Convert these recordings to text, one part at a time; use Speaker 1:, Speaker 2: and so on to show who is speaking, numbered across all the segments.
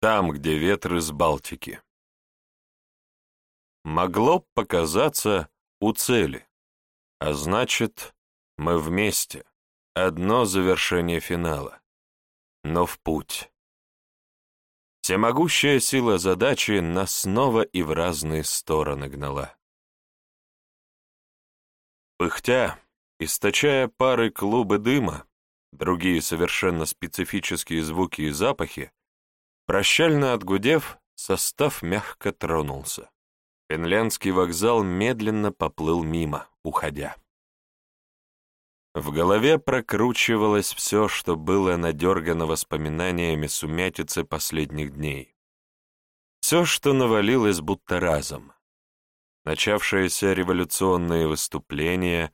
Speaker 1: Там, где ветры с Балтики. Могло показаться у цели, а значит, мы вместе, одно завершение финала, но в путь. Всемогущая сила задачи нас снова и в разные стороны гнала. Пыхтя, источая пары клубы дыма, другие совершенно специфические звуки и запахи, прощально отгудев, состав мягко тронулся. Финляндский вокзал медленно поплыл мимо, уходя. В голове прокручивалось все, что было надергано воспоминаниями сумятицы последних дней. Все, что навалилось будто разом. Начавшиеся революционные выступления,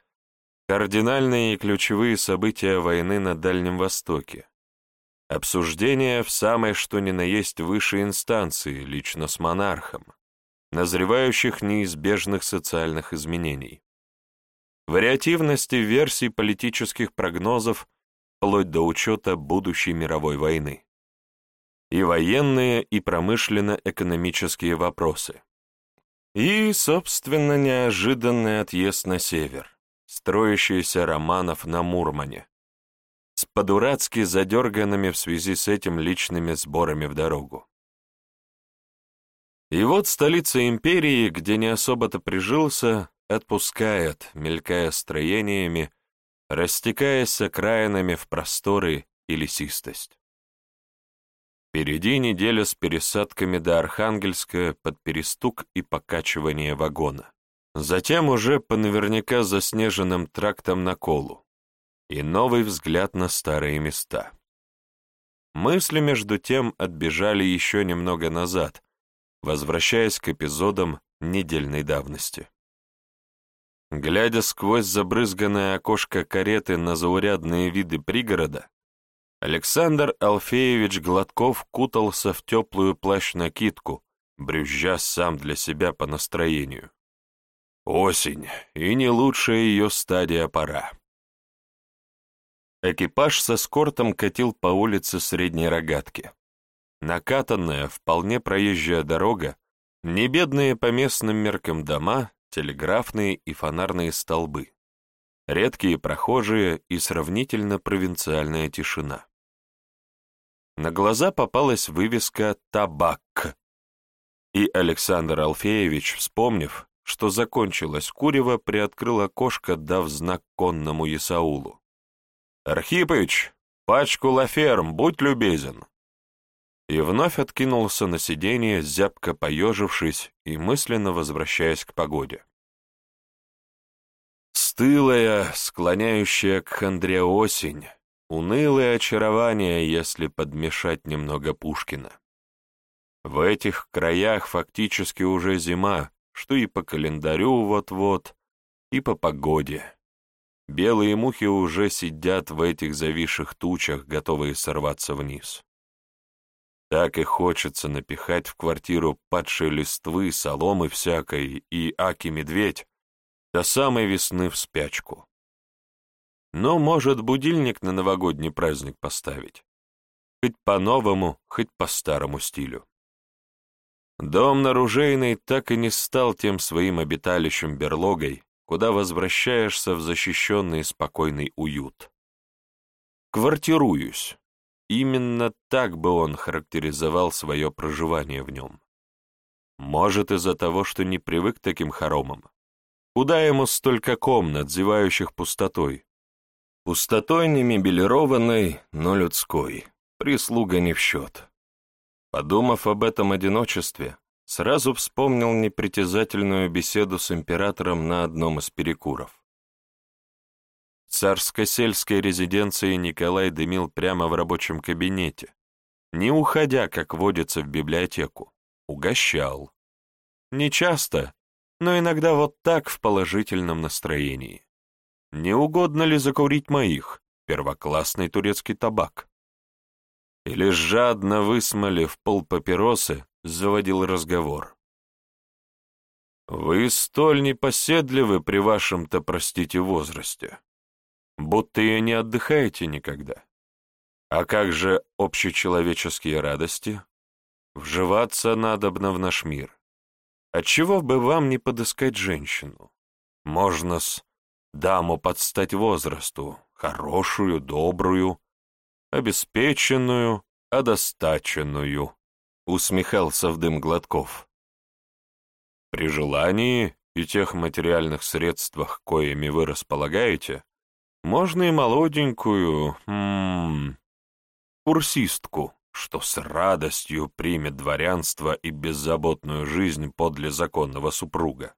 Speaker 1: кардинальные и ключевые события войны на Дальнем Востоке, обсуждения в самой что ни на есть высшей инстанции, лично с монархом, назревающих неизбежных социальных изменений. Вариативности версий политических прогнозов вплоть до учета будущей мировой войны. И военные, и промышленно-экономические вопросы. И, собственно, неожиданный отъезд на север, строящийся Романов на Мурмане, подурацки задерганными в связи с этим личными сборами в дорогу. И вот столица империи, где не особо-то прижился, отпускает, мелькая строениями, растекаясь окраинами в просторы и лесистость. Впереди неделя с пересадками до Архангельска под перестук и покачивание вагона. Затем уже по наверняка заснеженным трактам на колу. И новый взгляд на старые места. Мысли между тем отбежали еще немного назад, возвращаясь к эпизодам недельной давности. Глядя сквозь забрызганное окошко кареты на заурядные виды пригорода, Александр Алфеевич Гладков кутался в теплую плащ-накидку, брюзжа сам для себя по настроению. Осень, и не лучшая ее стадия пора. Экипаж со скортом катил по улице Средней Рогатки. Накатанная, вполне проезжая дорога, небедные по местным меркам дома, телеграфные и фонарные столбы, редкие прохожие и сравнительно провинциальная тишина. На глаза попалась вывеска «Табак», и Александр Алфеевич, вспомнив, что закончилось курево, приоткрыл окошко, дав знак конному Исаулу. «Архипыч, пачку лаферм, будь любезен!» и вновь откинулся на сиденье, зябко поежившись и мысленно возвращаясь к погоде. Стылая, склоняющая к хандре осень, унылое очарование, если подмешать немного Пушкина. В этих краях фактически уже зима, что и по календарю вот-вот, и по погоде. Белые мухи уже сидят в этих зависших тучах, готовые сорваться вниз. Так и хочется напихать в квартиру падшие листвы, соломы всякой и аки-медведь до самой весны в спячку. Но, может, будильник на новогодний праздник поставить. Хоть по-новому, хоть по старому стилю. Дом наружейный так и не стал тем своим обиталищем-берлогой, куда возвращаешься в защищенный спокойный уют. Квартируюсь. Именно так бы он характеризовал свое проживание в нем. Может, из-за того, что не привык к таким хоромам. Куда ему столько комнат, зевающих пустотой? Пустотой не мебелированной, но людской. Прислуга не в счет. Подумав об этом одиночестве, сразу вспомнил непритязательную беседу с императором на одном из перекуров царско-сельской резиденции Николай дымил прямо в рабочем кабинете, не уходя, как водится, в библиотеку. Угощал. Не часто, но иногда вот так в положительном настроении. Не угодно ли закурить моих, первоклассный турецкий табак? Или жадно высмолив пол папиросы, заводил разговор. «Вы столь непоседливы при вашем-то, простите, возрасте будто и не отдыхаете никогда. А как же общечеловеческие радости? вживаться надобно в наш мир. Отчего бы вам не подыскать женщину? Можно-с даму подстать возрасту, хорошую, добрую, обеспеченную, одостаченную, усмехался в дым Гладков. При желании и тех материальных средствах, коими вы располагаете, можно и молоденькую, м -м, курсистку, что с радостью примет дворянство и беззаботную жизнь подле законного супруга,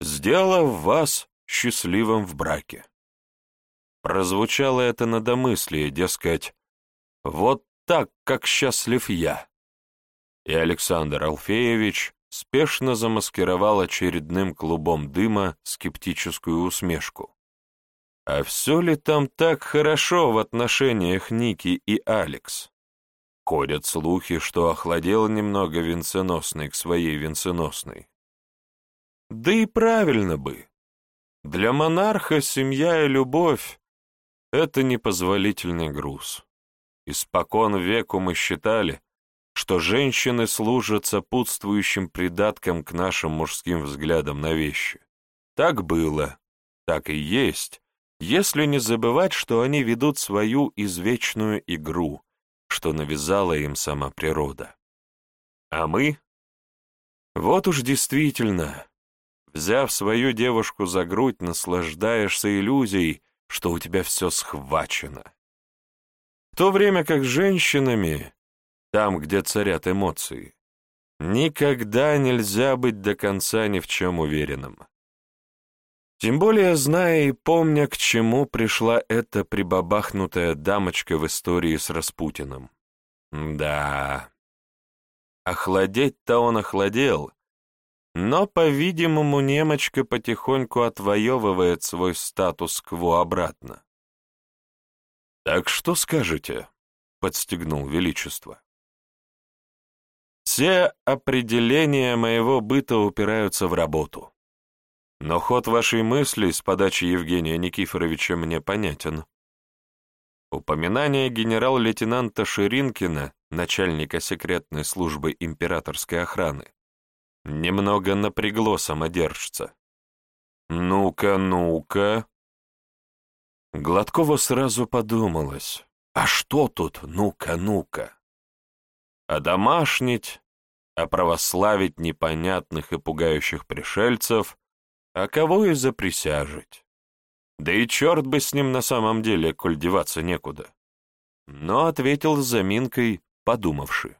Speaker 1: сделав вас счастливым в браке. Прозвучало это надомыслие, дескать, вот так, как счастлив я. И Александр Алфеевич спешно замаскировал очередным клубом дыма скептическую усмешку. А все ли там так хорошо в отношениях Ники и Алекс? Ходят слухи, что охладел немного венценосный к своей венценосной. Да и правильно бы. Для монарха семья и любовь — это непозволительный груз. Испокон веку мы считали, что женщины служат сопутствующим придатком к нашим мужским взглядам на вещи. Так было, так и есть, если не забывать, что они ведут свою извечную игру, что навязала им сама природа. А мы? Вот уж действительно, взяв свою девушку за грудь, наслаждаешься иллюзией, что у тебя все схвачено. В то время как женщинами, там, где царят эмоции, никогда нельзя быть до конца ни в чем уверенным. Тем более зная и помня, к чему пришла эта прибабахнутая дамочка в истории с Распутиным. Да, охладеть-то он охладел, но, по-видимому, немочка потихоньку отвоевывает свой статус-кво обратно. «Так что скажете?» — подстегнул Величество. «Все определения моего быта упираются в работу. Но ход вашей мысли с подачи Евгения Никифоровича мне понятен. Упоминание генерал-лейтенанта Ширинкина, начальника секретной службы императорской охраны, немного напрягло самодержца. «Ну-ка, ну-ка!» Гладково сразу подумалось, а что тут «ну-ка, ну-ка»? Одомашнить, оправославить непонятных и пугающих пришельцев, а кого и заприсяжить. Да и черт бы с ним на самом деле, коль деваться некуда. Но ответил с заминкой, подумавши.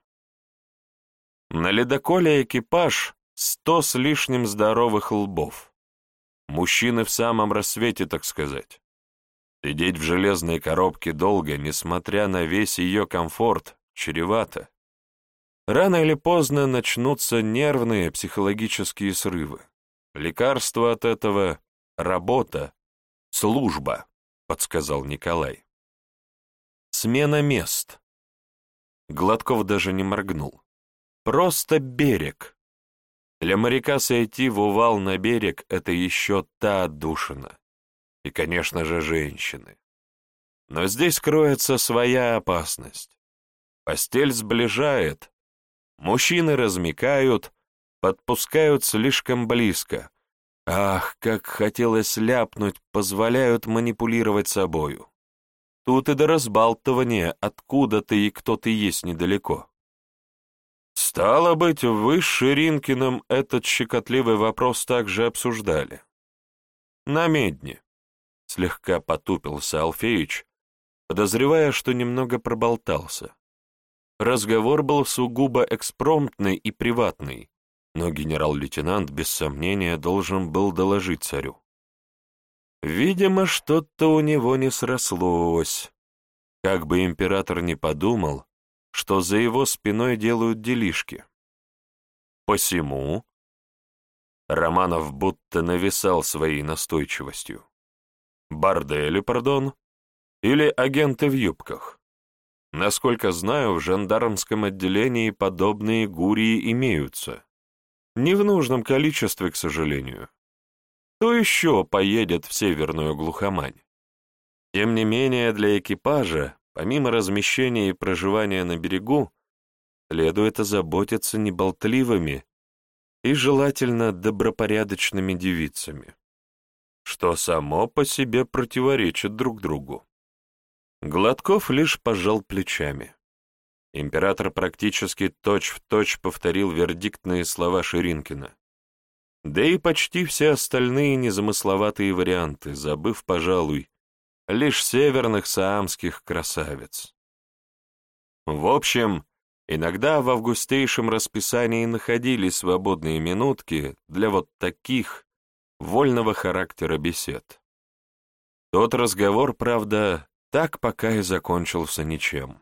Speaker 1: На ледоколе экипаж сто с лишним здоровых лбов. Мужчины в самом рассвете, так сказать. Сидеть в железной коробке долго, несмотря на весь ее комфорт, чревато. Рано или поздно начнутся нервные психологические срывы. Лекарство от этого — работа, служба, подсказал Николай. Смена мест. Гладков даже не моргнул. Просто берег. Для моряка сойти в увал на берег — это еще та отдушина. И, конечно же, женщины. Но здесь кроется своя опасность. Постель сближает, мужчины размекают, подпускают слишком близко. Ах, как хотелось ляпнуть, позволяют манипулировать собою. Тут и до разбалтывания, откуда ты и кто ты есть недалеко. Стало быть, вы с Ширинкиным этот щекотливый вопрос также обсуждали. На медне. Слегка потупился Алфеич, подозревая, что немного проболтался. Разговор был сугубо экспромтный и приватный, но генерал-лейтенант без сомнения должен был доложить царю. Видимо, что-то у него не срослось. Как бы император не подумал, что за его спиной делают делишки. Посему Романов будто нависал своей настойчивостью. Бордели, пардон, или агенты в юбках. Насколько знаю, в жандармском отделении подобные гурии имеются. Не в нужном количестве, к сожалению. Кто еще поедет в северную глухомань? Тем не менее, для экипажа, помимо размещения и проживания на берегу, следует озаботиться неболтливыми и желательно добропорядочными девицами, что само по себе противоречит друг другу. Гладков лишь пожал плечами. Император практически точь-в-точь точь повторил вердиктные слова Ширинкина. Да и почти все остальные незамысловатые варианты, забыв, пожалуй, лишь северных саамских красавиц. В общем, иногда в августейшем расписании находились свободные минутки для вот таких вольного характера бесед. Тот разговор, правда, так пока и закончился ничем.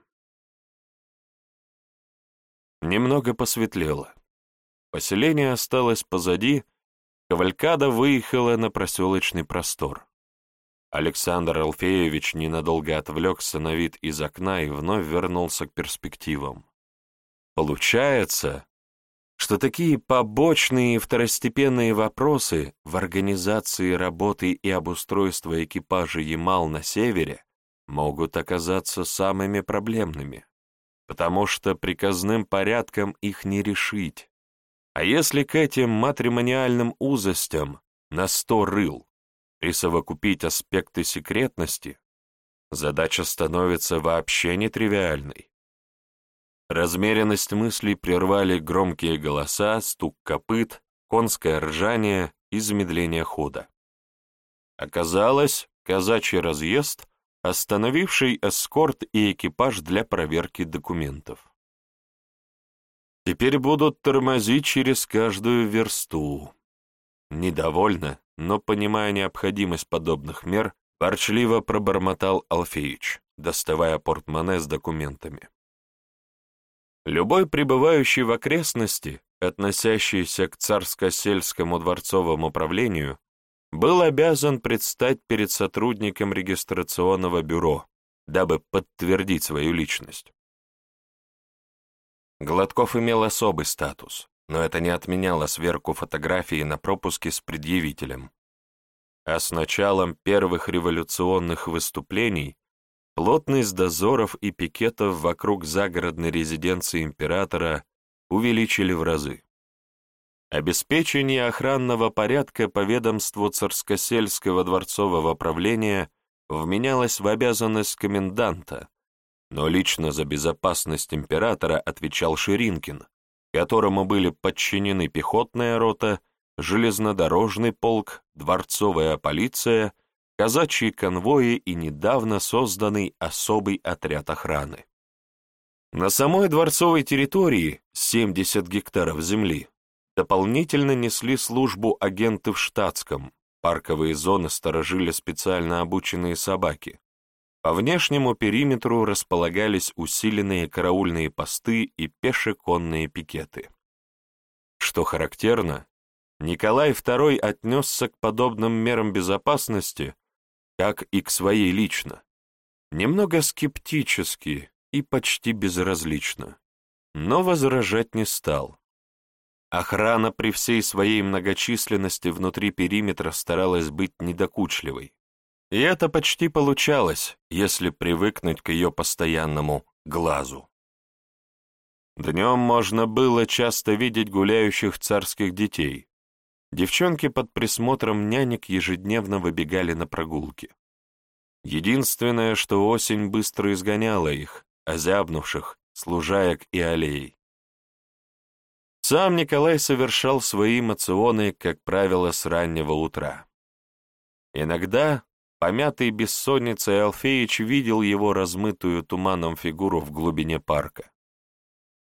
Speaker 1: Немного посветлело. Поселение осталось позади, Кавалькада выехала на проселочный простор. Александр Алфеевич ненадолго отвлекся на вид из окна и вновь вернулся к перспективам. Получается, что такие побочные второстепенные вопросы в организации работы и обустройства экипажа Ямал на севере могут оказаться самыми проблемными, потому что приказным порядком их не решить. А если к этим матримониальным узостям на сто рыл присовокупить аспекты секретности, задача становится вообще нетривиальной. Размеренность мыслей прервали громкие голоса, стук копыт, конское ржание и замедление хода. Оказалось, казачий разъезд, остановивший эскорт и экипаж для проверки документов. Теперь будут тормозить через каждую версту. Недовольно, но, понимая необходимость подобных мер, ворчливо пробормотал Алфеич, доставая портмоне с документами. Любой пребывающий в окрестности, относящийся к царско-сельскому дворцовому управлению, был обязан предстать перед сотрудником регистрационного бюро, дабы подтвердить свою личность. Гладков имел особый статус, но это не отменяло сверку фотографии на пропуске с предъявителем. А с началом первых революционных выступлений плотность дозоров и пикетов вокруг загородной резиденции императора увеличили в разы. Обеспечение охранного порядка по ведомству царскосельского дворцового правления вменялось в обязанность коменданта, но лично за безопасность императора отвечал Ширинкин, которому были подчинены пехотная рота, железнодорожный полк, дворцовая полиция, казачьи конвои и недавно созданный особый отряд охраны. На самой дворцовой территории 70 гектаров земли дополнительно несли службу агенты в штатском, парковые зоны сторожили специально обученные собаки, по внешнему периметру располагались усиленные караульные посты и пешеконные пикеты. Что характерно, Николай II отнесся к подобным мерам безопасности, как и к своей лично, немного скептически и почти безразлично, но возражать не стал. Охрана при всей своей многочисленности внутри периметра старалась быть недокучливой. И это почти получалось, если привыкнуть к ее постоянному глазу. Днем можно было часто видеть гуляющих царских детей. Девчонки под присмотром нянек ежедневно выбегали на прогулки. Единственное, что осень быстро изгоняла их, озябнувших, служаек и аллей. Сам Николай совершал свои эмоционы, как правило, с раннего утра. Иногда Помятый бессонницей Алфеич видел его размытую туманом фигуру в глубине парка.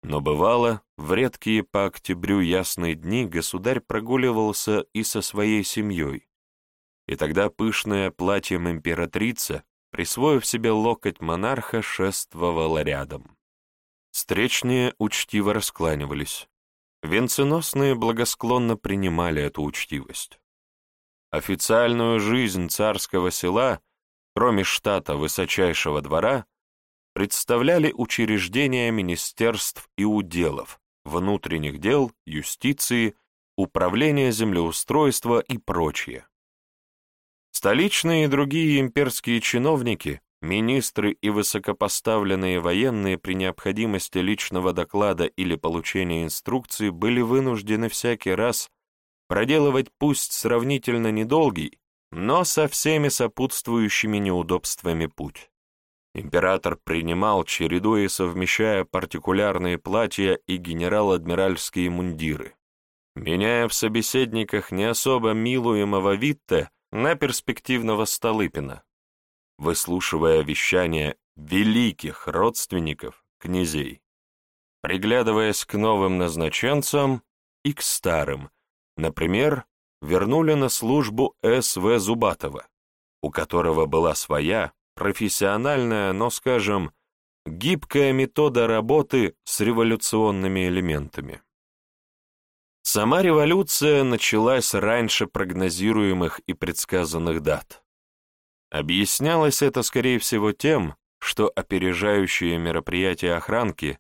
Speaker 1: Но бывало, в редкие по октябрю ясные дни государь прогуливался и со своей семьей, и тогда пышное платьем императрица, присвоив себе локоть монарха, шествовала рядом. Встречные учтиво раскланивались. Венценосные благосклонно принимали эту учтивость. Официальную жизнь царского села, кроме штата высочайшего двора, представляли учреждения министерств и уделов, внутренних дел, юстиции, управления землеустройства и прочее. Столичные и другие имперские чиновники министры и высокопоставленные военные при необходимости личного доклада или получения инструкции были вынуждены всякий раз проделывать пусть сравнительно недолгий, но со всеми сопутствующими неудобствами путь. Император принимал, чередуя и совмещая партикулярные платья и генерал-адмиральские мундиры, меняя в собеседниках не особо милуемого Витте на перспективного Столыпина, выслушивая вещания великих родственников, князей, приглядываясь к новым назначенцам и к старым, например, вернули на службу С.В. Зубатова, у которого была своя, профессиональная, но, скажем, гибкая метода работы с революционными элементами. Сама революция началась раньше прогнозируемых и предсказанных дат. Объяснялось это, скорее всего, тем, что опережающие мероприятия охранки,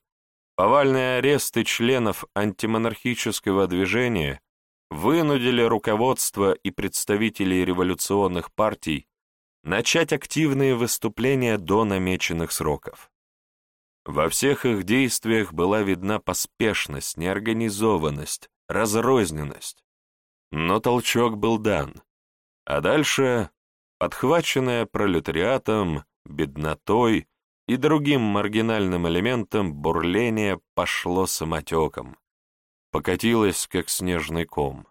Speaker 1: повальные аресты членов антимонархического движения вынудили руководство и представителей революционных партий начать активные выступления до намеченных сроков. Во всех их действиях была видна поспешность, неорганизованность, разрозненность. Но толчок был дан. А дальше, подхваченное пролетариатом, беднотой и другим маргинальным элементом, бурление пошло самотеком покатилась, как снежный ком.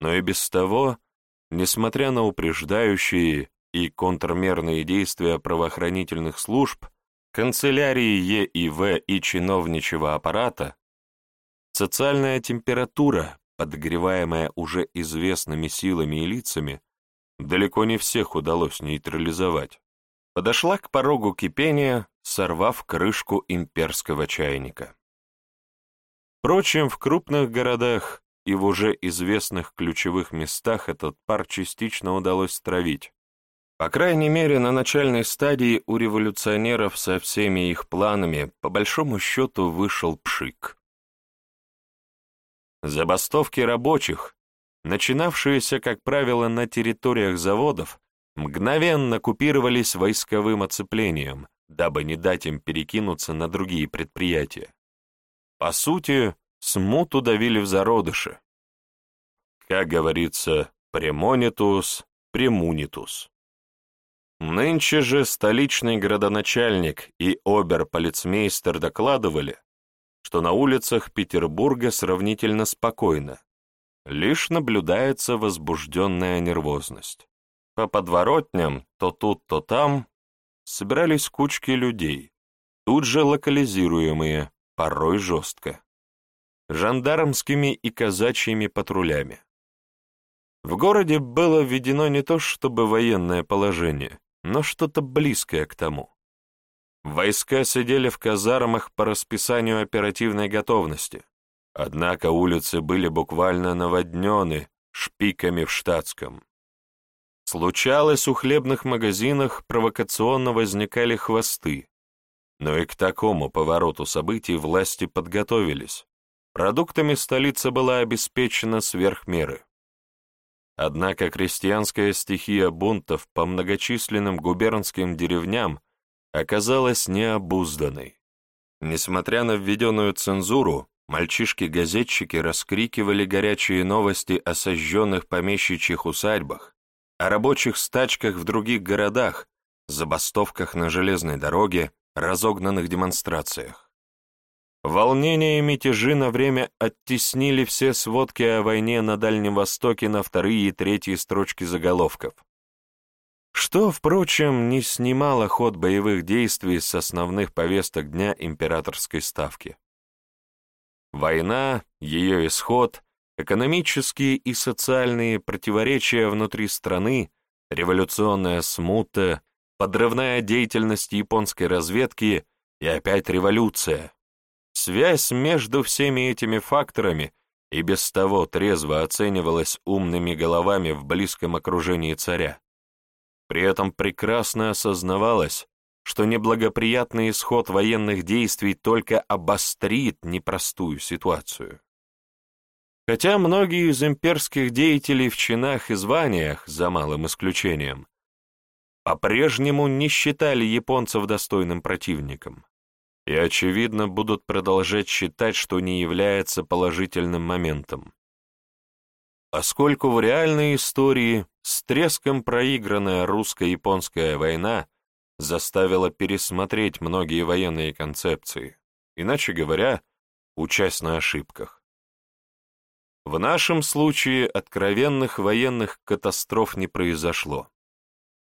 Speaker 1: Но и без того, несмотря на упреждающие и контрмерные действия правоохранительных служб, канцелярии ЕИВ и чиновничьего аппарата, социальная температура, подогреваемая уже известными силами и лицами, далеко не всех удалось нейтрализовать, подошла к порогу кипения, сорвав крышку имперского чайника. Впрочем, в крупных городах и в уже известных ключевых местах этот пар частично удалось стравить. По крайней мере, на начальной стадии у революционеров со всеми их планами по большому счету вышел пшик. Забастовки рабочих, начинавшиеся, как правило, на территориях заводов, мгновенно купировались войсковым оцеплением, дабы не дать им перекинуться на другие предприятия. По сути, смуту давили в зародыше. Как говорится, премонитус, премунитус. Нынче же столичный градоначальник и обер-полицмейстер докладывали, что на улицах Петербурга сравнительно спокойно, лишь наблюдается возбужденная нервозность. По подворотням, то тут, то там, собирались кучки людей, тут же локализируемые, порой жестко, жандармскими и казачьими патрулями. В городе было введено не то чтобы военное положение, но что-то близкое к тому. Войска сидели в казармах по расписанию оперативной готовности, однако улицы были буквально наводнены шпиками в штатском. Случалось, у хлебных магазинах провокационно возникали хвосты, но и к такому повороту событий власти подготовились. Продуктами столица была обеспечена сверх меры. Однако крестьянская стихия бунтов по многочисленным губернским деревням оказалась необузданной. Несмотря на введенную цензуру, мальчишки-газетчики раскрикивали горячие новости о сожженных помещичьих усадьбах, о рабочих стачках в других городах, забастовках на железной дороге, разогнанных демонстрациях. Волнения и мятежи на время оттеснили все сводки о войне на Дальнем Востоке на вторые и третьи строчки заголовков. Что, впрочем, не снимало ход боевых действий с основных повесток дня императорской ставки. Война, ее исход, экономические и социальные противоречия внутри страны, революционная смута, подрывная деятельность японской разведки и опять революция. Связь между всеми этими факторами и без того трезво оценивалась умными головами в близком окружении царя. При этом прекрасно осознавалось, что неблагоприятный исход военных действий только обострит непростую ситуацию. Хотя многие из имперских деятелей в чинах и званиях, за малым исключением, по-прежнему не считали японцев достойным противником и, очевидно, будут продолжать считать, что не является положительным моментом. Поскольку в реальной истории с треском проигранная русско-японская война заставила пересмотреть многие военные концепции, иначе говоря, участь на ошибках. В нашем случае откровенных военных катастроф не произошло.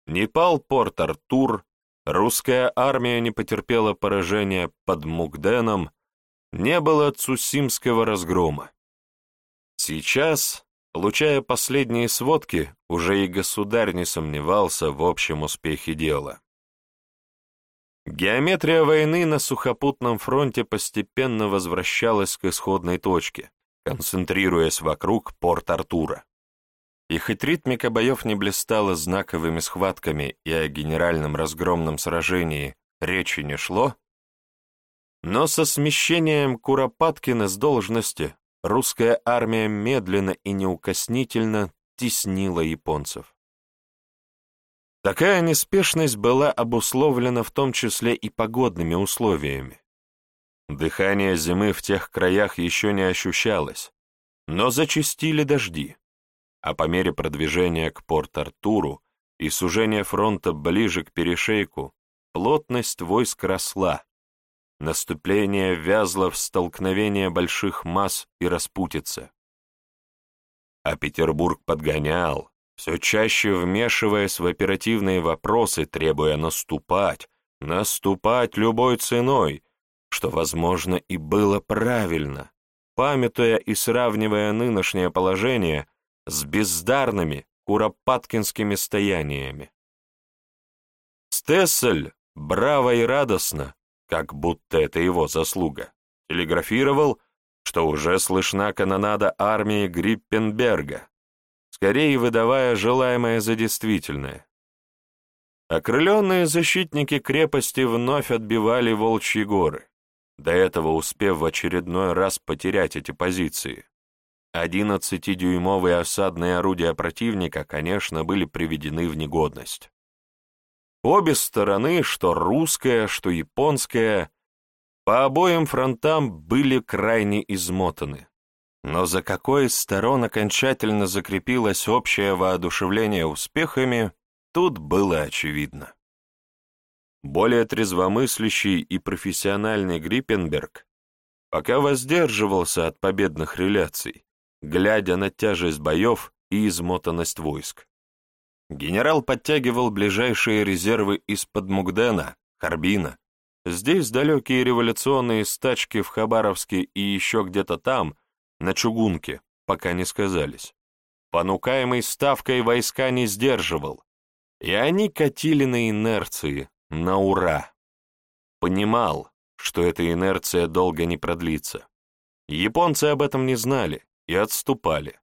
Speaker 1: Не пал порт Артур, русская армия не потерпела поражения под Мукденом, не было Цусимского разгрома. Сейчас, получая последние сводки, уже и государь не сомневался в общем успехе дела. Геометрия войны на сухопутном фронте постепенно возвращалась к исходной точке, концентрируясь вокруг Порт-Артура. И хоть ритмика боев не блистала знаковыми схватками и о генеральном разгромном сражении речи не шло, но со смещением Куропаткина с должности русская армия медленно и неукоснительно теснила японцев. Такая неспешность была обусловлена в том числе и погодными условиями. Дыхание зимы в тех краях еще не ощущалось, но зачастили дожди а по мере продвижения к Порт-Артуру и сужения фронта ближе к перешейку, плотность войск росла, наступление вязло в столкновение больших масс и распутица. А Петербург подгонял, все чаще вмешиваясь в оперативные вопросы, требуя наступать, наступать любой ценой, что, возможно, и было правильно, памятуя и сравнивая нынешнее положение с бездарными куропаткинскими стояниями. Стессель браво и радостно, как будто это его заслуга, телеграфировал, что уже слышна канонада армии Гриппенберга, скорее выдавая желаемое за действительное. Окрыленные защитники крепости вновь отбивали Волчьи горы, до этого успев в очередной раз потерять эти позиции. Одиннадцатидюймовые осадные орудия противника, конечно, были приведены в негодность. Обе стороны, что русская, что японская, по обоим фронтам были крайне измотаны. Но за какой из сторон окончательно закрепилось общее воодушевление успехами, тут было очевидно. Более трезвомыслящий и профессиональный Гриппенберг пока воздерживался от победных реляций, глядя на тяжесть боев и измотанность войск. Генерал подтягивал ближайшие резервы из-под Мугдена, Харбина. Здесь далекие революционные стачки в Хабаровске и еще где-то там, на Чугунке, пока не сказались. Понукаемый ставкой войска не сдерживал, и они катили на инерции, на ура. Понимал, что эта инерция долго не продлится. Японцы об этом не знали, и отступали.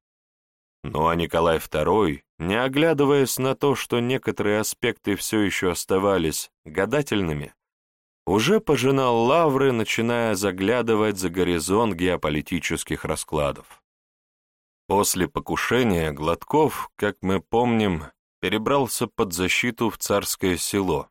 Speaker 1: Ну а Николай II, не оглядываясь на то, что некоторые аспекты все еще оставались гадательными, уже пожинал лавры, начиная заглядывать за горизонт геополитических раскладов. После покушения Гладков, как мы помним, перебрался под защиту в царское село,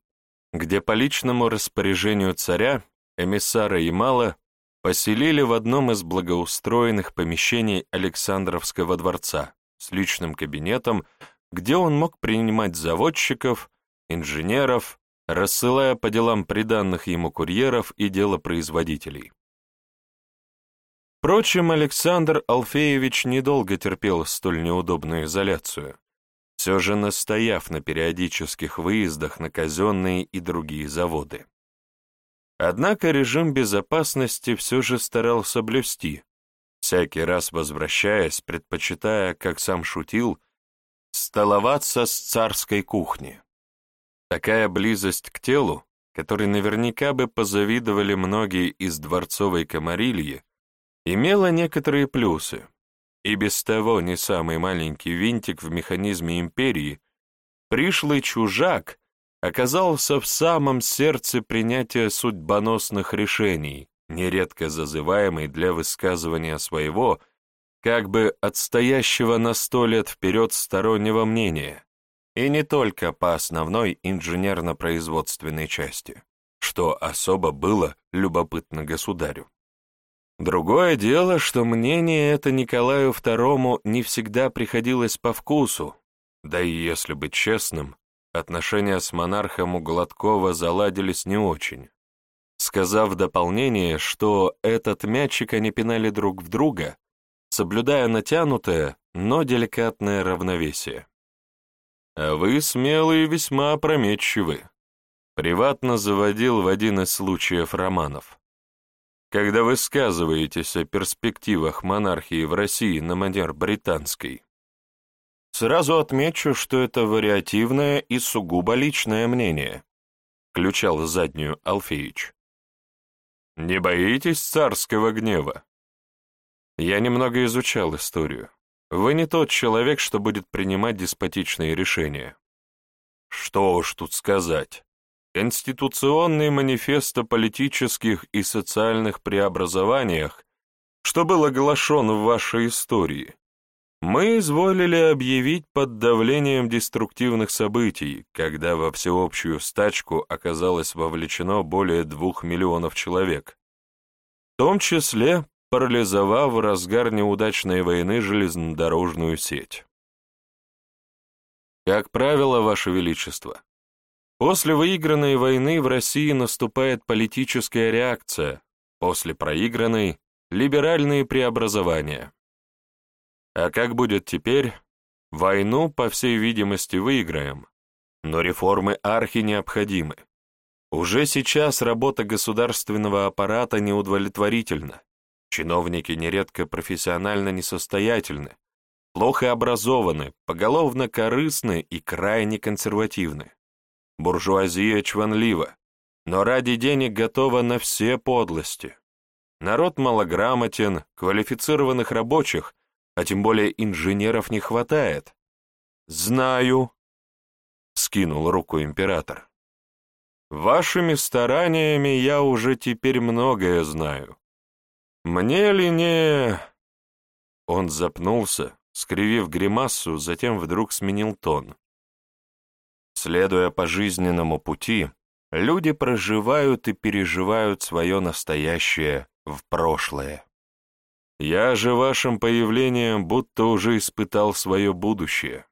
Speaker 1: где по личному распоряжению царя, эмиссара Ямала, поселили в одном из благоустроенных помещений Александровского дворца с личным кабинетом, где он мог принимать заводчиков, инженеров, рассылая по делам приданных ему курьеров и делопроизводителей. Впрочем, Александр Алфеевич недолго терпел столь неудобную изоляцию, все же настояв на периодических выездах на казенные и другие заводы. Однако режим безопасности все же старался блюсти, всякий раз возвращаясь, предпочитая, как сам шутил, столоваться с царской кухни. Такая близость к телу, которой наверняка бы позавидовали многие из дворцовой комарильи, имела некоторые плюсы, и без того не самый маленький винтик в механизме империи, пришлый чужак — оказался в самом сердце принятия судьбоносных решений, нередко зазываемый для высказывания своего, как бы отстоящего на сто лет вперед стороннего мнения, И не только по основной инженерно-производственной части, что особо было любопытно государю. Другое дело, что мнение это Николаю II не всегда приходилось по вкусу, да и если быть честным, отношения с монархом у Гладкова заладились не очень. Сказав в дополнение, что этот мячик они пинали друг в друга, соблюдая натянутое, но деликатное равновесие. А вы смелые и весьма опрометчивы. Приватно заводил в один из случаев романов. Когда высказываетесь о перспективах монархии в России на манер британской, сразу отмечу, что это вариативное и сугубо личное мнение, включал заднюю Алфеич. Не боитесь царского гнева? Я немного изучал историю. Вы не тот человек, что будет принимать деспотичные решения. Что уж тут сказать. Конституционный манифест о политических и социальных преобразованиях, что был оглашен в вашей истории, мы изволили объявить под давлением деструктивных событий, когда во всеобщую стачку оказалось вовлечено более двух миллионов человек, в том числе парализовав в разгар неудачной войны железнодорожную сеть. Как правило, Ваше Величество, после выигранной войны в России наступает политическая реакция, после проигранной – либеральные преобразования. А как будет теперь? Войну, по всей видимости, выиграем, но реформы архи необходимы. Уже сейчас работа государственного аппарата неудовлетворительна. Чиновники нередко профессионально несостоятельны, плохо образованы, поголовно корыстны и крайне консервативны. Буржуазия чванлива, но ради денег готова на все подлости. Народ малограмотен, квалифицированных рабочих, а тем более инженеров не хватает. «Знаю», — скинул руку император. «Вашими стараниями я уже теперь многое знаю. Мне ли не...» Он запнулся, скривив гримасу, затем вдруг сменил тон. Следуя по жизненному пути, люди проживают и переживают свое настоящее в прошлое. Я же вашим появлением будто уже испытал свое будущее.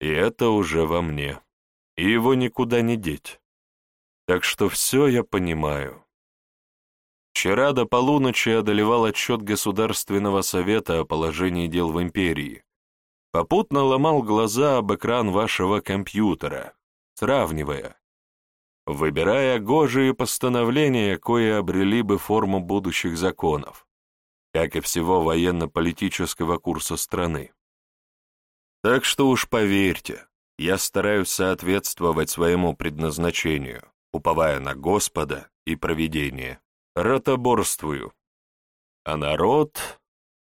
Speaker 1: И это уже во мне, и его никуда не деть. Так что все я понимаю. Вчера до полуночи одолевал отчет Государственного совета о положении дел в империи. Попутно ломал глаза об экран вашего компьютера, сравнивая, выбирая гожие постановления, кое обрели бы форму будущих законов, как и всего военно-политического курса страны. Так что уж поверьте, я стараюсь соответствовать своему предназначению, уповая на Господа и провидение ротоборствую. А народ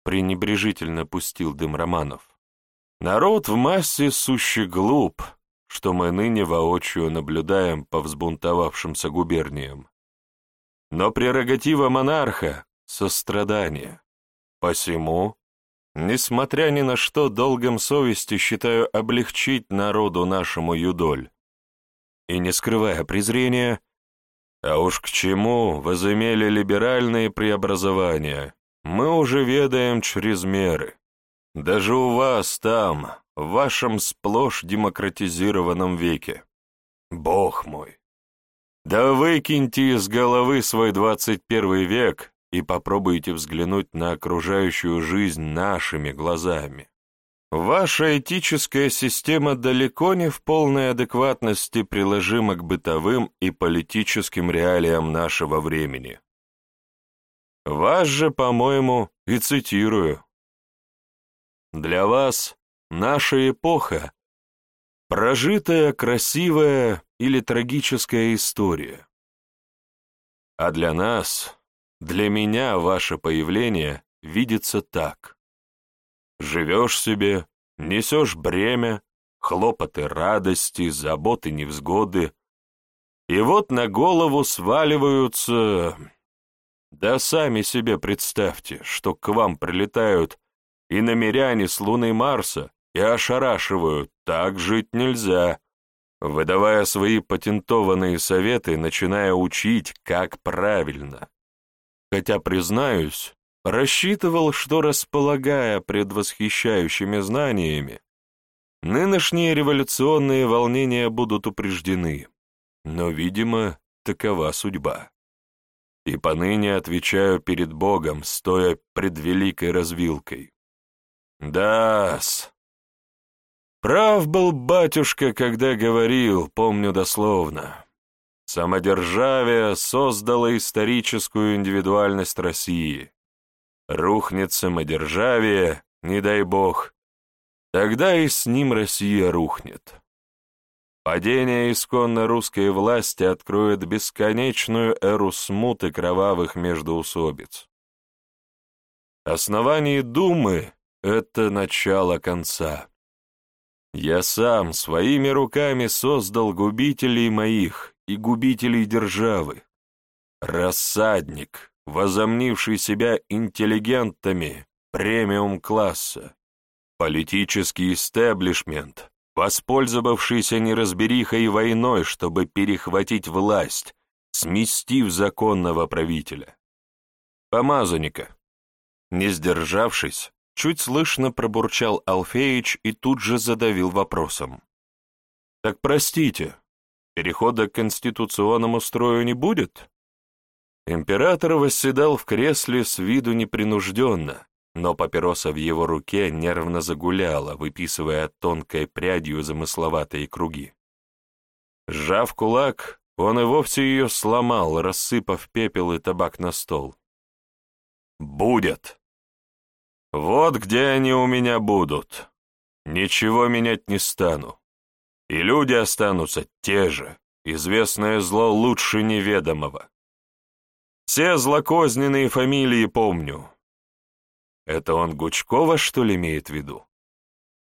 Speaker 1: пренебрежительно пустил дым Романов. Народ в массе сущий глуп, что мы ныне воочию наблюдаем по взбунтовавшимся губерниям. Но прерогатива монарха — сострадание. Посему, несмотря ни на что, долгом совести считаю облегчить народу нашему юдоль. И, не скрывая презрения, а уж к чему возымели либеральные преобразования, мы уже ведаем через меры. Даже у вас там, в вашем сплошь демократизированном веке. Бог мой! Да выкиньте из головы свой двадцать первый век и попробуйте взглянуть на окружающую жизнь нашими глазами. Ваша этическая система далеко не в полной адекватности приложима к бытовым и политическим реалиям нашего времени. Вас же, по-моему, и цитирую. Для вас наша эпоха — прожитая, красивая или трагическая история. А для нас, для меня ваше появление видится так. Живешь себе, несешь бремя, хлопоты радости, заботы невзгоды, и вот на голову сваливаются... Да сами себе представьте, что к вам прилетают и намеряне с Луны Марса, и ошарашиваю, так жить нельзя, выдавая свои патентованные советы, начиная учить, как правильно. Хотя, признаюсь, рассчитывал, что, располагая предвосхищающими знаниями, нынешние революционные волнения будут упреждены, но, видимо, такова судьба. И поныне отвечаю перед Богом, стоя пред великой развилкой. Да-с. Прав был батюшка, когда говорил, помню дословно. Самодержавие создало историческую индивидуальность России. Рухнет самодержавие, не дай бог, тогда и с ним Россия рухнет. Падение исконно русской власти откроет бесконечную эру смуты кровавых междоусобиц. Основание Думы — это начало конца. Я сам своими руками создал губителей моих и губителей державы. Рассадник, возомнивший себя интеллигентами премиум-класса. Политический истеблишмент, воспользовавшийся неразберихой и войной, чтобы перехватить власть, сместив законного правителя. Помазанника. Не сдержавшись, чуть слышно пробурчал Алфеич и тут же задавил вопросом. «Так простите, перехода к конституционному строю не будет?» Император восседал в кресле с виду непринужденно, но папироса в его руке нервно загуляла, выписывая тонкой прядью замысловатые круги. Сжав кулак, он и вовсе ее сломал, рассыпав пепел и табак на стол. «Будет! Вот где они у меня будут. Ничего менять не стану. И люди останутся те же, известное зло лучше неведомого. Все злокозненные фамилии помню, это он Гучкова, что ли, имеет в виду?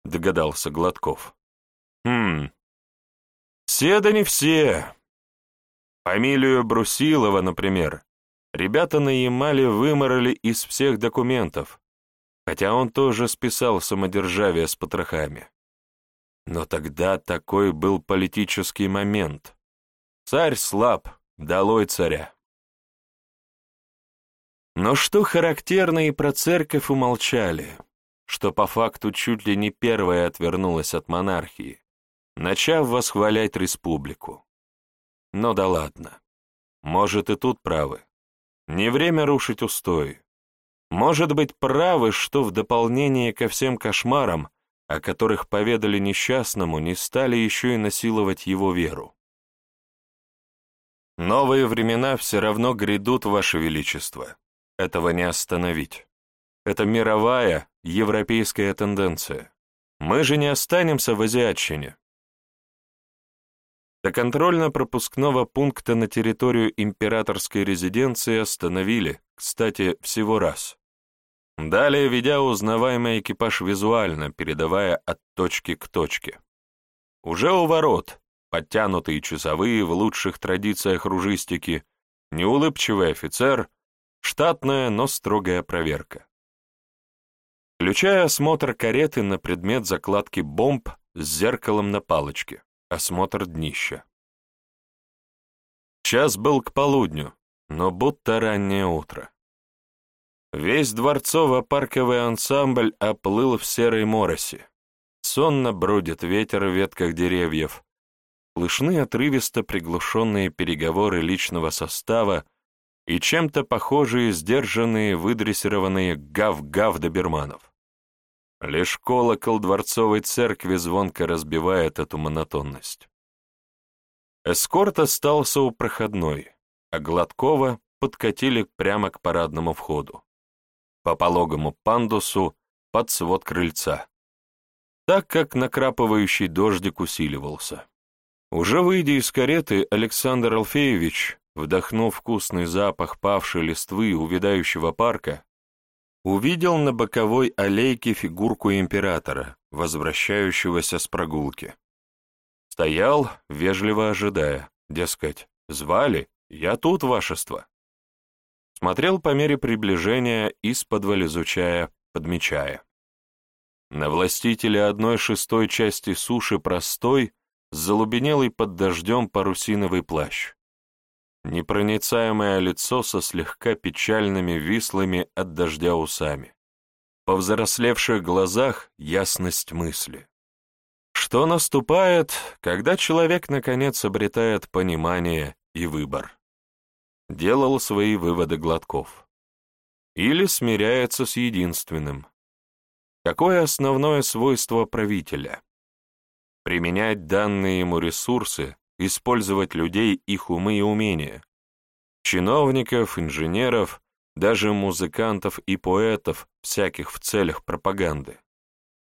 Speaker 1: Догадался Гладков. Хм. Все да не все. Фамилию Брусилова, например, ребята на Ямале выморали из всех документов, хотя он тоже списал самодержавие с потрохами. Но тогда такой был политический момент. Царь слаб, долой царя. Но что характерно, и про церковь умолчали, что по факту чуть ли не первая отвернулась от монархии, начав восхвалять республику. Но да ладно. Может, и тут правы. Не время рушить устои. Может быть, правы, что в дополнение ко всем кошмарам, о которых поведали несчастному, не стали еще и насиловать его веру. Новые времена все равно грядут, Ваше Величество. Этого не остановить. Это мировая, европейская тенденция. Мы же не останемся в азиатчине. До контрольно-пропускного пункта на территорию императорской резиденции остановили, кстати, всего раз. Далее, ведя узнаваемый экипаж визуально, передавая от точки к точке. Уже у ворот, подтянутые часовые в лучших традициях ружистики, неулыбчивый офицер, Штатная, но строгая проверка. Включая осмотр кареты на предмет закладки бомб с зеркалом на палочке, осмотр днища. Час был к полудню, но будто раннее утро. Весь дворцово-парковый ансамбль оплыл в серой моросе. Сонно бродит ветер в ветках деревьев. Слышны отрывисто приглушенные переговоры личного состава и чем-то похожие сдержанные, выдрессированные гав-гав доберманов. Лишь колокол дворцовой церкви звонко разбивает эту монотонность. Эскорт остался у проходной, а Гладкова подкатили прямо к парадному входу. По пологому пандусу под свод крыльца, так как накрапывающий дождик усиливался. Уже выйдя из кареты, Александр Алфеевич вдохнув вкусный запах павшей листвы увядающего парка, увидел на боковой аллейке фигурку императора, возвращающегося с прогулки. Стоял, вежливо ожидая, дескать, звали, я тут, вашество. Смотрел по мере приближения, из-под изучая, подмечая. На властителя одной шестой части суши простой, залубенелый под дождем парусиновый плащ. Непроницаемое лицо со слегка печальными вислыми от дождя усами. По взрослевших глазах ясность мысли. Что наступает, когда человек наконец обретает понимание и выбор? Делал свои выводы Гладков. Или смиряется с единственным. Какое основное свойство правителя? Применять данные ему ресурсы, использовать людей, их умы и умения. Чиновников, инженеров, даже музыкантов и поэтов, всяких в целях пропаганды.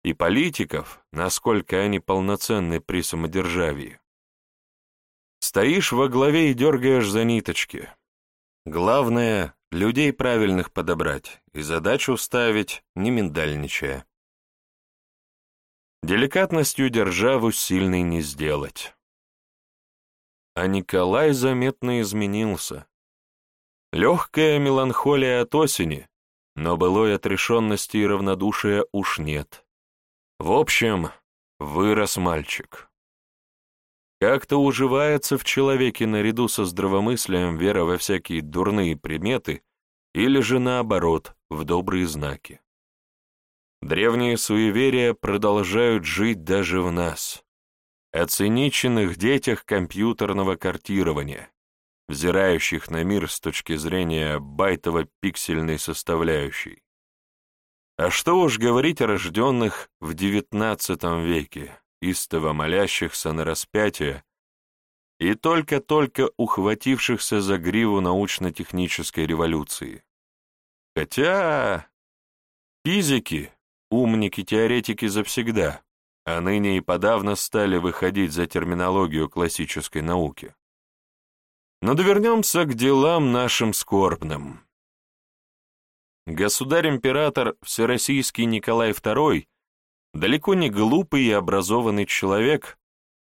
Speaker 1: И политиков, насколько они полноценны при самодержавии. Стоишь во главе и дергаешь за ниточки. Главное — людей правильных подобрать и задачу ставить, не миндальничая. Деликатностью державу сильной не сделать. А Николай заметно изменился. Легкая меланхолия от осени, но былой отрешенности и равнодушия уж нет. В общем, вырос мальчик. Как-то уживается в человеке наряду со здравомыслием вера во всякие дурные приметы или же наоборот, в добрые знаки. Древние суеверия продолжают жить даже в нас, о циничных детях компьютерного картирования, взирающих на мир с точки зрения байтово-пиксельной составляющей. А что уж говорить о рожденных в XIX веке, истово молящихся на распятие и только-только ухватившихся за гриву научно-технической революции. Хотя физики, умники-теоретики завсегда, а ныне и подавно стали выходить за терминологию классической науки. Но довернемся к делам нашим скорбным. Государь-император Всероссийский Николай II, далеко не глупый и образованный человек,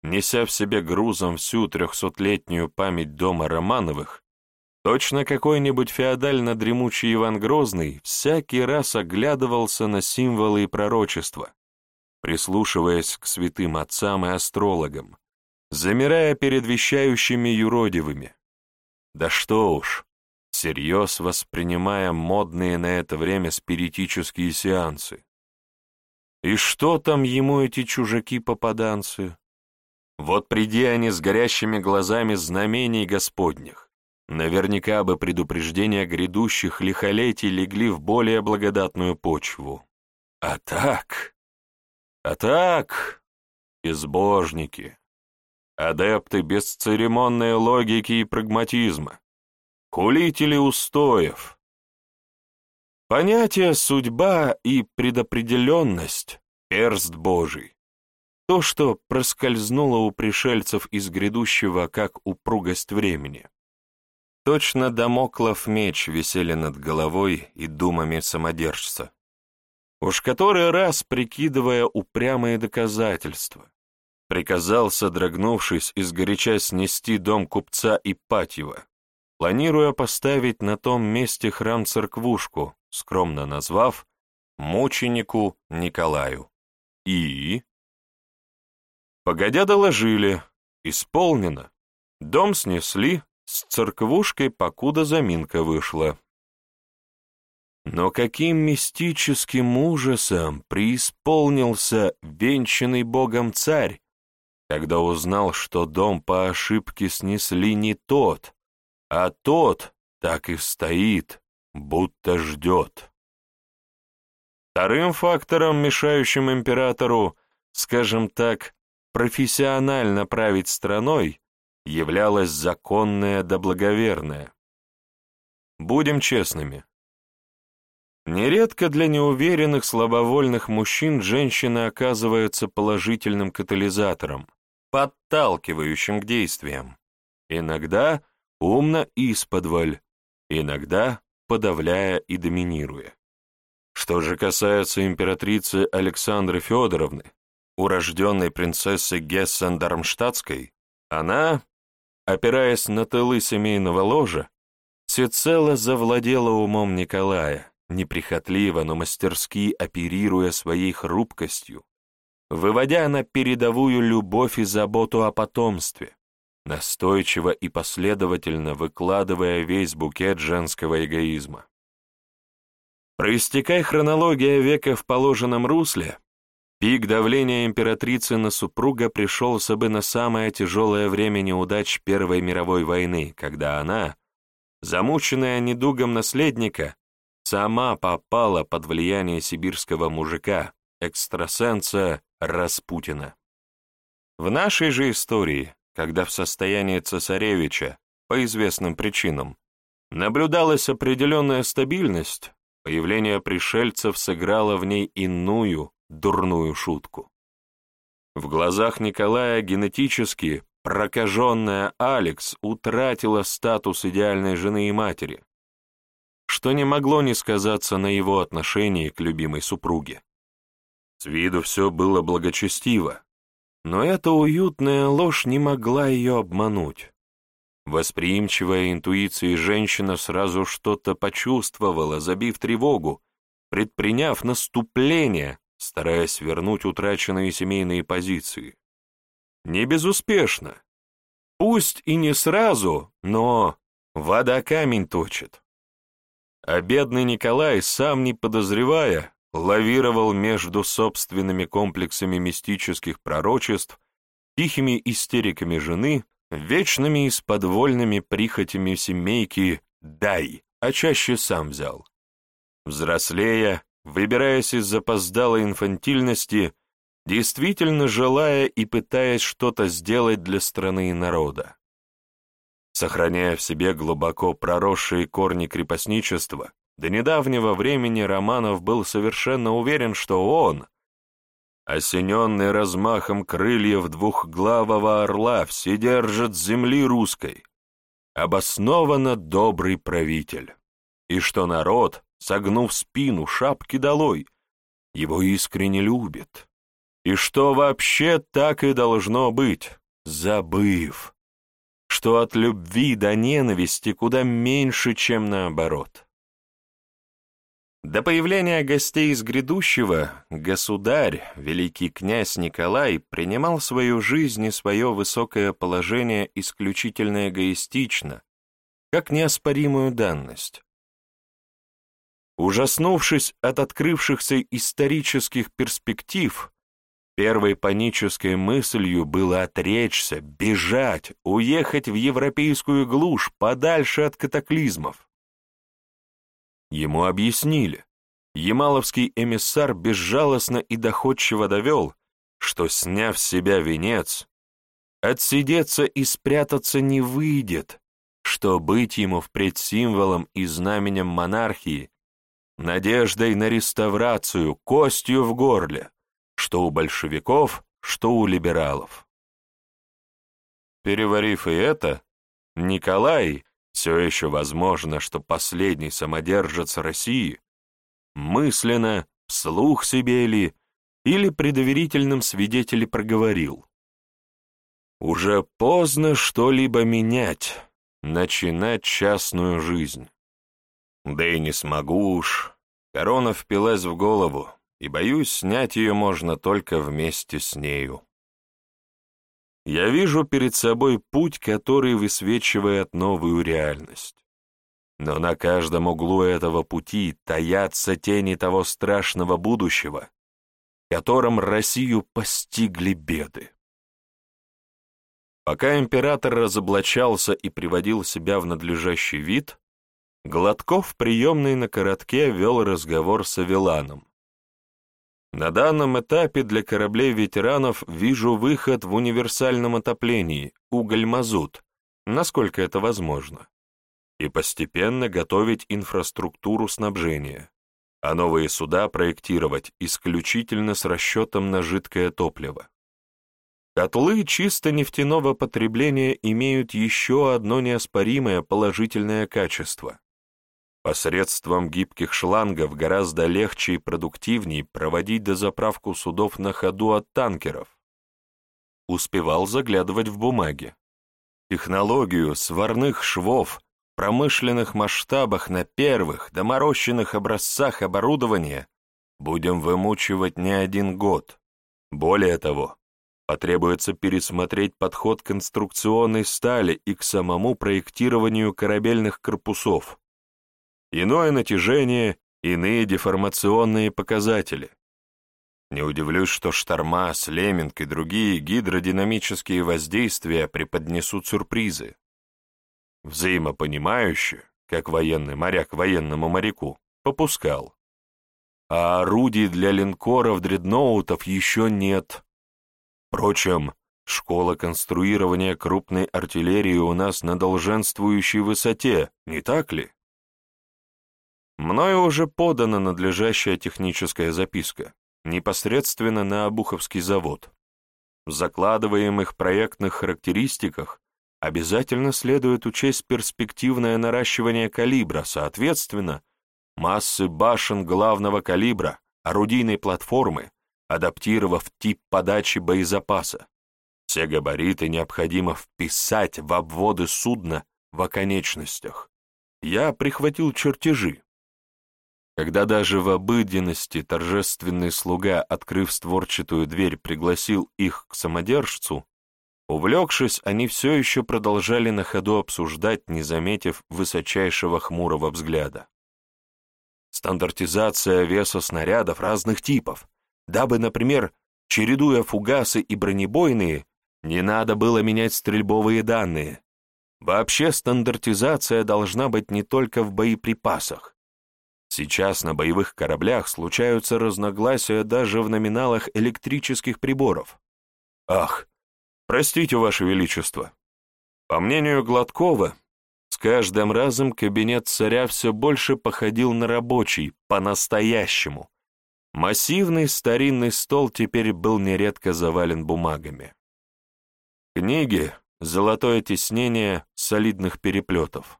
Speaker 1: неся в себе грузом всю трехсотлетнюю память дома Романовых, точно какой-нибудь феодально-дремучий Иван Грозный, всякий раз оглядывался на символы и пророчества, прислушиваясь к святым отцам и астрологам, замирая перед вещающими юродивыми, да что уж, всерьез воспринимая модные на это время спиритические сеансы. И что там ему эти чужаки-попаданцы? Вот приди они с горящими глазами знамений Господних, наверняка бы предупреждения грядущих лихолетий легли в более благодатную почву. А так... А так... Безбожники, адепты бесцеремонной логики и прагматизма, хулители устоев. Понятие «судьба» и «предопределенность» — перст Божий. То, что проскользнуло у пришельцев из грядущего, как упругость времени. Точно домоклов меч висели над головой и думами самодержца. Уж который раз прикидывая упрямые доказательства, приказал, содрогнувшись, изгоряча снести дом купца Ипатьева, планируя поставить на том месте храм-церквушку, скромно назвав мученику Николаю. И... Погодя доложили, исполнено. Дом снесли, с церквушкой покуда заминка вышла. Но каким мистическим ужасом преисполнился венчанный богом царь, когда узнал, что дом по ошибке снесли не тот, а тот так и стоит, будто ждет. Вторым фактором, мешающим императору, скажем так, профессионально править страной, являлась законная да благоверная. Будем честными. Нередко для неуверенных, слабовольных мужчин женщина оказывается положительным катализатором, подталкивающим к действиям. Иногда умно исподволь, иногда подавляя и доминируя. Что же касается императрицы Александры Федоровны, урожденной принцессы Гессен-Дармштадтской, она, опираясь на тылы семейного ложа, всецело завладела умом Николая, неприхотливо, но мастерски оперируя своей хрупкостью, выводя на передовую любовь и заботу о потомстве, настойчиво и последовательно выкладывая весь букет женского эгоизма. Проистекай хронология века в положенном русле, пик давления императрицы на супруга пришелся бы на самое тяжелое время неудач Первой мировой войны, когда она, замученная недугом наследника, сама попала под влияние сибирского мужика, экстрасенса Распутина. В нашей же истории, когда в состоянии цесаревича, по известным причинам, наблюдалась определенная стабильность, появление пришельцев сыграло в ней иную, дурную шутку. В глазах Николая генетически прокаженная Алекс утратила статус идеальной жены и матери, что не могло не сказаться на его отношении к любимой супруге. С виду все было благочестиво, но эта уютная ложь не могла ее обмануть. Восприимчивая интуицией женщина сразу что-то почувствовала, забив тревогу, предприняв наступление, стараясь вернуть утраченные семейные позиции. Не безуспешно. Пусть и не сразу, но вода камень точит. А бедный Николай, сам не подозревая, лавировал между собственными комплексами мистических пророчеств, тихими истериками жены, вечными и сподвольными прихотями семейки «дай», а чаще сам взял. Взрослея, выбираясь из запоздалой инфантильности, действительно желая и пытаясь что-то сделать для страны и народа. Сохраняя в себе глубоко проросшие корни крепостничества, до недавнего времени Романов был совершенно уверен, что он, осененный размахом крыльев двухглавого орла, вседержит земли русской, обоснованно добрый правитель, и что народ, согнув спину, шапки долой, его искренне любит, и что вообще так и должно быть, забыв, что от любви до ненависти куда меньше, чем наоборот. До появления гостей из грядущего государь, великий князь Николай, принимал свою жизнь и свое высокое положение исключительно эгоистично, как неоспоримую данность. Ужаснувшись от открывшихся исторических перспектив, первой панической мыслью было отречься, бежать, уехать в европейскую глушь, подальше от катаклизмов. Ему объяснили. Ямаловский эмиссар безжалостно и доходчиво довел, что, сняв с себя венец, отсидеться и спрятаться не выйдет, что быть ему впредь символом и знаменем монархии, надеждой на реставрацию, костью в горле, что у большевиков, что у либералов. Переварив и это, Николай, все еще возможно, что последний самодержец России мысленно, вслух себе ли, или при доверительном свидетеле проговорил. Уже поздно что-либо менять, начинать частную жизнь. Да и не смогу уж. Корона впилась в голову, и, боюсь, снять ее можно только вместе с нею. Я вижу перед собой путь, который высвечивает новую реальность. Но на каждом углу этого пути таятся тени того страшного будущего, которым Россию постигли беды. Пока император разоблачался и приводил себя в надлежащий вид, Гладков, приемный на коротке, вел разговор с Авеланом, на данном этапе для кораблей-ветеранов вижу выход в универсальном отоплении, уголь-мазут, насколько это возможно, и постепенно готовить инфраструктуру снабжения, а новые суда проектировать исключительно с расчетом на жидкое топливо. Котлы чисто нефтяного потребления имеют еще одно неоспоримое положительное качество. Посредством гибких шлангов гораздо легче и продуктивнее проводить дозаправку судов на ходу от танкеров. Успевал заглядывать в бумаги. Технологию сварных швов промышленных масштабах на первых доморощенных образцах оборудования будем вымучивать не один год. Более того, потребуется пересмотреть подход к конструкционной стали и к самому проектированию корабельных корпусов. Иное натяжение, иные деформационные показатели. Не удивлюсь, что шторма, слеминг и другие гидродинамические воздействия преподнесут сюрпризы. Взаимопонимающе, как военный моряк военному моряку, попускал. А орудий для линкоров-дредноутов еще нет. Впрочем, школа конструирования крупной артиллерии у нас на долженствующей высоте, не так ли? Мною уже подана надлежащая техническая записка, непосредственно на Обуховский завод. В закладываемых проектных характеристиках обязательно следует учесть перспективное наращивание калибра, соответственно, массы башен главного калибра, орудийной платформы, адаптировав тип подачи боезапаса. Все габариты необходимо вписать в обводы судна в оконечностях. Я прихватил чертежи. Когда даже в обыденности торжественный слуга, открыв створчатую дверь, пригласил их к самодержцу, увлекшись, они все еще продолжали на ходу обсуждать, не заметив высочайшего хмурого взгляда. Стандартизация веса снарядов разных типов, дабы, например, чередуя фугасы и бронебойные, не надо было менять стрельбовые данные. Вообще стандартизация должна быть не только в боеприпасах. Сейчас на боевых кораблях случаются разногласия даже в номиналах электрических приборов. Ах, простите, Ваше Величество. По мнению Гладкова, с каждым разом кабинет царя все больше походил на рабочий, по-настоящему. Массивный старинный стол теперь был нередко завален бумагами. Книги, золотое тиснение солидных переплетов.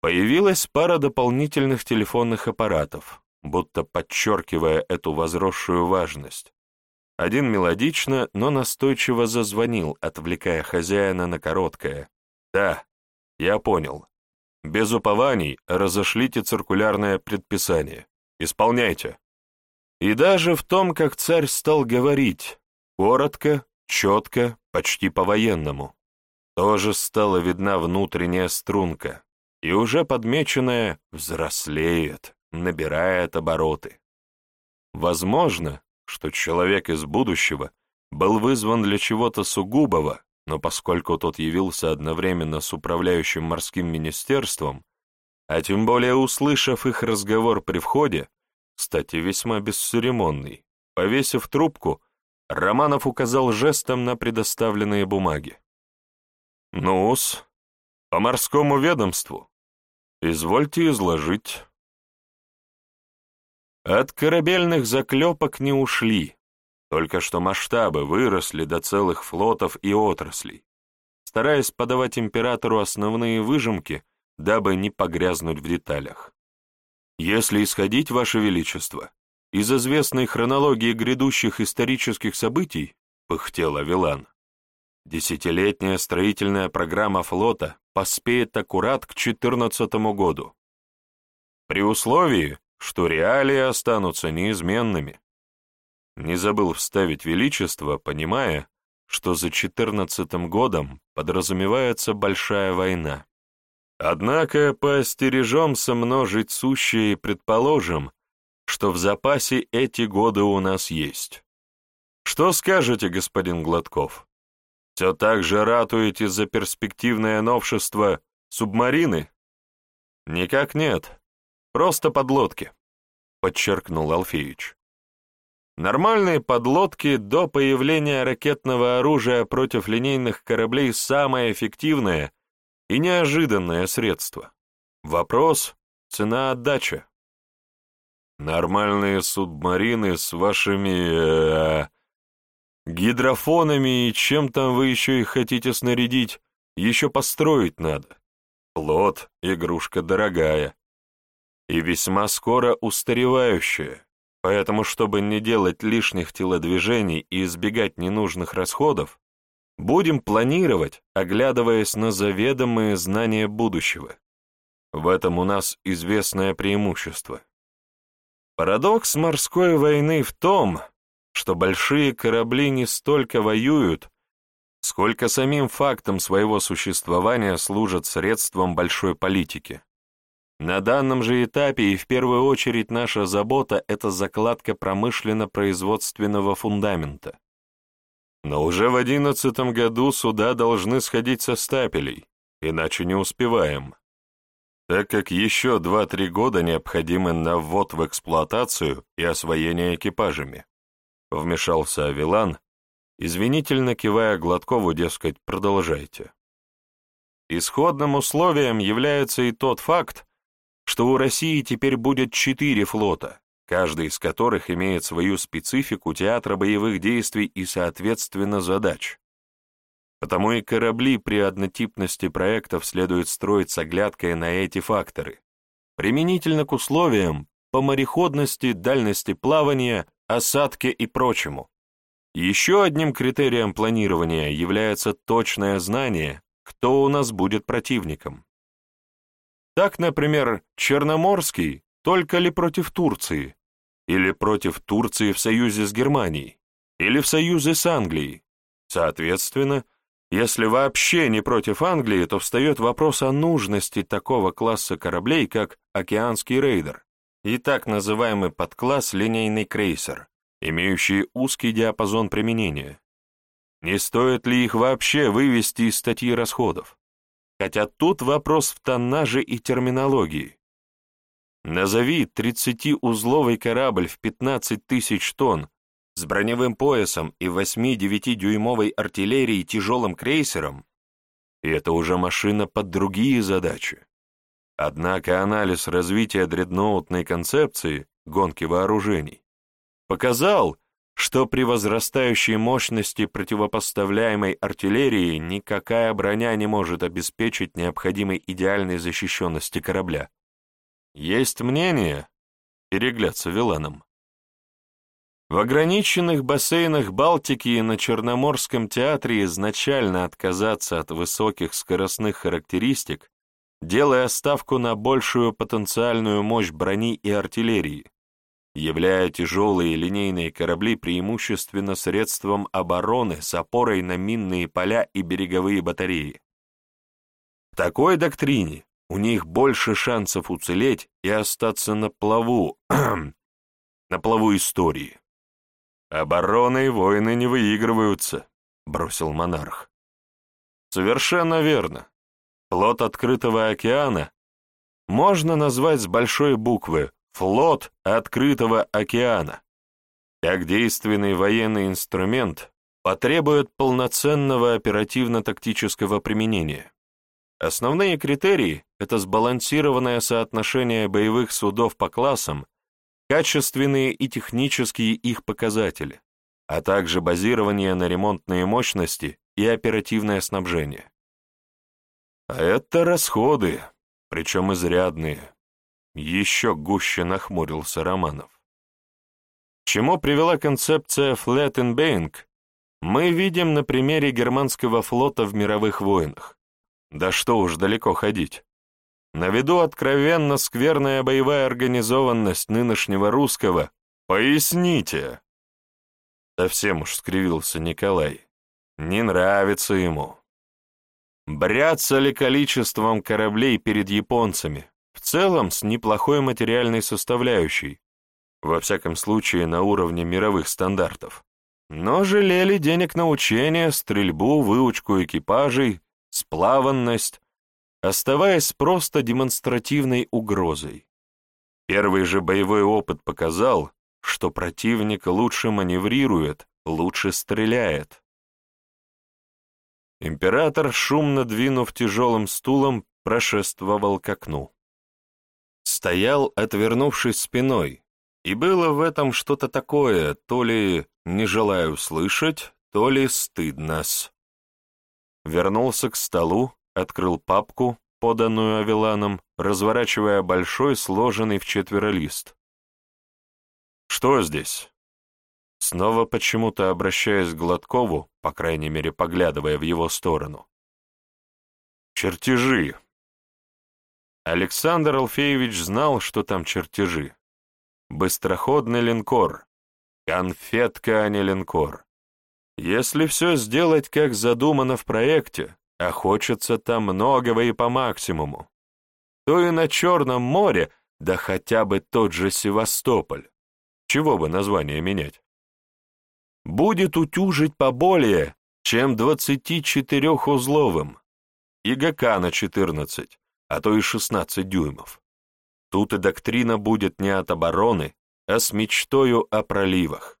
Speaker 1: Появилась пара дополнительных телефонных аппаратов, будто подчеркивая эту возросшую важность. Один мелодично, но настойчиво зазвонил, отвлекая хозяина на короткое. «Да, я понял. Без упований разошлите циркулярное предписание. Исполняйте». И даже в том, как царь стал говорить, коротко, четко, почти по-военному, тоже стала видна внутренняя струнка, и уже подмеченное взрослеет, набирает обороты. Возможно, что человек из будущего был вызван для чего-то сугубого, но поскольку тот явился одновременно с управляющим морским министерством, а тем более услышав их разговор при входе, кстати, весьма бесцеремонный, повесив трубку, Романов указал жестом на предоставленные бумаги. «Ну-с, по морскому ведомству. Извольте изложить. От корабельных заклепок не ушли, только что масштабы выросли до целых флотов и отраслей, стараясь подавать императору основные выжимки, дабы не погрязнуть в деталях. Если исходить, Ваше Величество, из известной хронологии грядущих исторических событий, пыхтел Авилан, Десятилетняя строительная программа флота поспеет аккурат к 2014 году. При условии, что реалии останутся неизменными. Не забыл вставить величество, понимая, что за 14 годом подразумевается большая война. Однако поостережемся множить сущее и предположим, что в запасе эти годы у нас есть. Что скажете, господин Гладков? Все так же ратуете за перспективное новшество субмарины? Никак нет. Просто подлодки, подчеркнул Алфеевич. Нормальные подлодки до появления ракетного оружия против линейных кораблей самое эффективное и неожиданное средство. Вопрос — цена-отдача. Нормальные субмарины с вашими... Э, Гидрофонами и чем там вы еще их хотите снарядить, еще построить надо. Плод — игрушка дорогая. И весьма скоро устаревающая, поэтому, чтобы не делать лишних телодвижений и избегать ненужных расходов, Будем планировать, оглядываясь на заведомые знания будущего. В этом у нас известное преимущество. Парадокс морской войны в том, что большие корабли не столько воюют, сколько самим фактом своего существования служат средством большой политики. На данном же этапе и в первую очередь наша забота – это закладка промышленно-производственного фундамента. Но уже в одиннадцатом году суда должны сходить со стапелей, иначе не успеваем, так как еще два-три года необходимы на ввод в эксплуатацию и освоение экипажами. Вмешался Авилан, извинительно кивая Гладкову, дескать, продолжайте. Исходным условием является и тот факт, что у России теперь будет четыре флота, каждый из которых имеет свою специфику театра боевых действий и, соответственно, задач. Потому и корабли при однотипности проектов следует строить с оглядкой на эти факторы, применительно к условиям по мореходности, дальности плавания, осадке и прочему. Еще одним критерием планирования является точное знание, кто у нас будет противником. Так, например, Черноморский только ли против Турции, или против Турции в союзе с Германией, или в союзе с Англией. Соответственно, если вообще не против Англии, то встает вопрос о нужности такого класса кораблей, как океанский рейдер и так называемый подкласс линейный крейсер, имеющий узкий диапазон применения. Не стоит ли их вообще вывести из статьи расходов? Хотя тут вопрос в тоннаже и терминологии. Назови 30-узловый корабль в 15 тысяч тонн с броневым поясом и 8-9-дюймовой артиллерией тяжелым крейсером, и это уже машина под другие задачи. Однако анализ развития дредноутной концепции гонки вооружений показал, что при возрастающей мощности противопоставляемой артиллерии никакая броня не может обеспечить необходимой идеальной защищенности корабля. Есть мнение, перегляд Виланом. В ограниченных бассейнах Балтики и на Черноморском театре изначально отказаться от высоких скоростных характеристик, делая ставку на большую потенциальную мощь брони и артиллерии, являя тяжелые линейные корабли преимущественно средством обороны с опорой на минные поля и береговые батареи. В такой доктрине у них больше шансов уцелеть и остаться на плаву, на плаву истории. «Обороны и войны не выигрываются», — бросил монарх. «Совершенно верно. Флот открытого океана можно назвать с большой буквы «Флот открытого океана». Как действенный военный инструмент потребует полноценного оперативно-тактического применения. Основные критерии — это сбалансированное соотношение боевых судов по классам, качественные и технические их показатели, а также базирование на ремонтные мощности и оперативное снабжение. А это расходы, причем изрядные. Еще гуще нахмурился Романов. чему привела концепция Flat and Bank, мы видим на примере германского флота в мировых войнах. Да что уж далеко ходить. На виду откровенно скверная боевая организованность нынешнего русского. Поясните. Совсем уж скривился Николай. Не нравится ему. Бряться ли количеством кораблей перед японцами, в целом с неплохой материальной составляющей, во всяком случае на уровне мировых стандартов. Но жалели денег на учения, стрельбу, выучку экипажей, сплаванность, оставаясь просто демонстративной угрозой. Первый же боевой опыт показал, что противник лучше маневрирует, лучше стреляет. Император, шумно двинув тяжелым стулом, прошествовал к окну. Стоял, отвернувшись спиной, и было в этом что-то такое, то ли не желаю слышать, то ли стыдно-с вернулся к столу, открыл папку, поданную Авеланом, разворачивая большой, сложенный в четверо лист. «Что здесь?» Снова почему-то обращаясь к Гладкову, по крайней мере, поглядывая в его сторону. «Чертежи!» Александр Алфеевич знал, что там чертежи. Быстроходный линкор. Конфетка, а не линкор. Если все сделать, как задумано в проекте, а хочется там многого и по максимуму, то и на Черном море, да хотя бы тот же Севастополь, чего бы название менять, будет утюжить поболее, чем 24-узловым, и ГК на 14, а то и 16 дюймов. Тут и доктрина будет не от обороны, а с мечтою о проливах.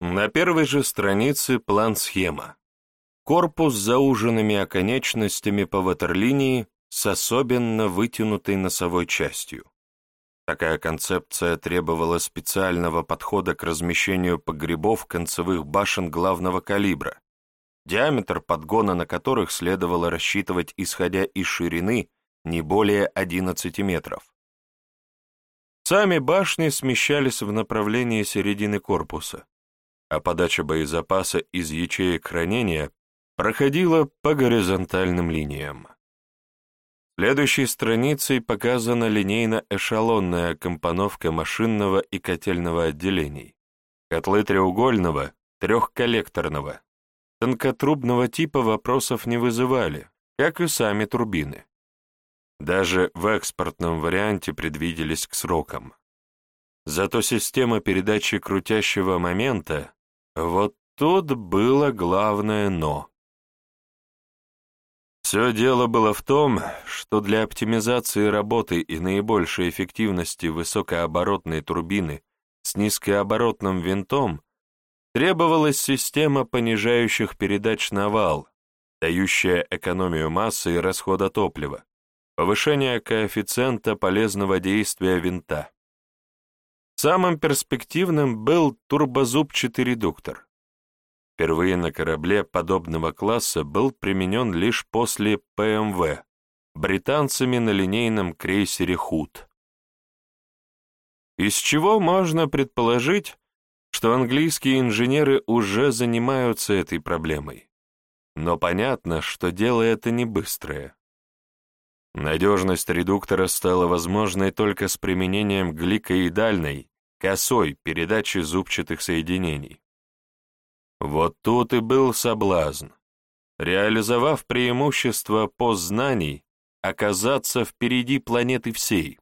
Speaker 1: На первой же странице план-схема. Корпус с зауженными оконечностями по ватерлинии с особенно вытянутой носовой частью. Такая концепция требовала специального подхода к размещению погребов концевых башен главного калибра, диаметр подгона на которых следовало рассчитывать, исходя из ширины, не более 11 метров. Сами башни смещались в направлении середины корпуса, а подача боезапаса из ячеек хранения проходила по горизонтальным линиям. Следующей страницей показана линейно-эшелонная компоновка машинного и котельного отделений, котлы треугольного, трехколлекторного, тонкотрубного типа вопросов не вызывали, как и сами турбины. Даже в экспортном варианте предвиделись к срокам. Зато система передачи крутящего момента вот тут было главное «но». Все дело было в том, что для оптимизации работы и наибольшей эффективности высокооборотной турбины с низкооборотным винтом требовалась система понижающих передач на вал, дающая экономию массы и расхода топлива, повышение коэффициента полезного действия винта. Самым перспективным был турбозубчатый редуктор. Впервые на корабле подобного класса был применен лишь после ПМВ, британцами на линейном крейсере «Худ». Из чего можно предположить, что английские инженеры уже занимаются этой проблемой. Но понятно, что дело это не быстрое. Надежность редуктора стала возможной только с применением гликоидальной, косой передачи зубчатых соединений. Вот тут и был соблазн. Реализовав преимущество познаний, оказаться впереди планеты всей.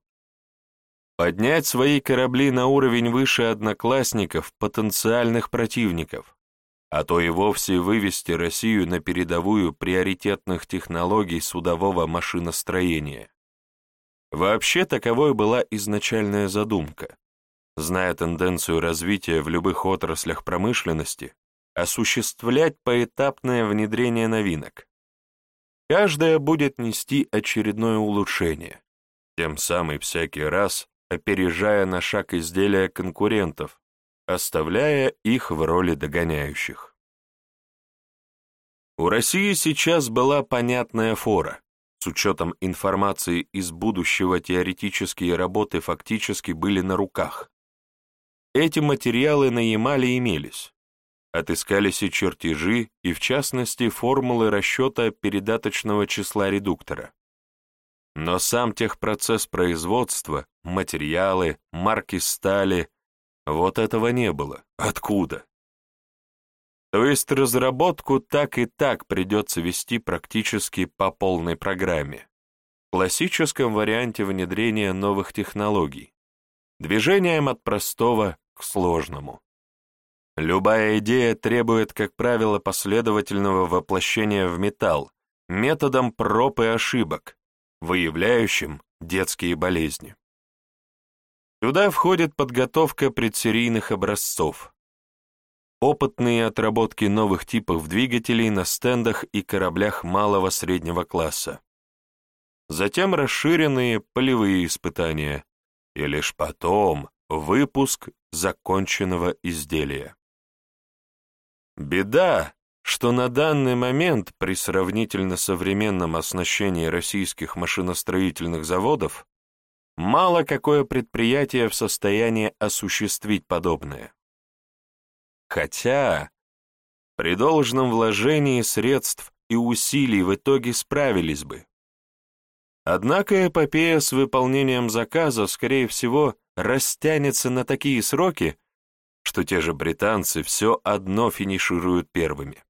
Speaker 1: Поднять свои корабли на уровень выше одноклассников, потенциальных противников, а то и вовсе вывести Россию на передовую приоритетных технологий судового машиностроения. Вообще таковой была изначальная задумка зная тенденцию развития в любых отраслях промышленности, осуществлять поэтапное внедрение новинок. Каждая будет нести очередное улучшение, тем самым всякий раз опережая на шаг изделия конкурентов, оставляя их в роли догоняющих. У России сейчас была понятная фора. С учетом информации из будущего теоретические работы фактически были на руках. Эти материалы на Ямале имелись. Отыскались и чертежи, и в частности формулы расчета передаточного числа редуктора. Но сам техпроцесс производства, материалы, марки стали, вот этого не было. Откуда? То есть разработку так и так придется вести практически по полной программе. В классическом варианте внедрения новых технологий. Движением от простого к сложному. Любая идея требует, как правило, последовательного воплощения в металл, методом проб и ошибок, выявляющим детские болезни. Сюда входит подготовка предсерийных образцов, опытные отработки новых типов двигателей на стендах и кораблях малого-среднего класса. Затем расширенные полевые испытания, и лишь потом выпуск законченного изделия. Беда, что на данный момент при сравнительно современном оснащении российских машиностроительных заводов мало какое предприятие в состоянии осуществить подобное. Хотя при должном вложении средств и усилий в итоге справились бы. Однако эпопея с выполнением заказа, скорее всего, растянется на такие сроки, что те же британцы все одно финишируют первыми.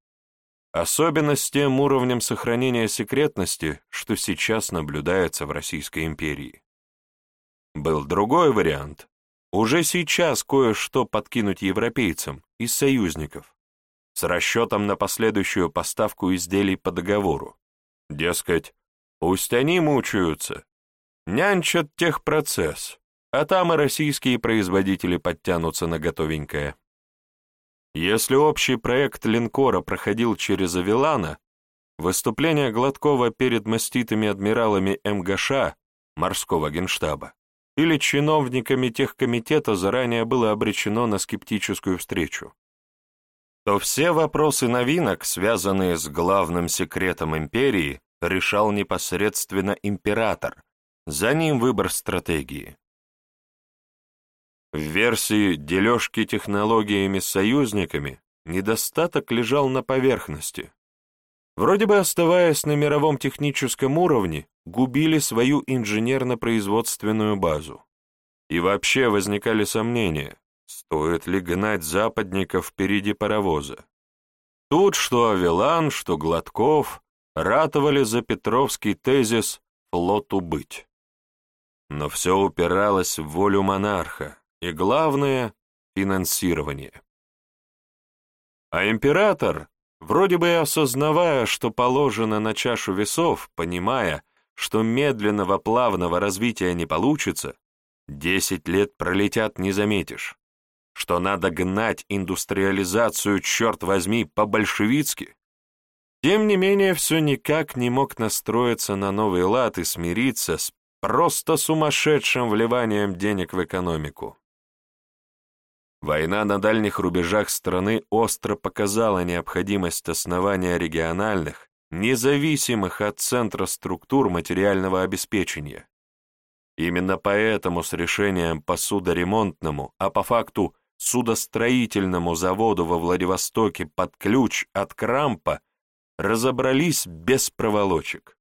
Speaker 1: Особенно с тем уровнем сохранения секретности, что сейчас наблюдается в Российской империи. Был другой вариант. Уже сейчас кое-что подкинуть европейцам из союзников, с расчетом на последующую поставку изделий по договору. Дескать, пусть они мучаются, нянчат техпроцесс, а там и российские производители подтянутся на готовенькое. Если общий проект линкора проходил через Авилана, выступление Гладкова перед маститыми адмиралами МГШ, морского генштаба, или чиновниками техкомитета заранее было обречено на скептическую встречу, то все вопросы новинок, связанные с главным секретом империи, решал непосредственно император, за ним выбор стратегии. В версии дележки технологиями с союзниками недостаток лежал на поверхности. Вроде бы оставаясь на мировом техническом уровне, губили свою инженерно-производственную базу. И вообще возникали сомнения, стоит ли гнать западников впереди паровоза. Тут что Авелан, что Гладков ратовали за Петровский тезис «флоту быть». Но все упиралось в волю монарха, и главное — финансирование. А император, вроде бы осознавая, что положено на чашу весов, понимая, что медленного плавного развития не получится, десять лет пролетят не заметишь, что надо гнать индустриализацию, черт возьми, по-большевицки. Тем не менее, все никак не мог настроиться на новый лад и смириться с просто сумасшедшим вливанием денег в экономику. Война на дальних рубежах страны остро показала необходимость основания региональных, независимых от центра структур материального обеспечения. Именно поэтому с решением по судоремонтному, а по факту судостроительному заводу во Владивостоке под ключ от Крампа разобрались без проволочек.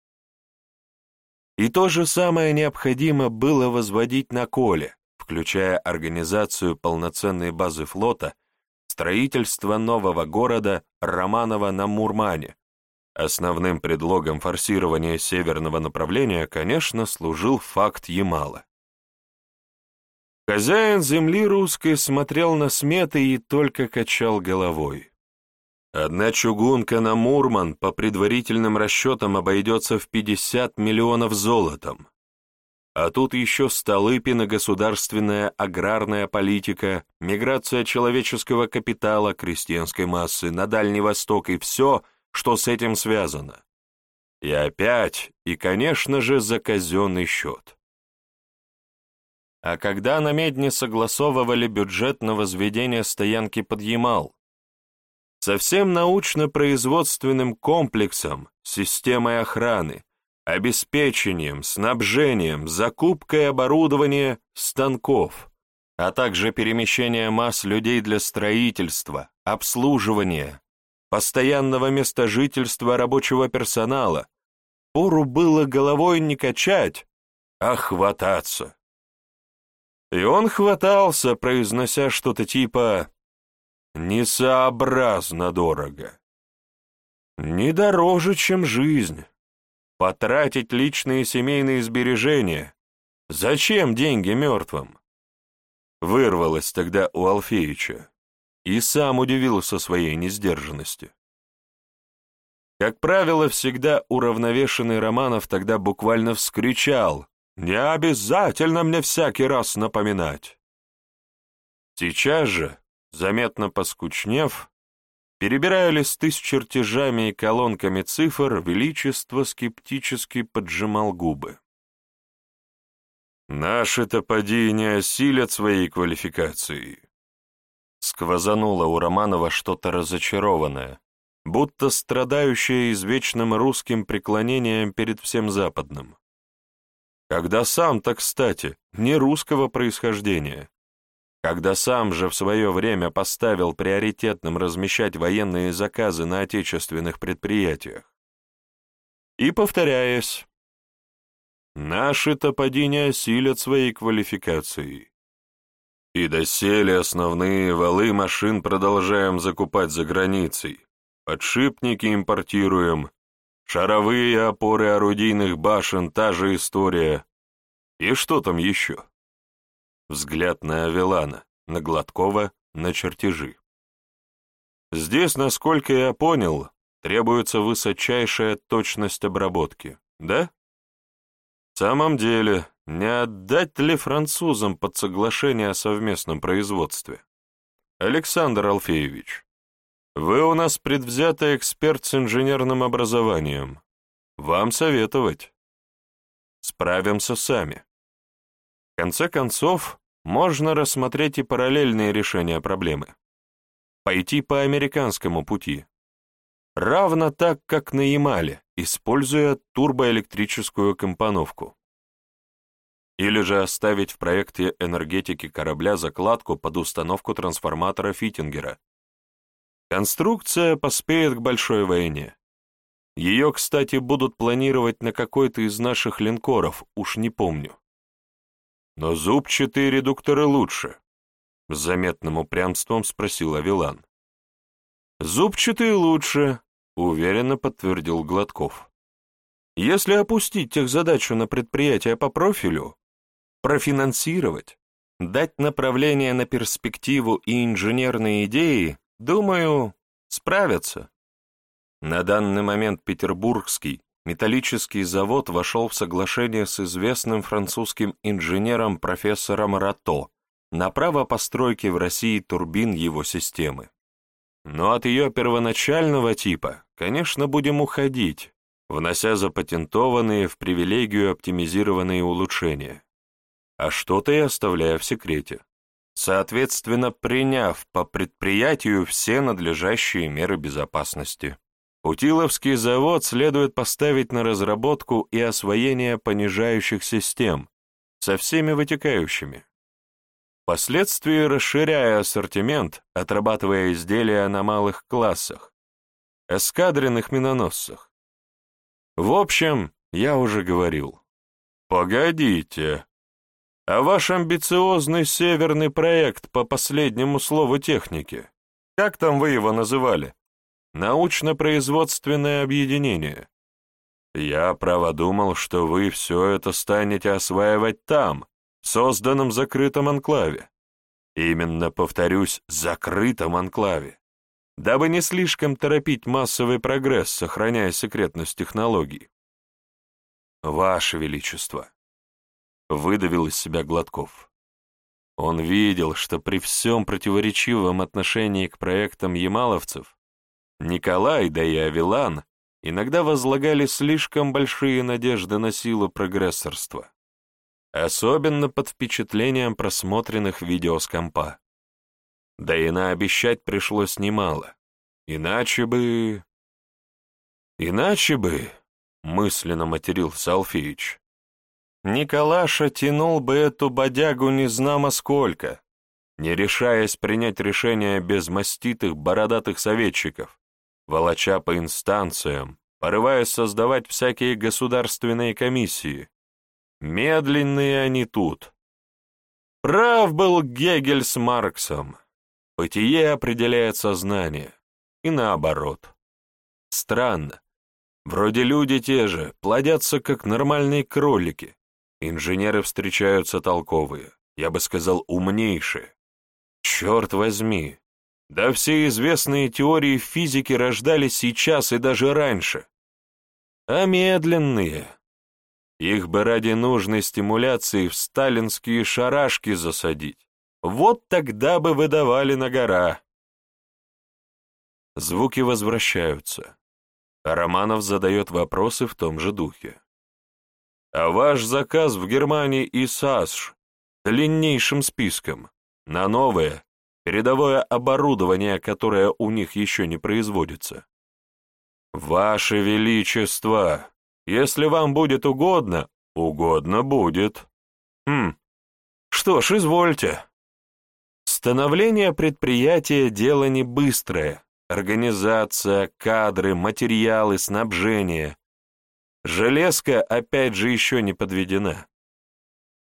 Speaker 1: И то же самое необходимо было возводить на Коле, включая организацию полноценной базы флота, строительство нового города Романова на Мурмане. Основным предлогом форсирования северного направления, конечно, служил факт Ямала. Хозяин земли русской смотрел на сметы и только качал головой. Одна чугунка на Мурман по предварительным расчетам обойдется в 50 миллионов золотом. А тут еще Столыпина государственная аграрная политика, миграция человеческого капитала, крестьянской массы на Дальний Восток и все, что с этим связано. И опять, и, конечно же, за казенный счет. А когда на Медне согласовывали бюджет на возведение стоянки под Ямал, со всем научно-производственным комплексом, системой охраны, обеспечением, снабжением, закупкой оборудования, станков, а также перемещение масс людей для строительства, обслуживания, постоянного места жительства рабочего персонала, пору было головой не качать, а хвататься. И он хватался, произнося что-то типа «несообразно дорого». Не дороже, чем жизнь. Потратить личные семейные сбережения. Зачем деньги мертвым? Вырвалось тогда у Алфеича. И сам удивился своей несдержанности. Как правило, всегда уравновешенный Романов тогда буквально вскричал «Не обязательно мне всякий раз напоминать!» Сейчас же, заметно поскучнев, Перебирая листы с чертежами и колонками цифр, Величество скептически поджимал губы. «Наши-то поди не осилят своей квалификации», сквозануло у Романова что-то разочарованное, будто страдающее извечным русским преклонением перед всем западным. Когда сам-то, кстати, не русского происхождения. Когда сам же в свое время поставил приоритетным размещать военные заказы на отечественных предприятиях. И повторяясь, наши топоди не осилят своей квалификации. И доселе основные валы машин продолжаем закупать за границей, подшипники импортируем, шаровые опоры орудийных башен — та же история. И что там еще? Взгляд на Авелана, на Гладкова, на чертежи. Здесь, насколько я понял, требуется высочайшая точность обработки, да? В самом деле, не отдать ли французам под соглашение о совместном производстве? Александр Алфеевич, вы у нас предвзятый эксперт с инженерным образованием. Вам советовать. Справимся сами. В конце концов, можно рассмотреть и параллельные решения проблемы. Пойти по американскому пути. Равно так, как на Ямале, используя турбоэлектрическую компоновку. Или же оставить в проекте энергетики корабля закладку под установку трансформатора Фиттингера, Конструкция поспеет к большой войне. Ее, кстати, будут планировать на какой-то из наших линкоров, уж не помню. Но зубчатые редукторы лучше, — с заметным упрямством спросил Авилан. Зубчатые лучше, — уверенно подтвердил Гладков. Если опустить техзадачу на предприятие по профилю, профинансировать, дать направление на перспективу и инженерные идеи, Думаю, справятся. На данный момент Петербургский металлический завод вошел в соглашение с известным французским инженером профессором Рато на право постройки в России турбин его системы. Но от ее первоначального типа, конечно, будем уходить, внося запатентованные в привилегию оптимизированные улучшения. А что-то и оставляя в секрете соответственно, приняв по предприятию все надлежащие меры безопасности. Утиловский завод следует поставить на разработку и освоение понижающих систем со всеми вытекающими. Впоследствии расширяя ассортимент, отрабатывая изделия на малых классах, эскадренных миноносцах. В общем, я уже говорил. «Погодите», а ваш амбициозный северный проект по последнему слову техники, как там вы его называли? Научно-производственное объединение. Я право думал, что вы все это станете осваивать там, в созданном закрытом анклаве. Именно, повторюсь, закрытом анклаве, дабы не слишком торопить массовый прогресс, сохраняя секретность технологий. Ваше Величество, выдавил из себя Гладков. Он видел, что при всем противоречивом отношении к проектам ямаловцев Николай, да и Авилан иногда возлагали слишком большие надежды на силу прогрессорства, особенно под впечатлением просмотренных видео с компа. Да и наобещать пришлось немало, иначе бы... Иначе бы, мысленно матерился Алфеич, Николаша тянул бы эту бодягу незнамо сколько, не решаясь принять решение без маститых бородатых советчиков, волоча по инстанциям, порываясь создавать всякие государственные комиссии. Медленные они тут. Прав был Гегель с Марксом. Бытие определяет сознание. И наоборот. Странно. Вроде люди те же, плодятся как нормальные кролики, Инженеры встречаются толковые, я бы сказал, умнейшие. Черт возьми, да все известные теории физики рождались сейчас и даже раньше. А медленные. Их бы ради нужной стимуляции в сталинские шарашки засадить. Вот тогда бы выдавали на гора. Звуки возвращаются. Романов задает вопросы в том же духе. А ваш заказ в Германии и САСШ длиннейшим списком на новое, передовое оборудование, которое у них еще не производится. Ваше Величество, если вам будет угодно, угодно будет. Хм, что ж, извольте. Становление предприятия – дело не быстрое. Организация, кадры, материалы, снабжение. Железка, опять же, еще не подведена.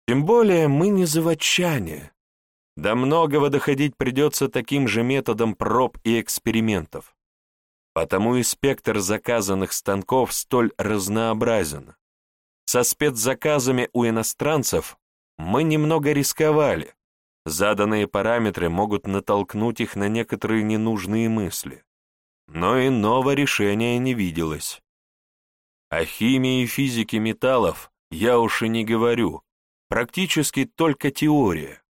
Speaker 1: Тем более мы не заводчане. До многого доходить придется таким же методом проб и экспериментов. Потому и спектр заказанных станков столь разнообразен. Со спецзаказами у иностранцев мы немного рисковали. Заданные параметры могут натолкнуть их на некоторые ненужные мысли. Но иного решения не виделось. О химии и физике металлов я уж и не говорю, практически только теория.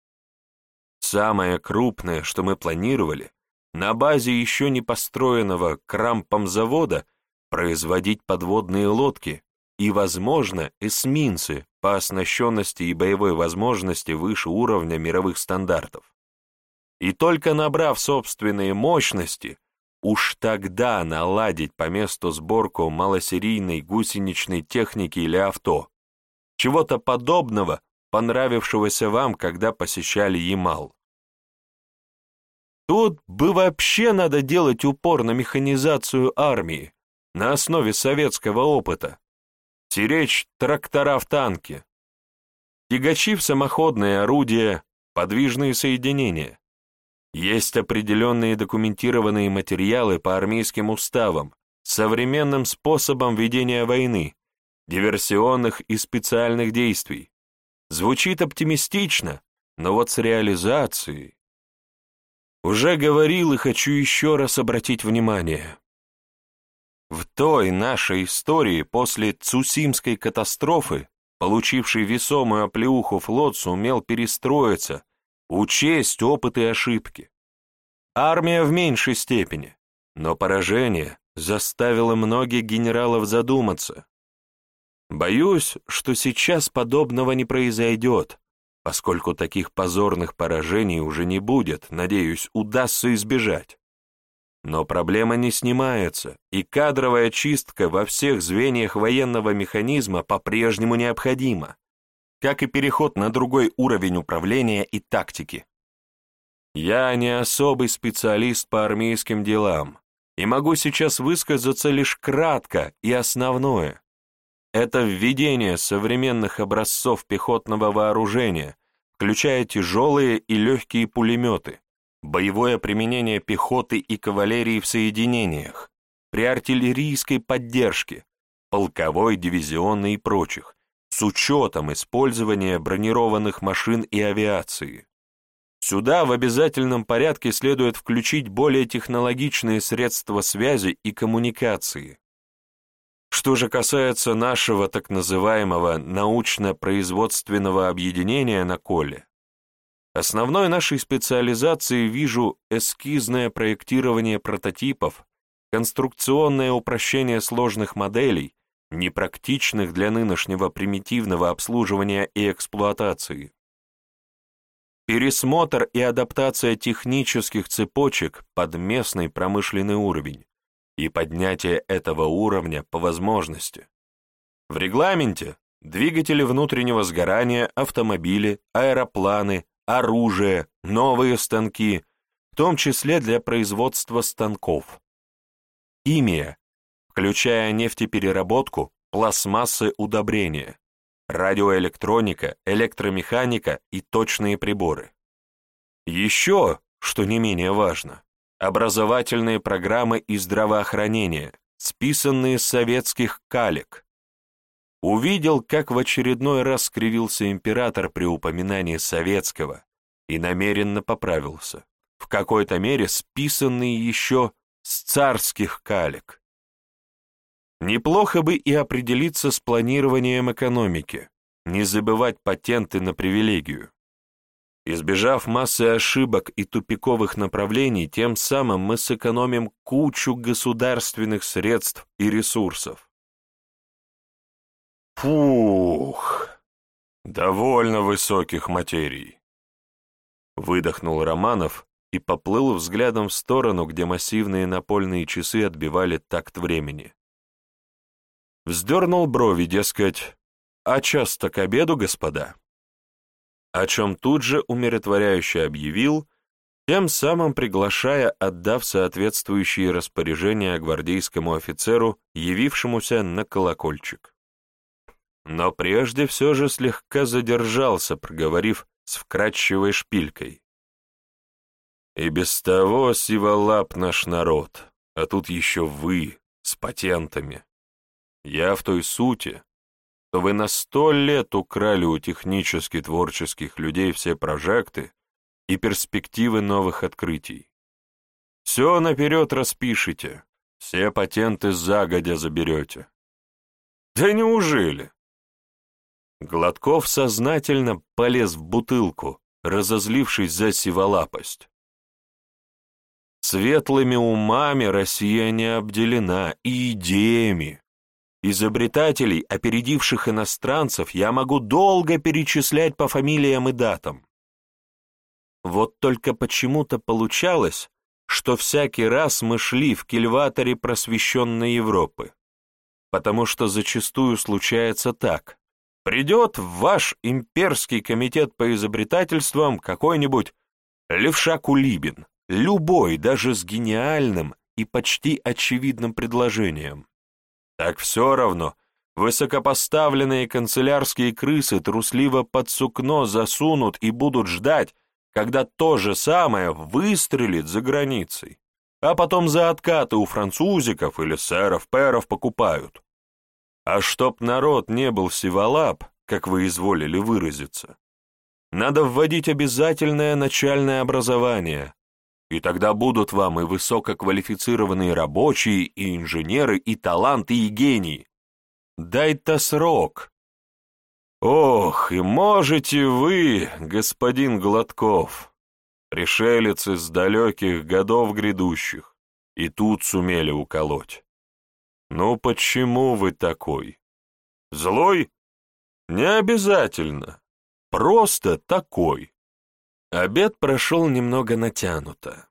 Speaker 1: Самое крупное, что мы планировали, на базе еще не построенного крампом завода производить подводные лодки и, возможно, эсминцы по оснащенности и боевой возможности выше уровня мировых стандартов. И только набрав собственные мощности, уж тогда наладить по месту сборку малосерийной гусеничной техники или авто, чего-то подобного, понравившегося вам, когда посещали Ямал. Тут бы вообще надо делать упор на механизацию армии на основе советского опыта, Стеречь трактора в танке. Тягачи в самоходные орудия, подвижные соединения. Есть определенные документированные материалы по армейским уставам, современным способам ведения войны, диверсионных и специальных действий. Звучит оптимистично, но вот с реализацией... Уже говорил и хочу еще раз обратить внимание. В той нашей истории после Цусимской катастрофы, получивший весомую оплеуху флот сумел перестроиться, учесть опыт и ошибки. Армия в меньшей степени, но поражение заставило многих генералов задуматься. Боюсь, что сейчас подобного не произойдет, поскольку таких позорных поражений уже не будет, надеюсь, удастся избежать. Но проблема не снимается, и кадровая чистка во всех звеньях военного механизма по-прежнему необходима, как и переход на другой уровень управления и тактики. Я не особый специалист по армейским делам, и могу сейчас высказаться лишь кратко и основное. Это введение современных образцов пехотного вооружения, включая тяжелые и легкие пулеметы, боевое применение пехоты и кавалерии в соединениях, при артиллерийской поддержке, полковой, дивизионной и прочих, с учетом использования бронированных машин и авиации. Сюда в обязательном порядке следует включить более технологичные средства связи и коммуникации. Что же касается нашего так называемого научно-производственного объединения на Коле, Основной нашей специализацией вижу эскизное проектирование прототипов, конструкционное упрощение сложных моделей, непрактичных для нынешнего примитивного обслуживания и эксплуатации. Пересмотр и адаптация технических цепочек под местный промышленный уровень и поднятие этого уровня по возможности. В регламенте двигатели внутреннего сгорания, автомобили, аэропланы, оружие, новые станки, в том числе для производства станков. Химия, включая нефтепереработку, пластмассы удобрения, радиоэлектроника, электромеханика и точные приборы. Еще, что не менее важно, образовательные программы и здравоохранения, списанные с советских калек, увидел, как в очередной раз скривился император при упоминании советского и намеренно поправился, в какой-то мере списанный еще с царских калек. Неплохо бы и определиться с планированием экономики, не забывать патенты на привилегию. Избежав массы ошибок и тупиковых направлений, тем самым мы сэкономим кучу государственных средств и ресурсов. Фух, довольно высоких материй. Выдохнул Романов и поплыл взглядом в сторону, где массивные напольные часы отбивали такт времени. Вздернул брови, дескать, а час-то к обеду, господа? О чем тут же умиротворяюще объявил, тем самым приглашая, отдав соответствующие распоряжения гвардейскому офицеру, явившемуся на колокольчик. Но прежде все же слегка задержался, проговорив с вкрадчивой шпилькой. «И без того сиволап наш народ, а тут еще вы с патентами. Я в той сути, что вы на сто лет украли у технически творческих людей все прожекты и перспективы новых открытий. Все наперед распишите, все патенты загодя заберете. Да неужели? Гладков сознательно полез в бутылку, разозлившись за сиволапость. Светлыми умами Россия не обделена, и идеями. Изобретателей, опередивших иностранцев, я могу долго перечислять по фамилиям и датам. Вот только почему-то получалось, что всякий раз мы шли в кильваторе просвещенной Европы. Потому что зачастую случается так. Придет в ваш имперский комитет по изобретательствам какой-нибудь левша Кулибин, любой, даже с гениальным и почти очевидным предложением. Так все равно высокопоставленные канцелярские крысы трусливо под сукно засунут и будут ждать, когда то же самое выстрелит за границей, а потом за откаты у французиков или сэров-перов покупают. А чтоб народ не был сиволап, как вы изволили выразиться, надо вводить обязательное начальное образование, и тогда будут вам и высококвалифицированные рабочие, и инженеры, и таланты, и гении. Дай-то срок. Ох, и можете вы, господин Гладков, пришелец из далеких годов грядущих, и тут сумели уколоть. Ну почему вы такой? Злой? Не обязательно. Просто такой. Обед прошел немного натянуто.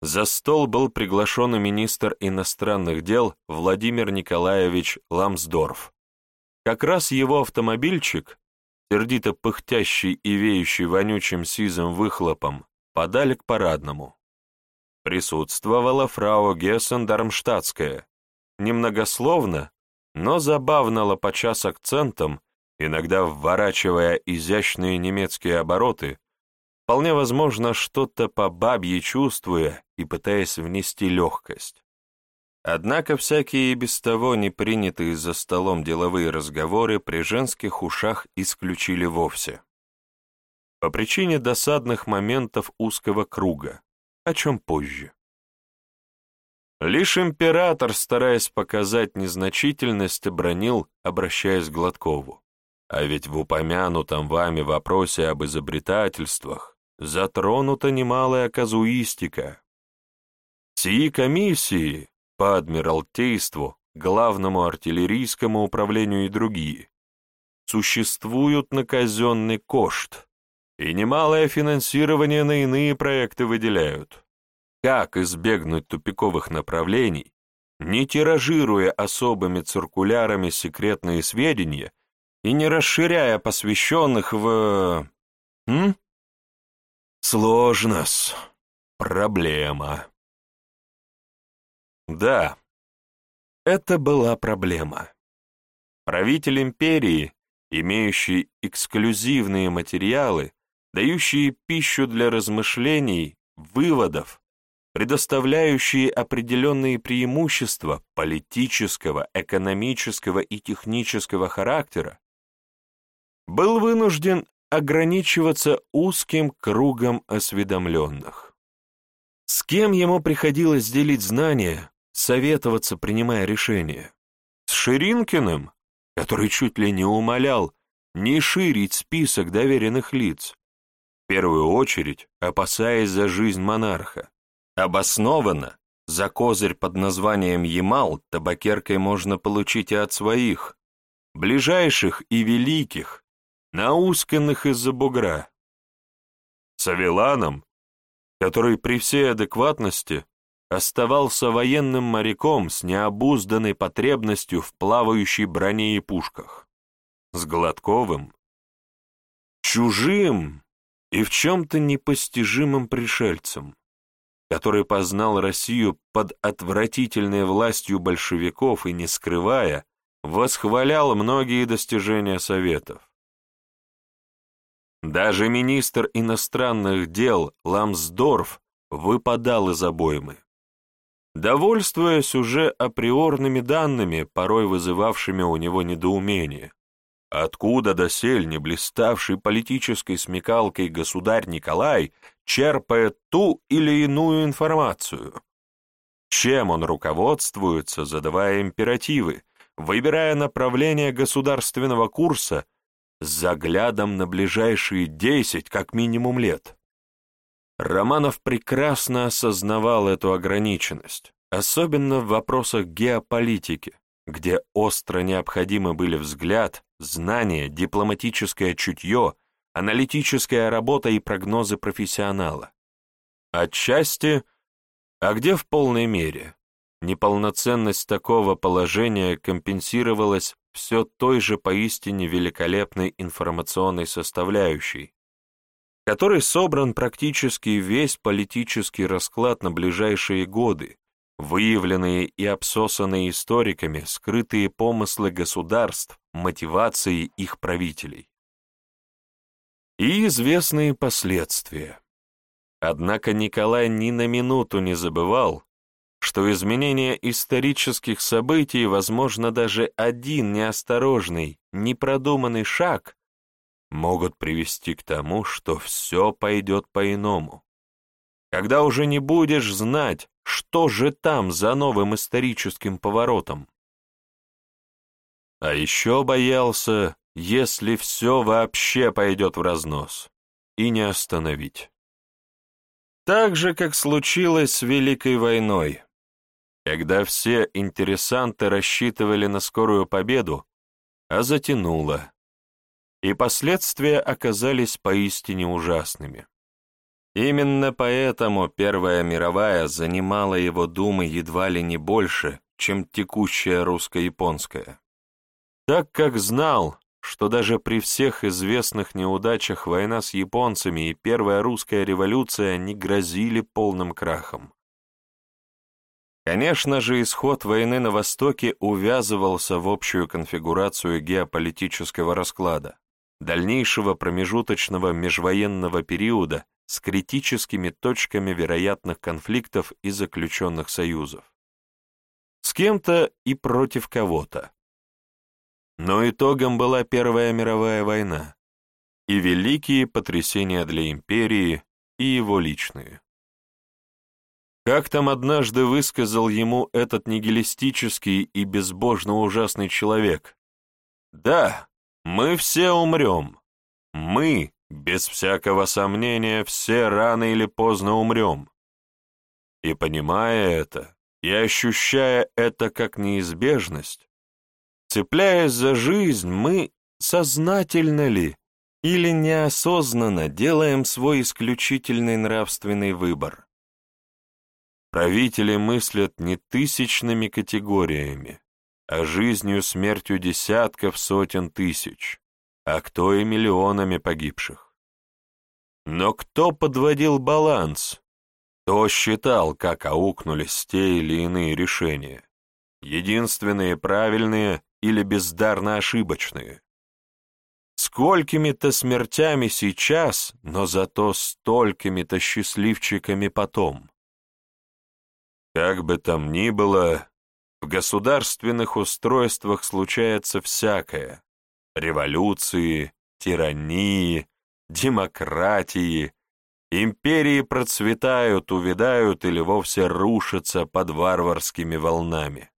Speaker 1: За стол был приглашен министр иностранных дел Владимир Николаевич Ламсдорф. Как раз его автомобильчик, сердито пыхтящий и веющий вонючим сизым выхлопом, подали к парадному. Присутствовала фрау Гессен Дармштадтская, немногословно, но забавно лопача с акцентом, иногда вворачивая изящные немецкие обороты, вполне возможно, что-то по бабье чувствуя и пытаясь внести легкость. Однако всякие и без того не принятые за столом деловые разговоры при женских ушах исключили вовсе. По причине досадных моментов узкого круга, о чем позже. Лишь император, стараясь показать незначительность, обронил, обращаясь к Гладкову. А ведь в упомянутом вами вопросе об изобретательствах затронута немалая казуистика. Сии комиссии по адмиралтейству, главному артиллерийскому управлению и другие существуют на казенный кошт, и немалое финансирование на иные проекты выделяют. Как избегнуть тупиковых направлений, не тиражируя особыми циркулярами секретные сведения и не расширяя посвященных в... М? Сложно-с. Проблема. Да, это была проблема. Правитель империи, имеющий эксклюзивные материалы, дающие пищу для размышлений, выводов, предоставляющие определенные преимущества политического, экономического и технического характера, был вынужден ограничиваться узким кругом осведомленных. С кем ему приходилось делить знания, советоваться, принимая решения? С Ширинкиным, который чуть ли не умолял не ширить список доверенных лиц, в первую очередь опасаясь за жизнь монарха. Обоснованно, за козырь под названием Ямал табакеркой можно получить и от своих, ближайших и великих, наусканных из-за бугра. С Авеланом, который при всей адекватности оставался военным моряком с необузданной потребностью в плавающей броне и пушках. С Гладковым. Чужим, и в чем-то непостижимым пришельцем, который познал Россию под отвратительной властью большевиков и, не скрывая, восхвалял многие достижения Советов. Даже министр иностранных дел Ламсдорф выпадал из обоймы. Довольствуясь уже априорными данными, порой вызывавшими у него недоумение, откуда досель не блиставший политической смекалкой государь Николай черпает ту или иную информацию? Чем он руководствуется, задавая императивы, выбирая направление государственного курса заглядом на ближайшие десять, как минимум, лет? Романов прекрасно осознавал эту ограниченность, особенно в вопросах геополитики, где остро необходимы были взгляд, знание, дипломатическое чутье, аналитическая работа и прогнозы профессионала. Отчасти, а где в полной мере, неполноценность такого положения компенсировалась все той же поистине великолепной информационной составляющей, которой собран практически весь политический расклад на ближайшие годы, выявленные и обсосанные историками скрытые помыслы государств, мотивации их правителей. И известные последствия. Однако Николай ни на минуту не забывал, что изменение исторических событий, возможно, даже один неосторожный, непродуманный шаг могут привести к тому, что все пойдет по-иному. Когда уже не будешь знать, что же там за новым историческим поворотом. А еще боялся, если все вообще пойдет в разнос, и не остановить. Так же, как случилось с Великой войной, когда все интересанты рассчитывали на скорую победу, а затянуло, и последствия оказались поистине ужасными. Именно поэтому Первая мировая занимала его думы едва ли не больше, чем текущая русско-японская. Так как знал, что даже при всех известных неудачах война с японцами и Первая русская революция не грозили полным крахом. Конечно же, исход войны на Востоке увязывался в общую конфигурацию геополитического расклада дальнейшего промежуточного межвоенного периода с критическими точками вероятных конфликтов и заключенных союзов. С кем-то и против кого-то. Но итогом была Первая мировая война и великие потрясения для империи и его личные. Как там однажды высказал ему этот нигилистический и безбожно ужасный человек? Да, мы все умрем. Мы, без всякого сомнения, все рано или поздно умрем. И понимая это, и ощущая это как неизбежность, цепляясь за жизнь, мы, сознательно ли или неосознанно, делаем свой исключительный нравственный выбор. Правители мыслят не тысячными категориями, а жизнью смертью десятков сотен тысяч, а кто и миллионами погибших. Но кто подводил баланс? Кто считал, как аукнулись те или иные решения? Единственные правильные или бездарно ошибочные? Сколькими-то смертями сейчас, но зато столькими-то счастливчиками потом. Как бы там ни было, в государственных устройствах случается всякое. Революции, тирании, демократии. Империи процветают, увядают или вовсе рушатся под варварскими волнами.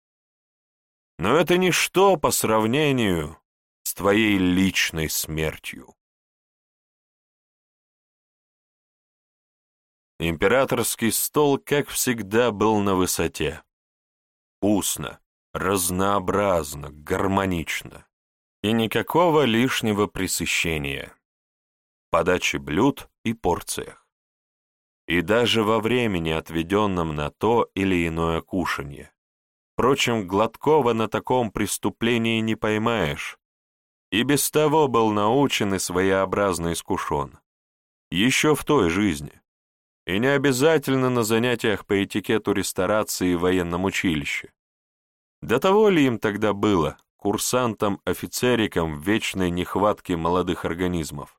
Speaker 1: Но это ничто по сравнению с твоей личной смертью. Императорский стол, как всегда, был на высоте вкусно, разнообразно, гармонично. И никакого лишнего пресыщения. Подачи блюд и порциях. И даже во времени, отведенном на то или иное кушанье. Впрочем, Гладкова на таком преступлении не поймаешь. И без того был научен и своеобразно искушен. еще в той жизни. И не обязательно на занятиях по этикету ресторации в военном училище. До того ли им тогда было, курсантам-офицерикам в вечной нехватке молодых организмов?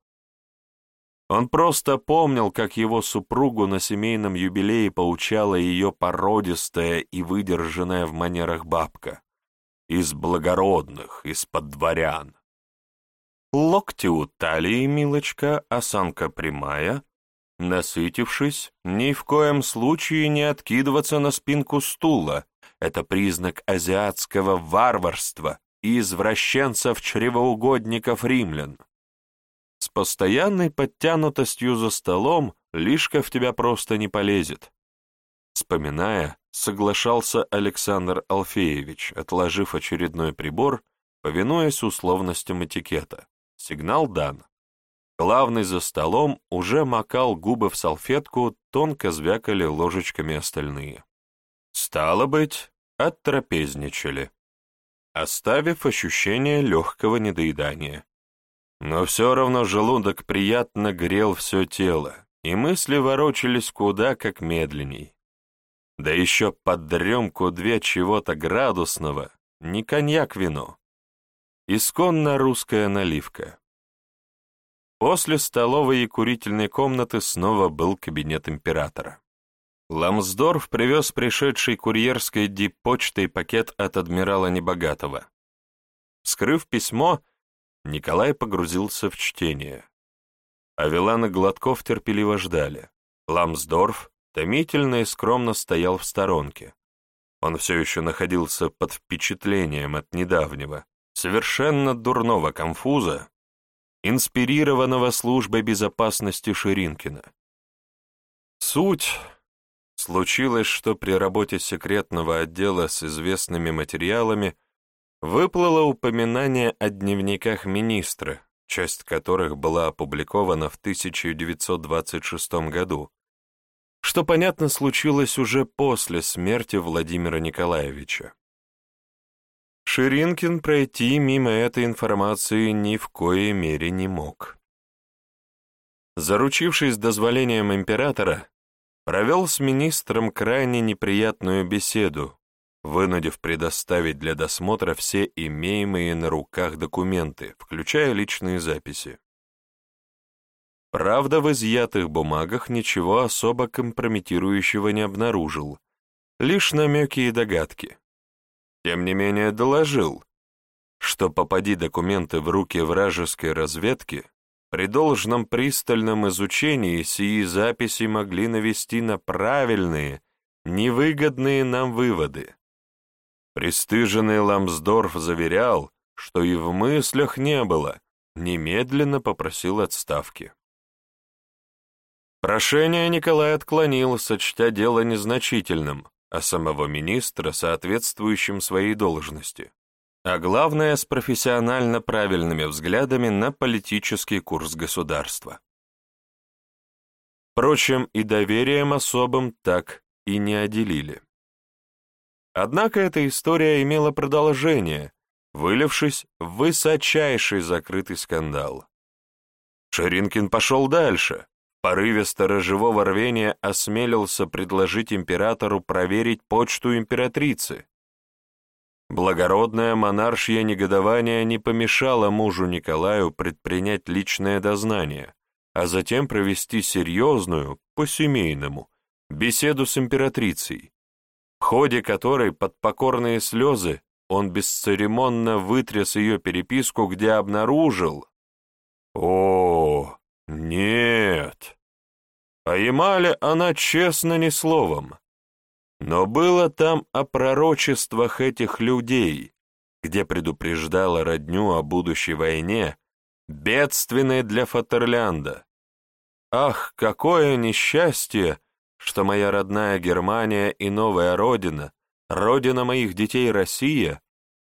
Speaker 1: Он просто помнил, как его супругу на семейном юбилее поучала ее породистая и выдержанная в манерах бабка. Из благородных, из-под дворян. Локти у талии, милочка, осанка прямая. Насытившись, ни в коем случае не откидываться на спинку стула. Это признак азиатского варварства и извращенцев-чревоугодников римлян. С постоянной подтянутостью за столом лишка в тебя просто не полезет. Вспоминая, соглашался Александр Алфеевич, отложив очередной прибор, повинуясь условностям этикета. Сигнал дан. Главный за столом уже макал губы в салфетку, тонко звякали ложечками остальные. Стало быть, оттрапезничали, оставив ощущение легкого недоедания. Но все равно желудок приятно грел все тело, и мысли ворочались куда как медленней. Да еще под дремку две чего-то градусного, не коньяк-вино. Исконно русская наливка. После столовой и курительной комнаты снова был кабинет императора. Ламсдорф привез пришедший курьерской диппочтой пакет от адмирала Небогатого. Скрыв письмо, Николай погрузился в чтение. Авелан и Гладков терпеливо ждали. Ламсдорф томительно и скромно стоял в сторонке. Он все еще находился под впечатлением от недавнего, совершенно дурного конфуза, инспирированного службой безопасности Ширинкина. Суть случилось, что при работе секретного отдела с известными материалами выплыло упоминание о дневниках министра, часть которых была опубликована в 1926 году, что, понятно, случилось уже после смерти Владимира Николаевича. Ширинкин пройти мимо этой информации ни в коей мере не мог. Заручившись дозволением императора, провел с министром крайне неприятную беседу, вынудив предоставить для досмотра все имеемые на руках документы, включая личные записи. Правда, в изъятых бумагах ничего особо компрометирующего не обнаружил, лишь намеки и догадки. Тем не менее доложил, что попади документы в руки вражеской разведки, при должном пристальном изучении сии записи могли навести на правильные, невыгодные нам выводы. Престыженный Ламсдорф заверял, что и в мыслях не было, немедленно попросил отставки. Прошение Николай отклонил, сочтя дело незначительным, а самого министра соответствующим своей должности, а главное, с профессионально правильными взглядами на политический курс государства. Впрочем, и доверием особым так и не отделили. Однако эта история имела продолжение, вылившись в высочайший закрытый скандал. Ширинкин пошел дальше, порыве сторожевого рвения осмелился предложить императору проверить почту императрицы. Благородное монаршье негодование не помешало мужу Николаю предпринять личное дознание, а затем провести серьезную, по-семейному, беседу с императрицей, в ходе которой под покорные слезы он бесцеремонно вытряс ее переписку, где обнаружил... О, нет. А Ямале она честно ни словом. Но было там о пророчествах этих людей, где предупреждала родню о будущей войне, бедственной для Фатерлянда. Ах, какое несчастье, что моя родная Германия и новая родина, родина моих детей Россия,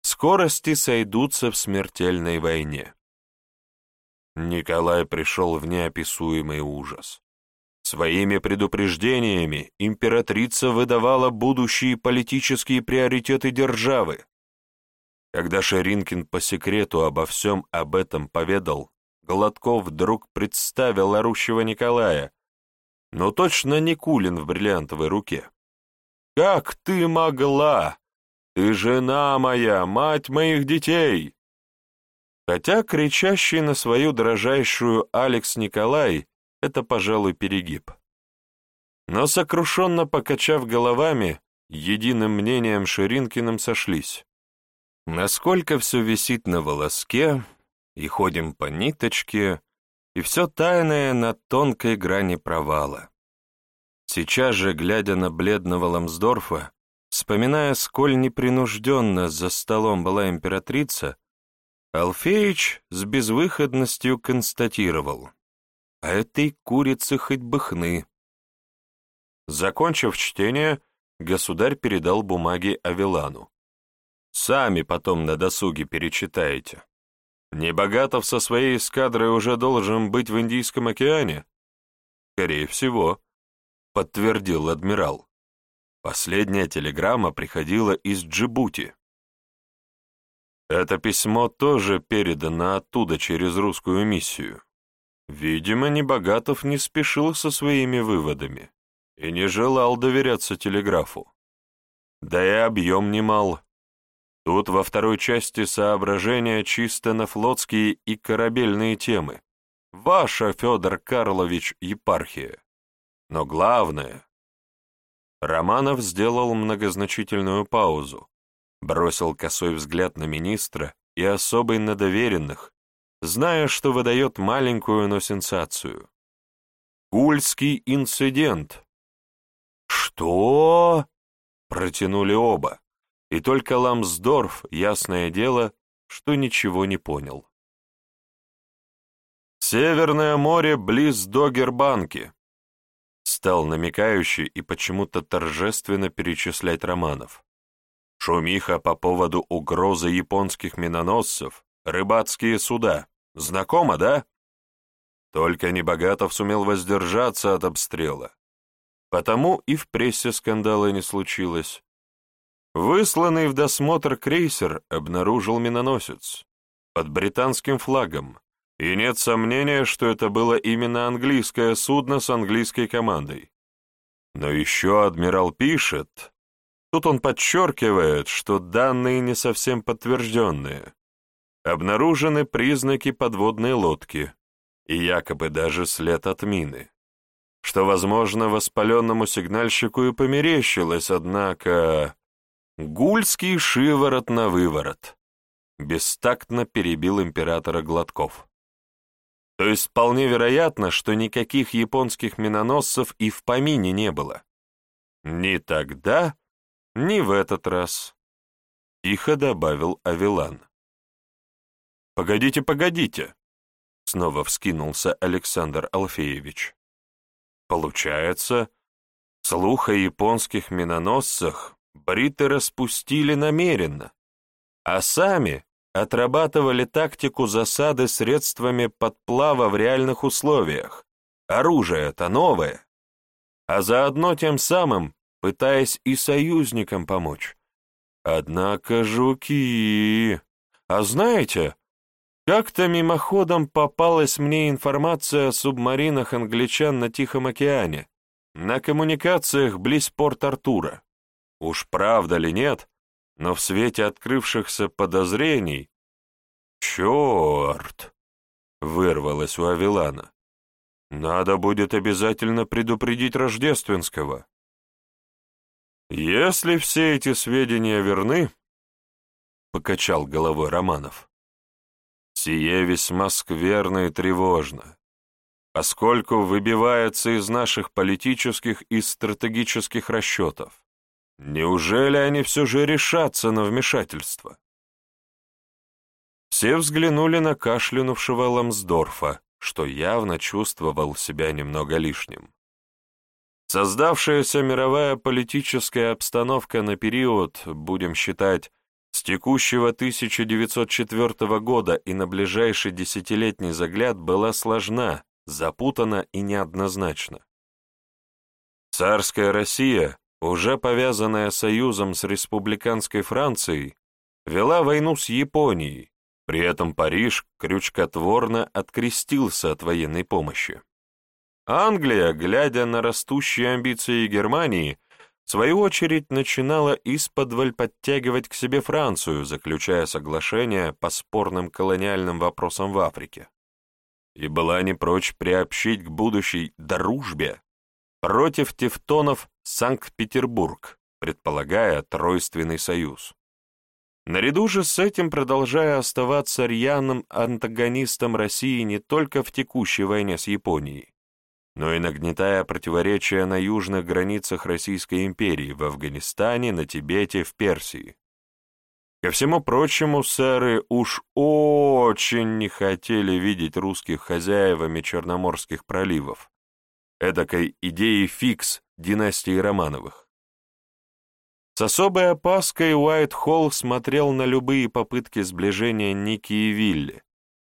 Speaker 1: скорости сойдутся в смертельной войне. Николай пришел в неописуемый ужас. Своими предупреждениями императрица выдавала будущие политические приоритеты державы. Когда Шеринкин по секрету обо всем об этом поведал Гладков вдруг представил орущего Николая, но точно не Кулин в бриллиантовой руке. «Как ты могла? Ты жена моя, мать моих детей!» Хотя кричащий на свою дрожайшую Алекс Николай — это, пожалуй, перегиб. Но сокрушенно покачав головами, единым мнением Ширинкиным сошлись. Насколько все висит на волоске, и ходим по ниточке, и все тайное на тонкой грани провала. Сейчас же, глядя на бледного Ламсдорфа, вспоминая, сколь непринужденно за столом была императрица, Алфеич с безвыходностью констатировал, а этой курице хоть бы хны. Закончив чтение, государь передал бумаги Авилану. «Сами потом на досуге перечитаете. Небогатов со своей эскадрой уже должен быть в Индийском океане?» «Скорее всего», — подтвердил адмирал. Последняя телеграмма приходила из Джибути. Это письмо тоже передано оттуда через русскую миссию. Видимо, Небогатов не спешил со своими выводами и не желал доверяться телеграфу. Да и объем немал. Тут во второй части соображения чисто на флотские и корабельные темы. Ваша, Федор Карлович, епархия. Но главное... Романов сделал многозначительную паузу, бросил косой взгляд на министра и особый на доверенных, зная, что выдает маленькую, но сенсацию. Кульский инцидент. «Что?» — протянули оба, и только Ламсдорф, ясное дело, что ничего не понял. «Северное море близ Догербанки», — стал намекающий и почему-то торжественно перечислять Романов. Шумиха по поводу угрозы японских миноносцев, рыбацкие суда. Знакомо, да? Только Небогатов сумел воздержаться от обстрела. Потому и в прессе скандала не случилось. Высланный в досмотр крейсер обнаружил миноносец под британским флагом, и нет сомнения, что это было именно английское судно с английской командой. Но еще адмирал пишет, тут он подчеркивает, что данные не совсем подтвержденные. Обнаружены признаки подводной лодки и якобы даже след от мины что, возможно, воспаленному сигнальщику и померещилось, однако... Гульский шиворот на выворот. Бестактно перебил императора Гладков. То есть вполне вероятно, что никаких японских миноносцев и в помине не было. Ни тогда, ни в этот раз. Тихо добавил Авилан. «Погодите, погодите!» Снова вскинулся Александр Алфеевич. Получается, слух о японских миноносцах бриты распустили намеренно, а сами отрабатывали тактику засады средствами подплава в реальных условиях. Оружие-то новое. А заодно тем самым пытаясь и союзникам помочь. Однако жуки... А знаете, как-то мимоходом попалась мне информация о субмаринах англичан на Тихом океане, на коммуникациях близ порт Артура. Уж правда ли нет, но в свете открывшихся подозрений... «Черт!» — вырвалось у Авилана. «Надо будет обязательно предупредить Рождественского». «Если все эти сведения верны...» — покачал головой Романов. Сие весьма скверно и тревожно, поскольку выбивается из наших политических и стратегических расчетов. Неужели они все же решатся на вмешательство? Все взглянули на кашлянувшего Ламсдорфа, что явно чувствовал себя немного лишним. Создавшаяся мировая политическая обстановка на период, будем считать, с текущего 1904 года и на ближайший десятилетний загляд была сложна, запутана и неоднозначна. Царская Россия, уже повязанная союзом с республиканской Францией, вела войну с Японией, При этом Париж крючкотворно открестился от военной помощи. Англия, глядя на растущие амбиции Германии, в свою очередь начинала исподволь подтягивать к себе Францию, заключая соглашения по спорным колониальным вопросам в Африке. И была не прочь приобщить к будущей дружбе против тевтонов Санкт-Петербург, предполагая тройственный союз. Наряду же с этим продолжая оставаться рьяным антагонистом России не только в текущей войне с Японией, но и нагнетая противоречия на южных границах Российской империи, в Афганистане, на Тибете, в Персии. Ко всему прочему, сэры уж очень не хотели видеть русских хозяевами Черноморских проливов, эдакой идеи фикс династии Романовых. С особой опаской Уайт-Холл смотрел на любые попытки сближения Ники и Вилли,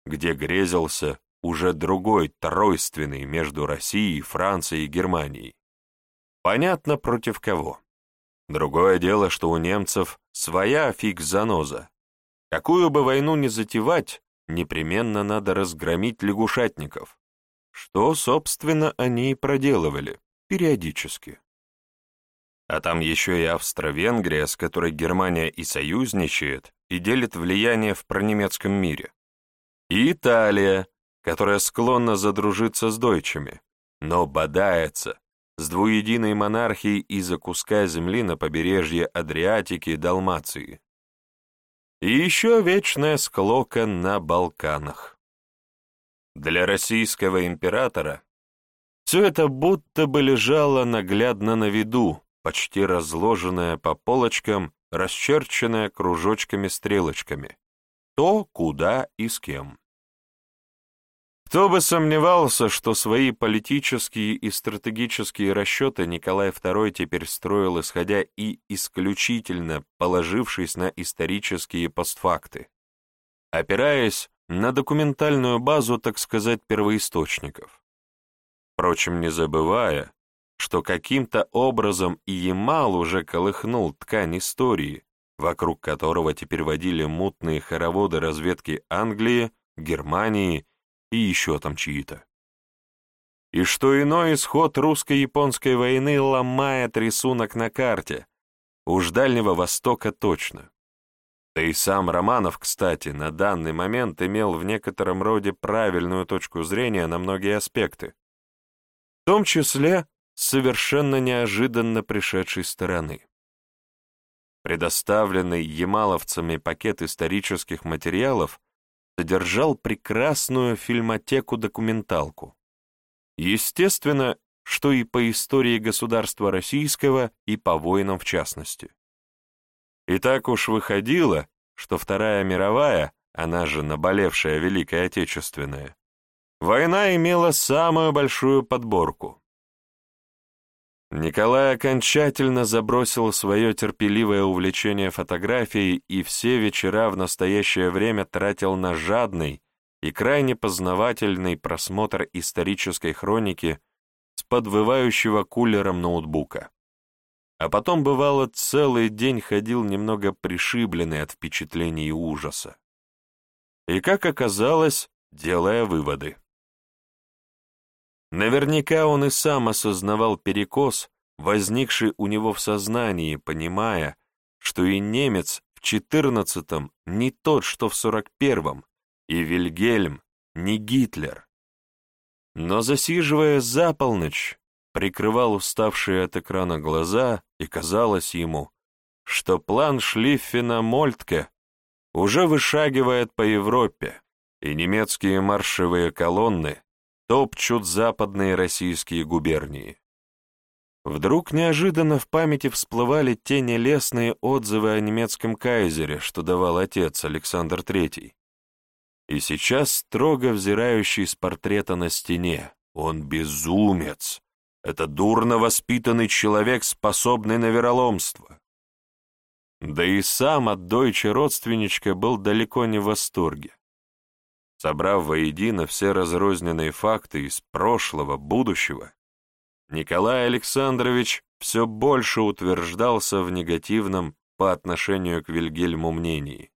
Speaker 1: где грезился уже другой, тройственный между Россией, Францией и Германией. Понятно, против кого. Другое дело, что у немцев своя фикс-заноза. Какую бы войну ни затевать, непременно надо разгромить лягушатников, что, собственно, они и проделывали, периодически. А там еще и Австро-Венгрия, с которой Германия и союзничает, и делит влияние в пронемецком мире. И Италия, которая склонна задружиться с дойчами, но бодается с двуединой монархией из-за куска земли на побережье Адриатики и Далмации. И еще вечная склока на Балканах. Для российского императора все это будто бы лежало наглядно на виду, почти разложенное по полочкам, расчерченное кружочками-стрелочками. То, куда и с кем. Кто бы сомневался, что свои политические и стратегические расчеты Николай II теперь строил, исходя и исключительно положившись на исторические постфакты, опираясь на документальную базу, так сказать, первоисточников. Впрочем, не забывая, что каким-то образом и Ямал уже колыхнул ткань истории, вокруг которого теперь водили мутные хороводы разведки Англии, Германии и еще там чьи-то. И что иной исход русско-японской войны ломает рисунок на карте, уж Дальнего Востока точно. Да и сам Романов, кстати, на данный момент имел в некотором роде правильную точку зрения на многие аспекты, в том числе с совершенно неожиданно пришедшей стороны. Предоставленный ямаловцами пакет исторических материалов содержал прекрасную фильмотеку-документалку. Естественно, что и по истории государства российского, и по войнам в частности. И так уж выходило, что Вторая мировая, она же наболевшая Великая Отечественная, война имела самую большую подборку. Николай окончательно забросил свое терпеливое увлечение фотографией и все вечера в настоящее время тратил на жадный и крайне познавательный просмотр исторической хроники с подвывающего кулером ноутбука. А потом, бывало, целый день ходил немного пришибленный от впечатлений и ужаса. И, как оказалось, делая выводы. Наверняка он и сам осознавал перекос, возникший у него в сознании, понимая, что и немец в четырнадцатом не тот, что в сорок первом, и Вильгельм не Гитлер. Но засиживая за полночь, прикрывал уставшие от экрана глаза, и казалось ему, что план Шлиффена-Мольтке уже вышагивает по Европе, и немецкие маршевые колонны топчут западные российские губернии. Вдруг неожиданно в памяти всплывали те нелестные отзывы о немецком кайзере, что давал отец Александр III. И сейчас строго взирающий с портрета на стене. Он безумец. Это дурно воспитанный человек, способный на вероломство. Да и сам от дойче родственничка был далеко не в восторге. Собрав воедино все разрозненные факты из прошлого, будущего, Николай Александрович все больше утверждался в негативном по отношению к Вильгельму мнении.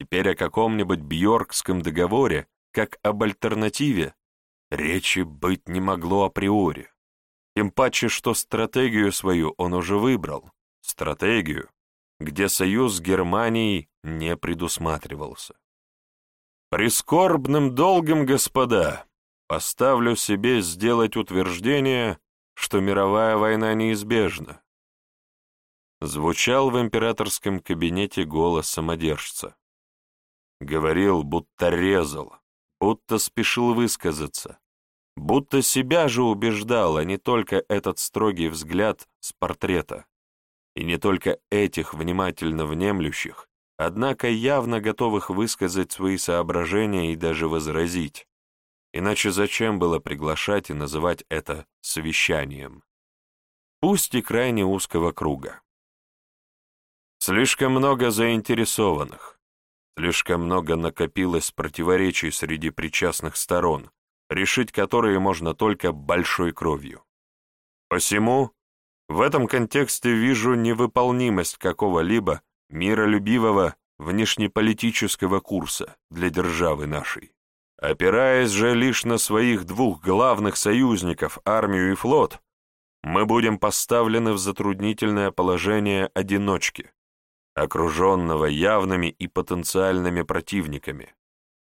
Speaker 1: Теперь о каком-нибудь Бьоркском договоре, как об альтернативе, речи быть не могло априори. Тем паче, что стратегию свою он уже выбрал. Стратегию, где союз с Германией не предусматривался. Прискорбным долгом, господа, поставлю себе сделать утверждение, что мировая война неизбежна. Звучал в императорском кабинете голос самодержца. Говорил, будто резал, будто спешил высказаться, будто себя же убеждал, а не только этот строгий взгляд с портрета, и не только этих внимательно внемлющих, однако явно готовых высказать свои соображения и даже возразить. Иначе зачем было приглашать и называть это совещанием? Пусть и крайне узкого круга. Слишком много заинтересованных, Слишком много накопилось противоречий среди причастных сторон, решить которые можно только большой кровью. Посему в этом контексте вижу невыполнимость какого-либо миролюбивого внешнеполитического курса для державы нашей. Опираясь же лишь на своих двух главных союзников, армию и флот, мы будем поставлены в затруднительное положение одиночки, окруженного явными и потенциальными противниками.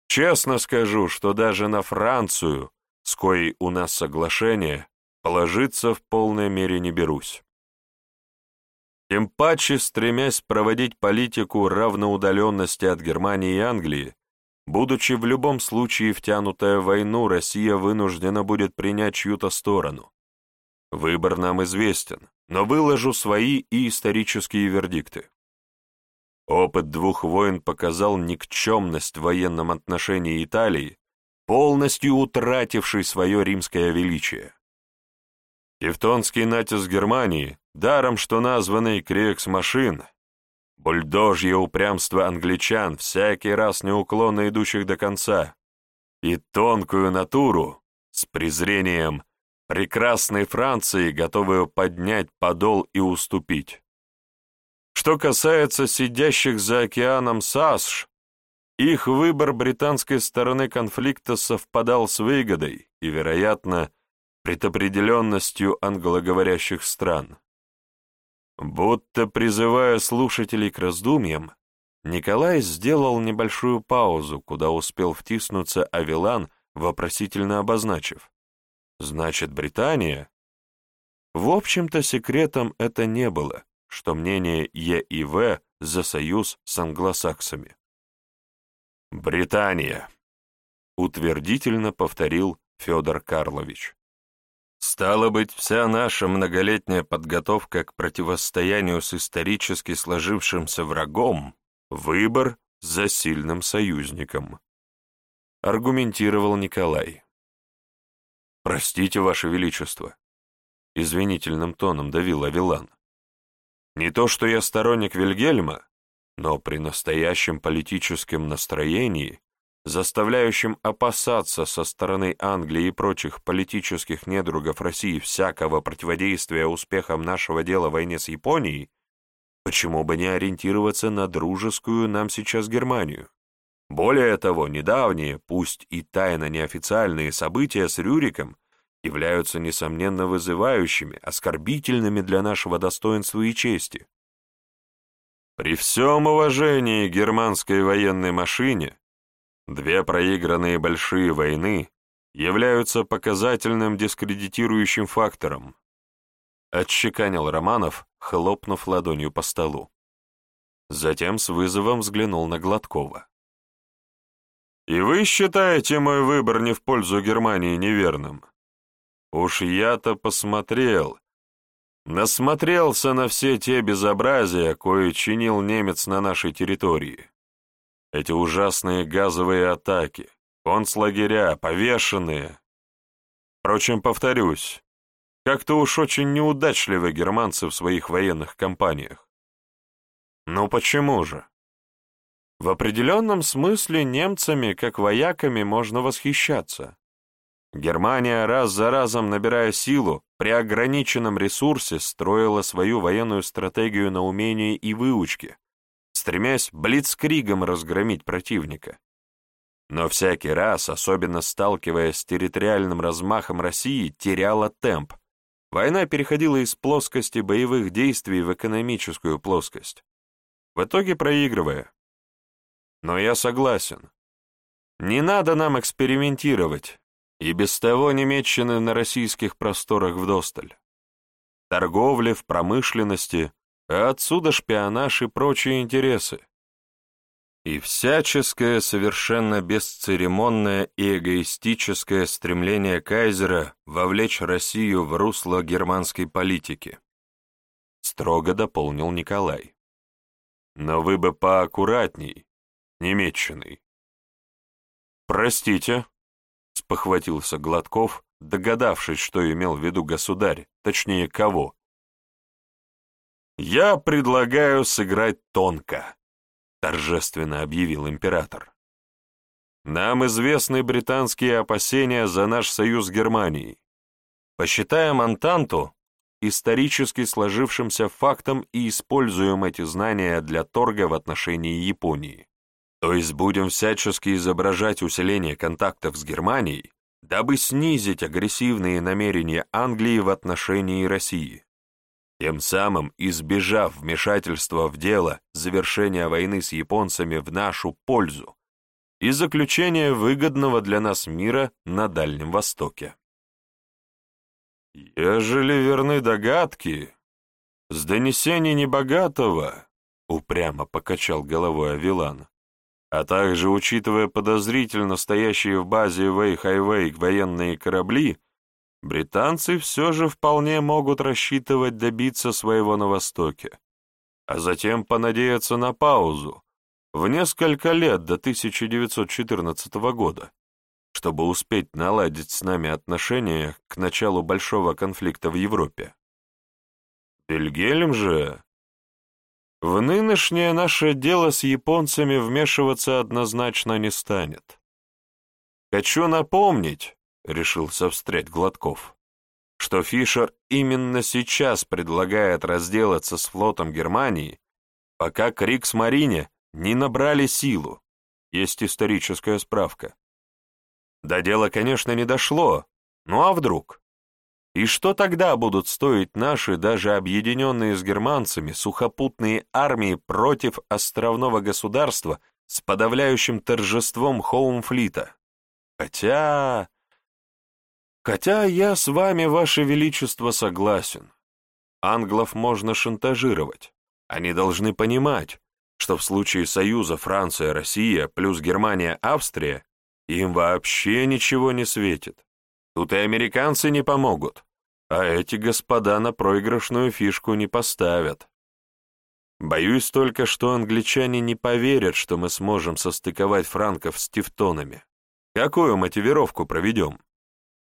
Speaker 1: Честно скажу, что даже на Францию, с коей у нас соглашение, положиться в полной мере не берусь. Тем паче, стремясь проводить политику равноудаленности от Германии и Англии, будучи в любом случае втянутая в войну, Россия вынуждена будет принять чью-то сторону. Выбор нам известен, но выложу свои и исторические вердикты. Опыт двух войн показал никчемность в военном отношении Италии, полностью утратившей свое римское величие. Тевтонский натиск Германии, даром что названный крекс-машин, бульдожье упрямство англичан, всякий раз неуклонно идущих до конца, и тонкую натуру, с презрением, прекрасной Франции, готовую поднять подол и уступить. Что касается сидящих за океаном САСШ, их выбор британской стороны конфликта совпадал с выгодой и, вероятно, предопределенностью англоговорящих стран. Будто призывая слушателей к раздумьям, Николай сделал небольшую паузу, куда успел втиснуться Авилан, вопросительно обозначив. «Значит, Британия?» В общем-то, секретом это не было что мнение Е и В за союз с англосаксами. «Британия», — утвердительно повторил Федор Карлович. «Стало быть, вся наша многолетняя подготовка к противостоянию с исторически сложившимся врагом — выбор за сильным союзником», — аргументировал Николай. «Простите, Ваше Величество», — извинительным тоном давил Авилан. Не то, что я сторонник Вильгельма, но при настоящем политическом настроении, заставляющем опасаться со стороны Англии и прочих политических недругов России всякого противодействия успехам нашего дела в войне с Японией, почему бы не ориентироваться на дружескую нам сейчас Германию? Более того, недавние, пусть и тайно неофициальные события с Рюриком являются, несомненно, вызывающими, оскорбительными для нашего достоинства и чести. При всем уважении германской военной машине, две проигранные большие войны являются показательным дискредитирующим фактором, отчеканил Романов, хлопнув ладонью по столу. Затем с вызовом взглянул на Гладкова. «И вы считаете мой выбор не в пользу Германии неверным?» Уж я-то посмотрел, насмотрелся на все те безобразия, кое чинил немец на нашей территории. Эти ужасные газовые атаки, концлагеря, повешенные. Впрочем, повторюсь, как-то уж очень неудачливы германцы в своих военных кампаниях. Ну почему же? В определенном смысле немцами, как вояками, можно восхищаться. Германия, раз за разом набирая силу, при ограниченном ресурсе строила свою военную стратегию на умении и выучке, стремясь блицкригом разгромить противника. Но всякий раз, особенно сталкиваясь с территориальным размахом России, теряла темп. Война переходила из плоскости боевых действий в экономическую плоскость. В итоге проигрывая. Но я согласен. Не надо нам экспериментировать, и без того немеччины на российских просторах вдосталь. Торговля в промышленности, а отсюда шпионаж и прочие интересы. И всяческое, совершенно бесцеремонное и эгоистическое стремление кайзера вовлечь Россию в русло германской политики. Строго дополнил Николай. Но вы бы поаккуратней, немеччиной. «Простите», — спохватился Гладков, догадавшись, что имел в виду государь, точнее, кого. «Я предлагаю сыграть тонко», — торжественно объявил император. «Нам известны британские опасения за наш союз с Германией. Посчитаем Антанту исторически сложившимся фактом и используем эти знания для торга в отношении Японии. То есть будем всячески изображать усиление контактов с Германией, дабы снизить агрессивные намерения Англии в отношении России, тем самым избежав вмешательства в дело завершения войны с японцами в нашу пользу и заключения выгодного для нас мира на Дальнем Востоке. Ежели верны догадки, с донесений небогатого, упрямо покачал головой Авилан, а также учитывая подозрительно стоящие в базе Вэй-Хайвей военные корабли, британцы все же вполне могут рассчитывать добиться своего на Востоке, а затем понадеяться на паузу в несколько лет до 1914 года, чтобы успеть наладить с нами отношения к началу большого конфликта в Европе. Вильгельм же в нынешнее наше дело с японцами вмешиваться однозначно не станет. Хочу напомнить, — решился встрять Гладков, — что Фишер именно сейчас предлагает разделаться с флотом Германии, пока Крикс-Марине не набрали силу. Есть историческая справка. До дела, конечно, не дошло, ну а вдруг? И что тогда будут стоить наши, даже объединенные с германцами, сухопутные армии против островного государства с подавляющим торжеством Хоумфлита? Хотя... Хотя я с вами, Ваше Величество, согласен. Англов можно шантажировать. Они должны понимать, что в случае союза Франция-Россия плюс Германия-Австрия им вообще ничего не светит. Тут и американцы не помогут. А эти господа на проигрышную фишку не поставят. Боюсь только, что англичане не поверят, что мы сможем состыковать франков с тевтонами. Какую мотивировку проведем?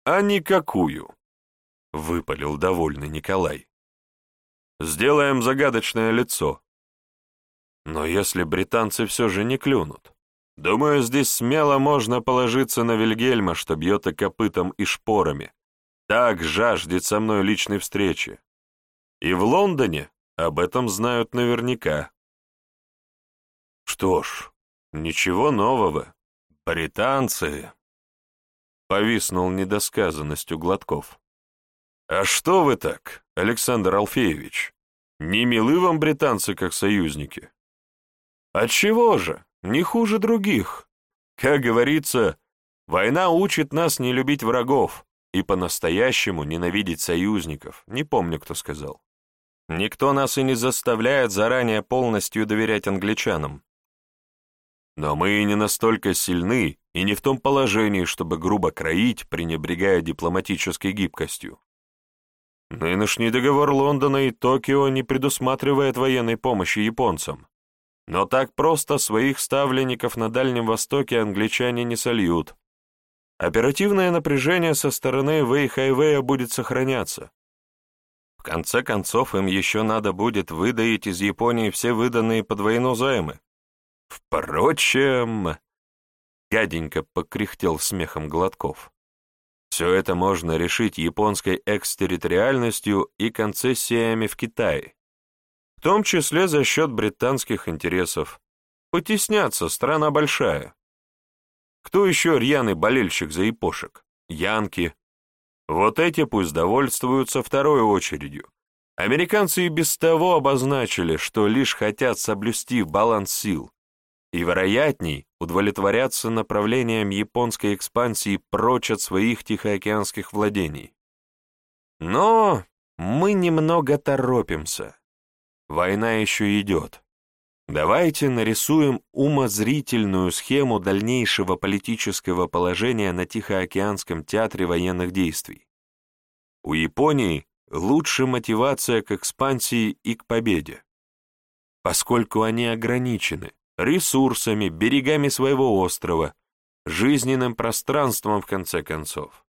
Speaker 1: А никакую, — выпалил довольный Николай. Сделаем загадочное лицо. Но если британцы все же не клюнут, думаю, здесь смело можно положиться на Вильгельма, что бьет и копытом, и шпорами, так жаждет со мной личной встречи. И в Лондоне об этом знают наверняка. Что ж, ничего нового. Британцы... Повиснул недосказанностью Гладков. А что вы так, Александр Алфеевич? Не милы вам британцы как союзники? Отчего же? Не хуже других. Как говорится, война учит нас не любить врагов, и по-настоящему ненавидеть союзников, не помню, кто сказал. Никто нас и не заставляет заранее полностью доверять англичанам. Но мы не настолько сильны и не в том положении, чтобы грубо кроить, пренебрегая дипломатической гибкостью. Нынешний договор Лондона и Токио не предусматривает военной помощи японцам. Но так просто своих ставленников на Дальнем Востоке англичане не сольют, Оперативное напряжение со стороны Вэй-Хайвея будет сохраняться. В конце концов, им еще надо будет выдаить из Японии все выданные под войну займы. Впрочем, гаденько покряхтел смехом Гладков. Все это можно решить японской экстерриториальностью и концессиями в Китае. в том числе за счет британских интересов. Потесняться, страна большая. Кто еще рьяный болельщик за япошек? Янки. Вот эти пусть довольствуются второй очередью. Американцы и без того обозначили, что лишь хотят соблюсти баланс сил, и, вероятней, удовлетворятся направлением японской экспансии прочь от своих тихоокеанских владений. Но мы немного торопимся. Война еще идет. Давайте нарисуем умозрительную схему дальнейшего политического положения на Тихоокеанском театре военных действий. У Японии лучше мотивация к экспансии и к победе, поскольку они ограничены ресурсами, берегами своего острова, жизненным пространством в конце концов.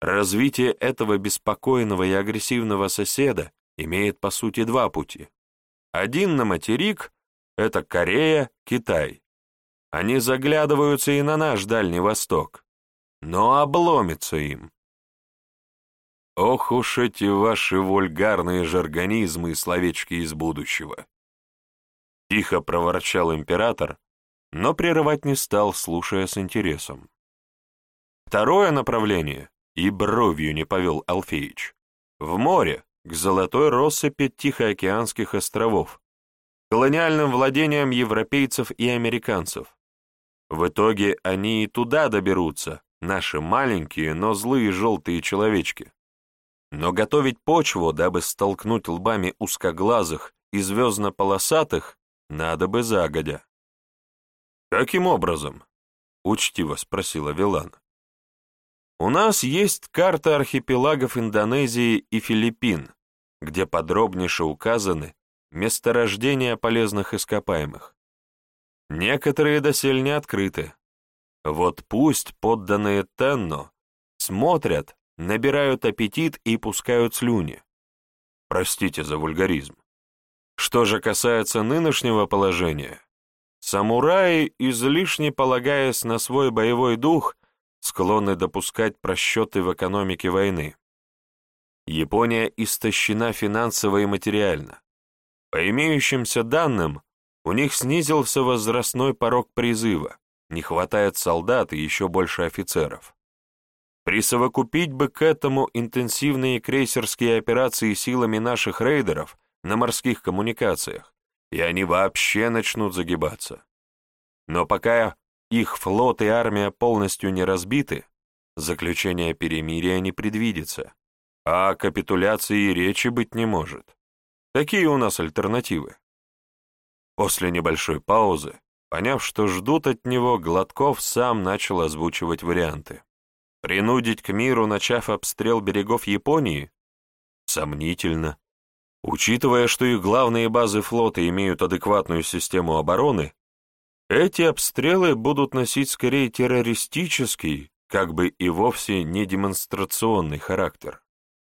Speaker 1: Развитие этого беспокойного и агрессивного соседа имеет по сути два пути. Один на материк — это Корея, Китай. Они заглядываются и на наш Дальний Восток, но обломится им. Ох уж эти ваши вульгарные жаргонизмы и словечки из будущего. Тихо проворчал император, но прерывать не стал, слушая с интересом. Второе направление и бровью не повел Алфеич. В море, к золотой россыпи Тихоокеанских островов, колониальным владениям европейцев и американцев. В итоге они и туда доберутся, наши маленькие, но злые желтые человечки. Но готовить почву, дабы столкнуть лбами узкоглазых и звездно-полосатых, надо бы загодя. «Каким образом?» — учтиво спросила Вилан. «У нас есть карта архипелагов Индонезии и Филиппин, где подробнейше указаны месторождения полезных ископаемых. Некоторые досель не открыты. Вот пусть подданные Тенно смотрят, набирают аппетит и пускают слюни. Простите за вульгаризм. Что же касается нынешнего положения, самураи, излишне полагаясь на свой боевой дух, склонны допускать просчеты в экономике войны. Япония истощена финансово и материально. По имеющимся данным, у них снизился возрастной порог призыва, не хватает солдат и еще больше офицеров. Присовокупить бы к этому интенсивные крейсерские операции силами наших рейдеров на морских коммуникациях, и они вообще начнут загибаться. Но пока их флот и армия полностью не разбиты, заключение перемирия не предвидится, а о капитуляции речи быть не может. Какие у нас альтернативы? После небольшой паузы, поняв, что ждут от него, Гладков сам начал озвучивать варианты. Принудить к миру, начав обстрел берегов Японии? Сомнительно. Учитывая, что их главные базы флота имеют адекватную систему обороны, эти обстрелы будут носить скорее террористический, как бы и вовсе не демонстрационный характер.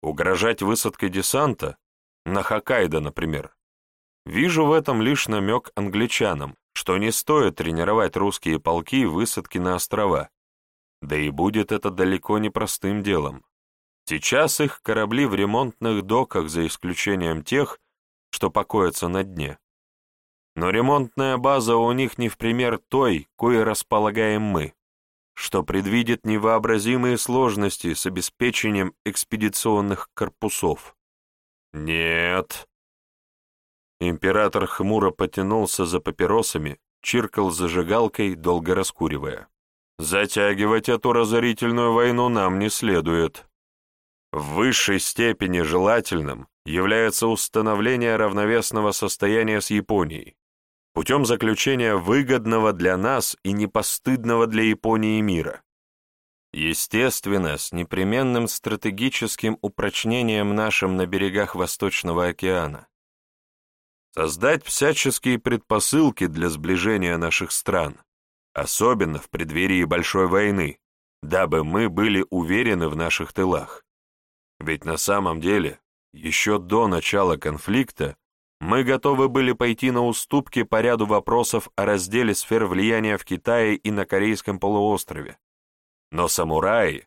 Speaker 1: Угрожать высадкой десанта, на Хоккайдо, например. Вижу в этом лишь намек англичанам, что не стоит тренировать русские полки высадки на острова, да и будет это далеко не простым делом. Сейчас их корабли в ремонтных доках, за исключением тех, что покоятся на дне. Но ремонтная база у них не в пример той, кое располагаем мы, что предвидит невообразимые сложности с обеспечением экспедиционных корпусов. Нет. Император хмуро потянулся за папиросами, чиркал зажигалкой, долго раскуривая. Затягивать эту разорительную войну нам не следует. В высшей степени желательным является установление равновесного состояния с Японией путем заключения выгодного для нас и непостыдного для Японии мира. Естественно, с непременным стратегическим упрочнением нашим на берегах Восточного океана. Создать всяческие предпосылки для сближения наших стран особенно в преддверии большой войны, дабы мы были уверены в наших тылах. Ведь на самом деле, еще до начала конфликта, мы готовы были пойти на уступки по ряду вопросов о разделе сфер влияния в Китае и на Корейском полуострове. Но самураи,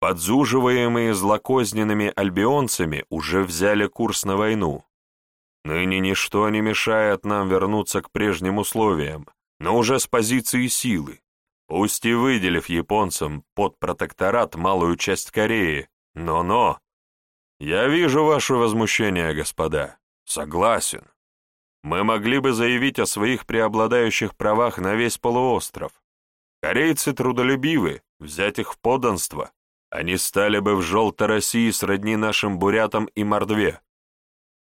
Speaker 1: подзуживаемые злокозненными альбионцами, уже взяли курс на войну. Ныне ничто не мешает нам вернуться к прежним условиям, но уже с позиции силы, пусть и выделив японцам под протекторат малую часть Кореи, но-но. Я вижу ваше возмущение, господа. Согласен. Мы могли бы заявить о своих преобладающих правах на весь полуостров. Корейцы трудолюбивы, взять их в подданство. Они стали бы в Желтой России сродни нашим бурятам и мордве.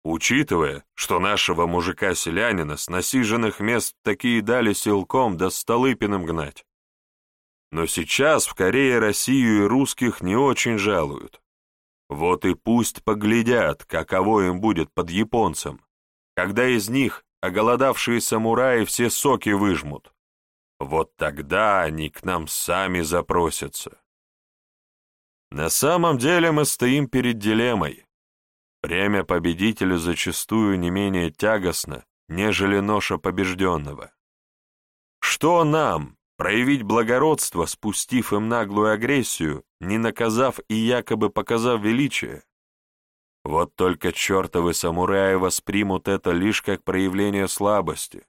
Speaker 1: Учитывая, что нашего мужика-селянина с насиженных мест такие дали силком да Столыпиным гнать. Но сейчас в Корее Россию и русских не очень жалуют. Вот и пусть поглядят, каково им будет под японцем, когда из них оголодавшие самураи все соки выжмут. Вот тогда они к нам сами запросятся. На самом деле мы стоим перед дилеммой. Время победителя зачастую не менее тягостно, нежели ноша побежденного. Что нам, проявить благородство, спустив им наглую агрессию, не наказав и якобы показав величие? Вот только чертовы самураи воспримут это лишь как проявление слабости.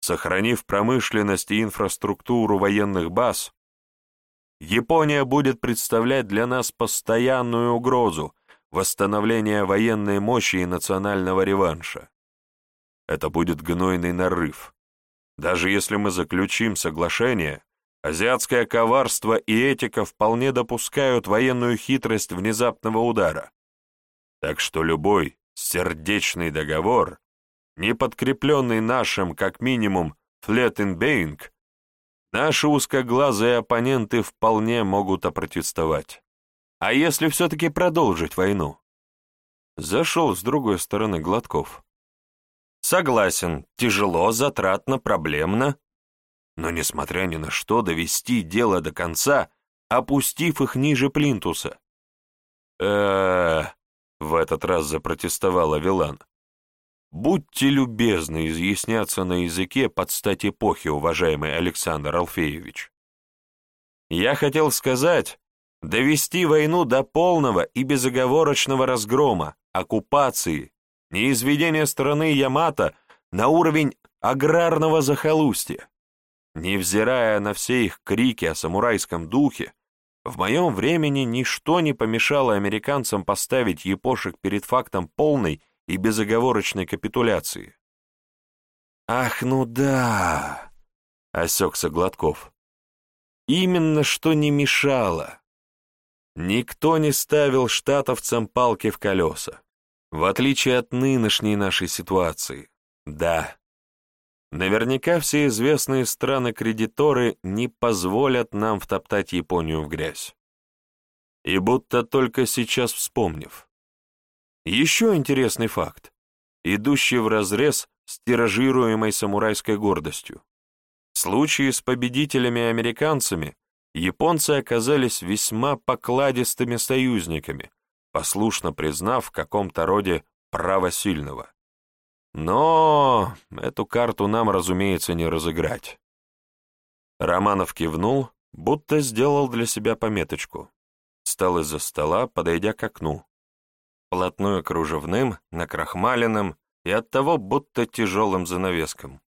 Speaker 1: Сохранив промышленность и инфраструктуру военных баз, Япония будет представлять для нас постоянную угрозу, восстановления военной мощи и национального реванша. Это будет гнойный нарыв. Даже если мы заключим соглашение, азиатское коварство и этика вполне допускают военную хитрость внезапного удара. Так что любой сердечный договор, не подкрепленный нашим, как минимум, флеттенбейнг, наши узкоглазые оппоненты вполне могут опротестовать. А если все-таки продолжить войну? Зашел с другой стороны Гладков. Согласен, тяжело, затратно, проблемно. Но, несмотря ни на что, довести дело до конца, опустив их ниже плинтуса. э в этот раз запротестовала Вилан. «Будьте любезны изъясняться на языке под стать эпохи, уважаемый Александр Алфеевич. Я хотел сказать, довести войну до полного и безоговорочного разгрома, оккупации, неизведения страны Ямато на уровень аграрного захолустья. Невзирая на все их крики о самурайском духе, в моем времени ничто не помешало американцам поставить япошек перед фактом полной и безоговорочной капитуляции. «Ах, ну да!» — осекся Гладков. «Именно что не мешало. Никто не ставил штатовцам палки в колеса, в отличие от нынешней нашей ситуации. Да, наверняка все известные страны-кредиторы не позволят нам втоптать Японию в грязь. И будто только сейчас вспомнив. Еще интересный факт, идущий вразрез с тиражируемой самурайской гордостью. В случае с победителями-американцами японцы оказались весьма покладистыми союзниками, послушно признав в каком-то роде право сильного. Но эту карту нам, разумеется, не разыграть. Романов кивнул, будто сделал для себя пометочку. Встал из-за стола, подойдя к окну. Плотную кружевным, накрахмаленным и оттого будто тяжелым занавеском.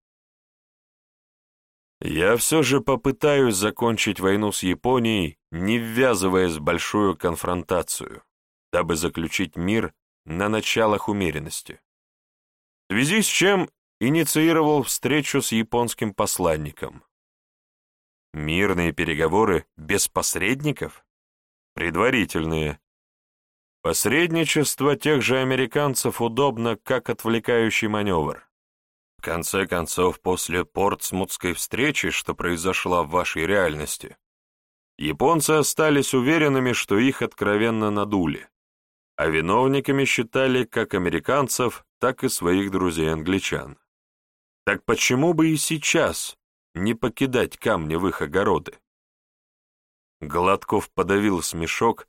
Speaker 1: Я все же попытаюсь закончить войну с Японией, не ввязываясь в большую конфронтацию, дабы заключить мир на началах умеренности. В связи с чем инициировал встречу с японским посланником. Мирные переговоры без посредников? Предварительные. Посредничество тех же американцев удобно как отвлекающий маневр. В конце концов, после портсмутской встречи, что произошла в вашей реальности, японцы остались уверенными, что их откровенно надули, а виновниками считали как американцев, так и своих друзей-англичан. Так почему бы и сейчас не покидать камни в их огороды? Гладков подавил смешок,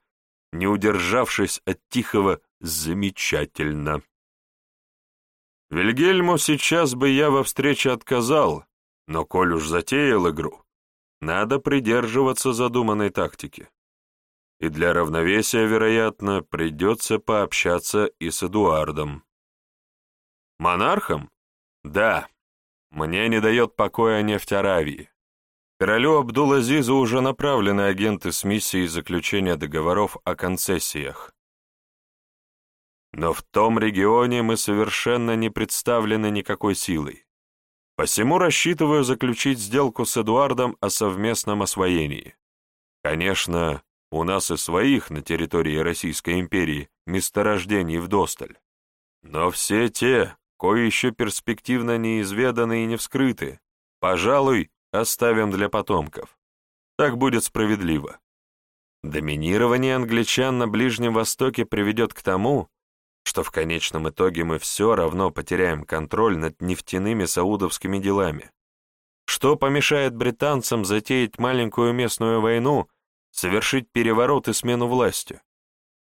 Speaker 1: не удержавшись от тихого «замечательно». Вильгельму сейчас бы я во встрече отказал, но коль уж затеял игру, надо придерживаться задуманной тактики. И для равновесия, вероятно, придется пообщаться и с Эдуардом. Монархом? Да. Мне не дает покоя нефть Аравии. Королю Абдул-Азизу уже направлены агенты с миссией заключения договоров о концессиях. Но в том регионе мы совершенно не представлены никакой силой. Посему рассчитываю заключить сделку с Эдуардом о совместном освоении. Конечно, у нас и своих на территории Российской империи месторождений вдосталь. Но все те, кое еще перспективно неизведаны и не вскрыты, пожалуй, оставим для потомков. Так будет справедливо. Доминирование англичан на Ближнем Востоке приведет к тому, что в конечном итоге мы все равно потеряем контроль над нефтяными саудовскими делами. Что помешает британцам затеять маленькую местную войну, совершить переворот и смену власти?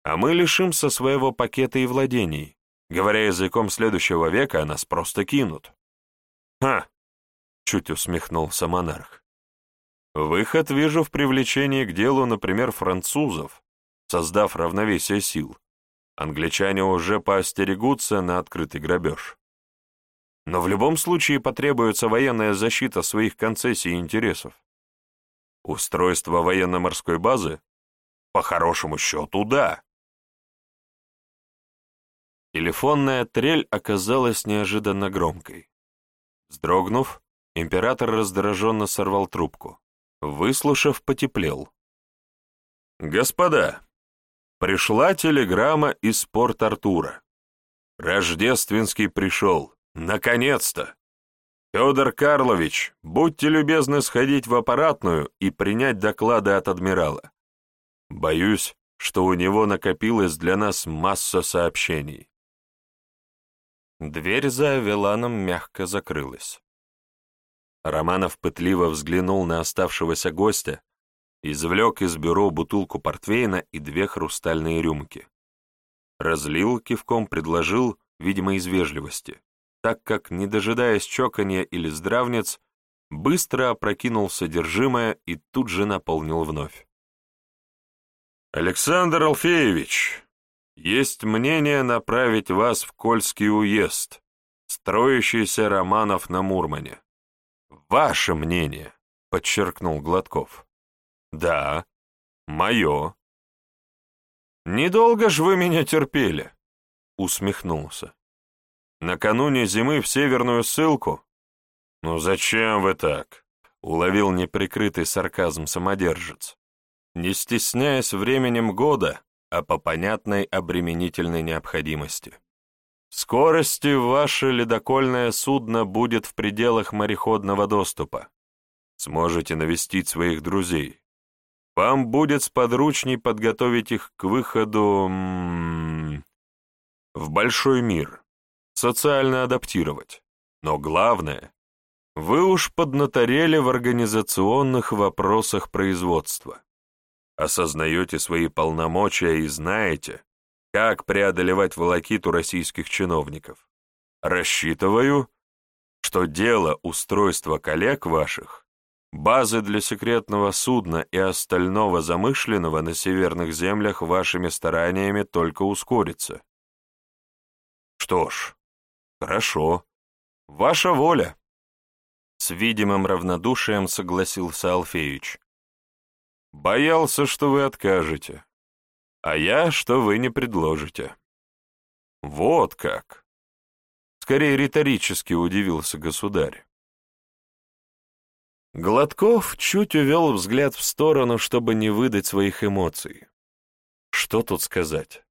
Speaker 1: А мы лишимся своего пакета и владений. Говоря языком следующего века, нас просто кинут. «Ха!» — чуть усмехнулся монарх. «Выход вижу в привлечении к делу, например, французов, создав равновесие сил. Англичане уже поостерегутся на открытый грабеж. Но в любом случае потребуется военная защита своих концессий и интересов. Устройство военно-морской базы? По хорошему счету, да. Телефонная трель оказалась неожиданно громкой. Вздрогнув, император раздраженно сорвал трубку. Выслушав, потеплел. «Господа, пришла телеграмма из Порт-Артура. Рождественский пришел. Наконец-то! Федор Карлович, будьте любезны сходить в аппаратную и принять доклады от адмирала. Боюсь, что у него накопилась для нас масса сообщений. Дверь за Авеланом мягко закрылась. Романов пытливо взглянул на оставшегося гостя, извлек из бюро бутылку портвейна и две хрустальные рюмки. Разлил, кивком предложил, видимо, из вежливости, так как, не дожидаясь чоканья или здравниц, быстро опрокинул содержимое и тут же наполнил вновь. «Александр Алфеевич, есть мнение направить вас в Кольский уезд, строящийся Романов на Мурмане. Ваше мнение, подчеркнул Гладков. Да, мое. Недолго ж вы меня терпели, усмехнулся. Накануне зимы в северную ссылку? Ну зачем вы так? Уловил неприкрытый сарказм самодержец. Не стесняясь временем года, а по понятной обременительной необходимости. Скорости ваше ледокольное судно будет в пределах мореходного доступа. Сможете навестить своих друзей. Вам будет сподручней подготовить их к выходу м -м, в большой мир, социально адаптировать. Но главное, вы уж поднаторели в организационных вопросах производства осознаете свои полномочия и знаете, как преодолевать волокиту российских чиновников. Рассчитываю, что дело устройства коллег ваших, базы для секретного судна и остального замышленного на северных землях вашими стараниями только ускорится. Что ж, хорошо, ваша воля. С видимым равнодушием согласился Алфеич. Боялся, что вы откажете, а я, что вы не предложите. Вот как. Скорее риторически удивился государь. Гладков чуть увел взгляд в сторону, чтобы не выдать своих эмоций. Что тут сказать?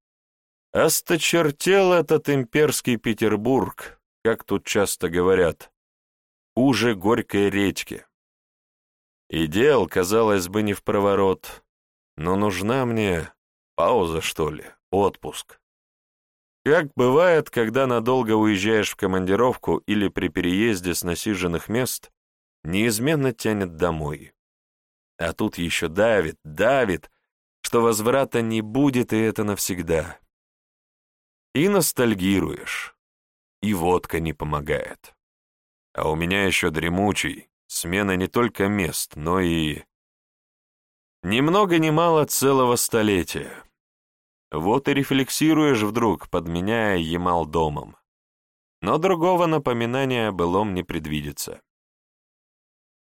Speaker 1: Осточертел этот имперский Петербург, как тут часто говорят, хуже горькой редьки. И дел, казалось бы, не в проворот. Но нужна мне пауза, что ли, отпуск. Как бывает, когда надолго уезжаешь в командировку или при переезде с насиженных мест, неизменно тянет домой. А тут еще давит, давит, что возврата не будет, и это навсегда. И ностальгируешь, и водка не помогает. А у меня еще дремучий, Смена не только мест, но и... Ни много ни мало целого столетия. Вот и рефлексируешь вдруг, подменяя Ямал домом. но другого напоминания о былом не предвидится.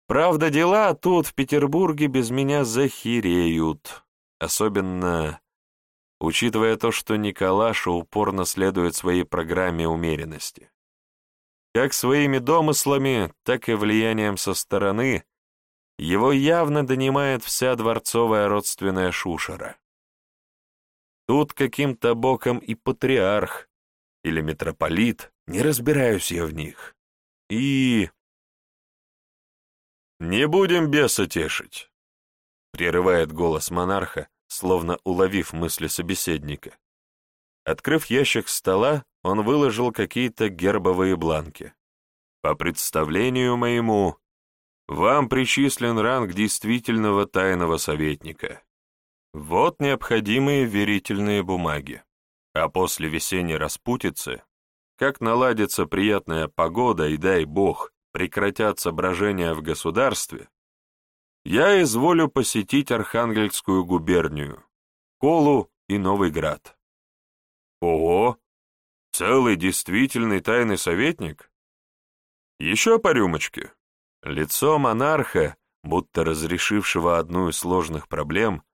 Speaker 1: Правда, дела тут, в Петербурге, без меня захиреют, особенно учитывая то, что Николаша упорно следует своей программе умеренности. Как своими домыслами, так и влиянием со стороны его явно донимает вся дворцовая родственная шушера. Тут каким-то боком и патриарх, или митрополит, не разбираюсь я в них. И... «Не будем беса тешить», — прерывает голос монарха, словно уловив мысли собеседника. Открыв ящик стола, он выложил какие-то гербовые бланки. По представлению моему, вам причислен ранг действительного тайного советника. Вот необходимые верительные бумаги. А после весенней распутицы, как наладится приятная погода и, дай бог, прекратятся брожения в государстве, я изволю посетить Архангельскую губернию, Колу и Новый Град. Ого! Целый действительный тайный советник? Еще по рюмочке. Лицо монарха, будто разрешившего одну из сложных проблем,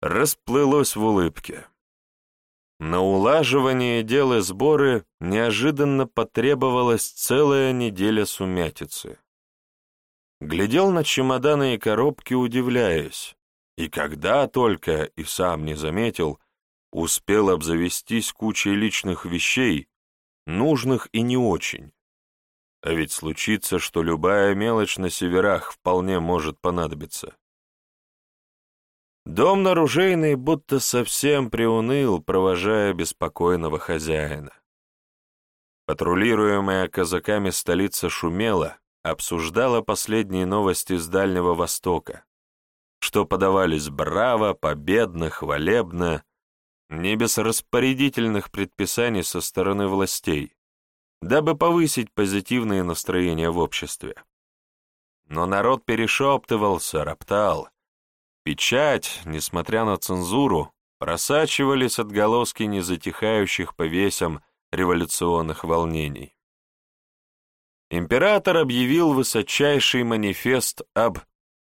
Speaker 1: расплылось в улыбке. На улаживание дел и сборы неожиданно потребовалась целая неделя сумятицы. Глядел на чемоданы и коробки, удивляясь, и когда только, и сам не заметил, успел обзавестись кучей личных вещей, нужных и не очень. А ведь случится, что любая мелочь на северах вполне может понадобиться. Дом наружейный будто совсем приуныл, провожая беспокойного хозяина. Патрулируемая казаками столица шумела, обсуждала последние новости с Дальнего Востока, что подавались браво, победно, хвалебно, не без распорядительных предписаний со стороны властей, дабы повысить позитивное настроение в обществе. Но народ перешептывался, роптал, Печать, несмотря на цензуру, просачивались отголоски незатихающих по весям революционных волнений. Император объявил высочайший манифест об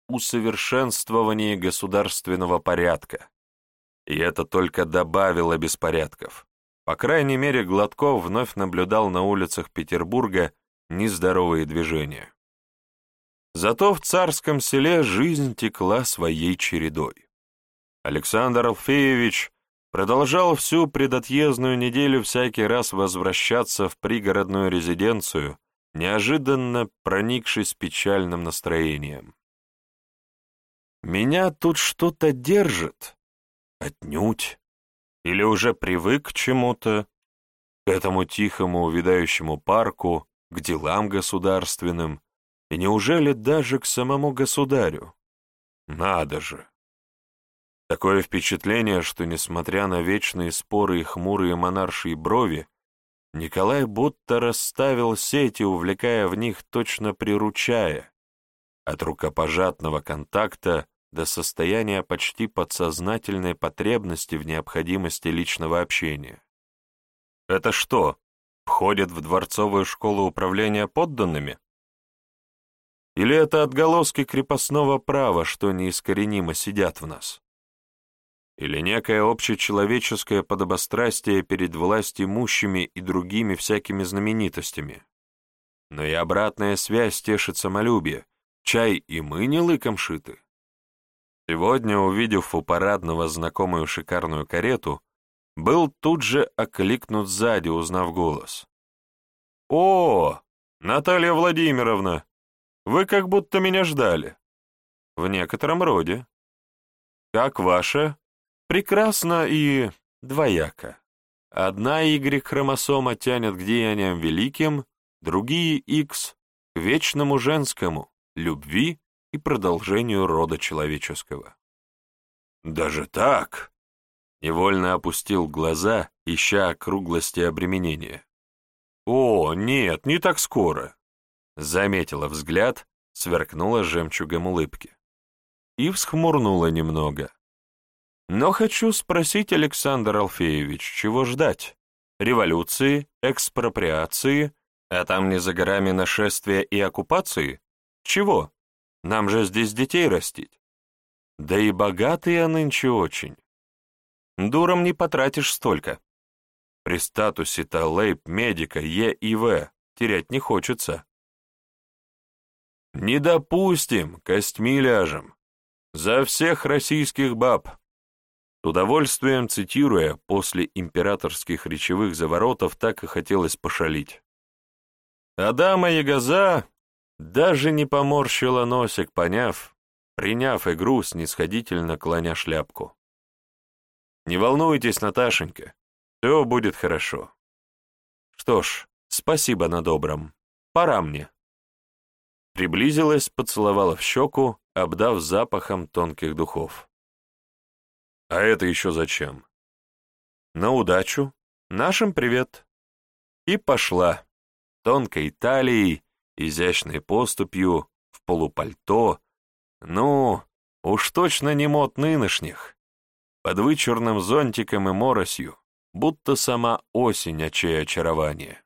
Speaker 1: усовершенствовании государственного порядка, и это только добавило беспорядков. По крайней мере, Гладков вновь наблюдал на улицах Петербурга нездоровые движения. Зато в царском селе жизнь текла своей чередой. Александр Алфеевич продолжал всю предотъездную неделю всякий раз возвращаться в пригородную резиденцию, неожиданно проникшись печальным настроением. «Меня тут что-то держит? Отнюдь. Или уже привык к чему-то? К этому тихому увядающему парку, к делам государственным?» И неужели даже к самому государю? Надо же! Такое впечатление, что, несмотря на вечные споры и хмурые монаршие брови, Николай будто расставил сети, увлекая в них, точно приручая, от рукопожатного контакта до состояния почти подсознательной потребности в необходимости личного общения. Это что, входит в дворцовую школу управления подданными? Или это отголоски крепостного права, что неискоренимо сидят в нас? Или некое общечеловеческое подобострастие перед власть имущими и другими всякими знаменитостями? Но и обратная связь тешит самолюбие. Чай и мы не лыком шиты. Сегодня, увидев у парадного знакомую шикарную карету, был тут же окликнут сзади, узнав голос. «О, Наталья Владимировна!» Вы как будто меня ждали. В некотором роде. Как ваше? Прекрасно и двояко. Одна Y-хромосома тянет к деяниям великим, другие X — к вечному женскому, любви и продолжению рода человеческого. Даже так? Невольно опустил глаза, ища округлости обременения. О, нет, не так скоро. Заметила взгляд, сверкнула жемчугом улыбки. И всхмурнула немного. Но хочу спросить, Александр Алфеевич, чего ждать? Революции, экспроприации А там не за горами нашествия и оккупации? Чего? Нам же здесь детей растить. Да и богатые нынче очень. Дуром не потратишь столько. При статусе-то лейб-медика Е и В терять не хочется. Не допустим, костьми ляжем. За всех российских баб. С удовольствием цитируя, после императорских речевых заворотов так и хотелось пошалить. Адама Ягоза даже не поморщила носик, поняв, приняв игру, снисходительно клоня шляпку. «Не волнуйтесь, Наташенька, все будет хорошо». «Что ж, спасибо на добром. Пора мне». Приблизилась, поцеловала в щеку, обдав запахом тонких духов. «А это еще зачем?» «На удачу. Нашим привет». И пошла тонкой талией, изящной поступью, в полупальто. Ну, уж точно не мод нынешних. Под вычурным зонтиком и моросью, будто сама осень очей очарования.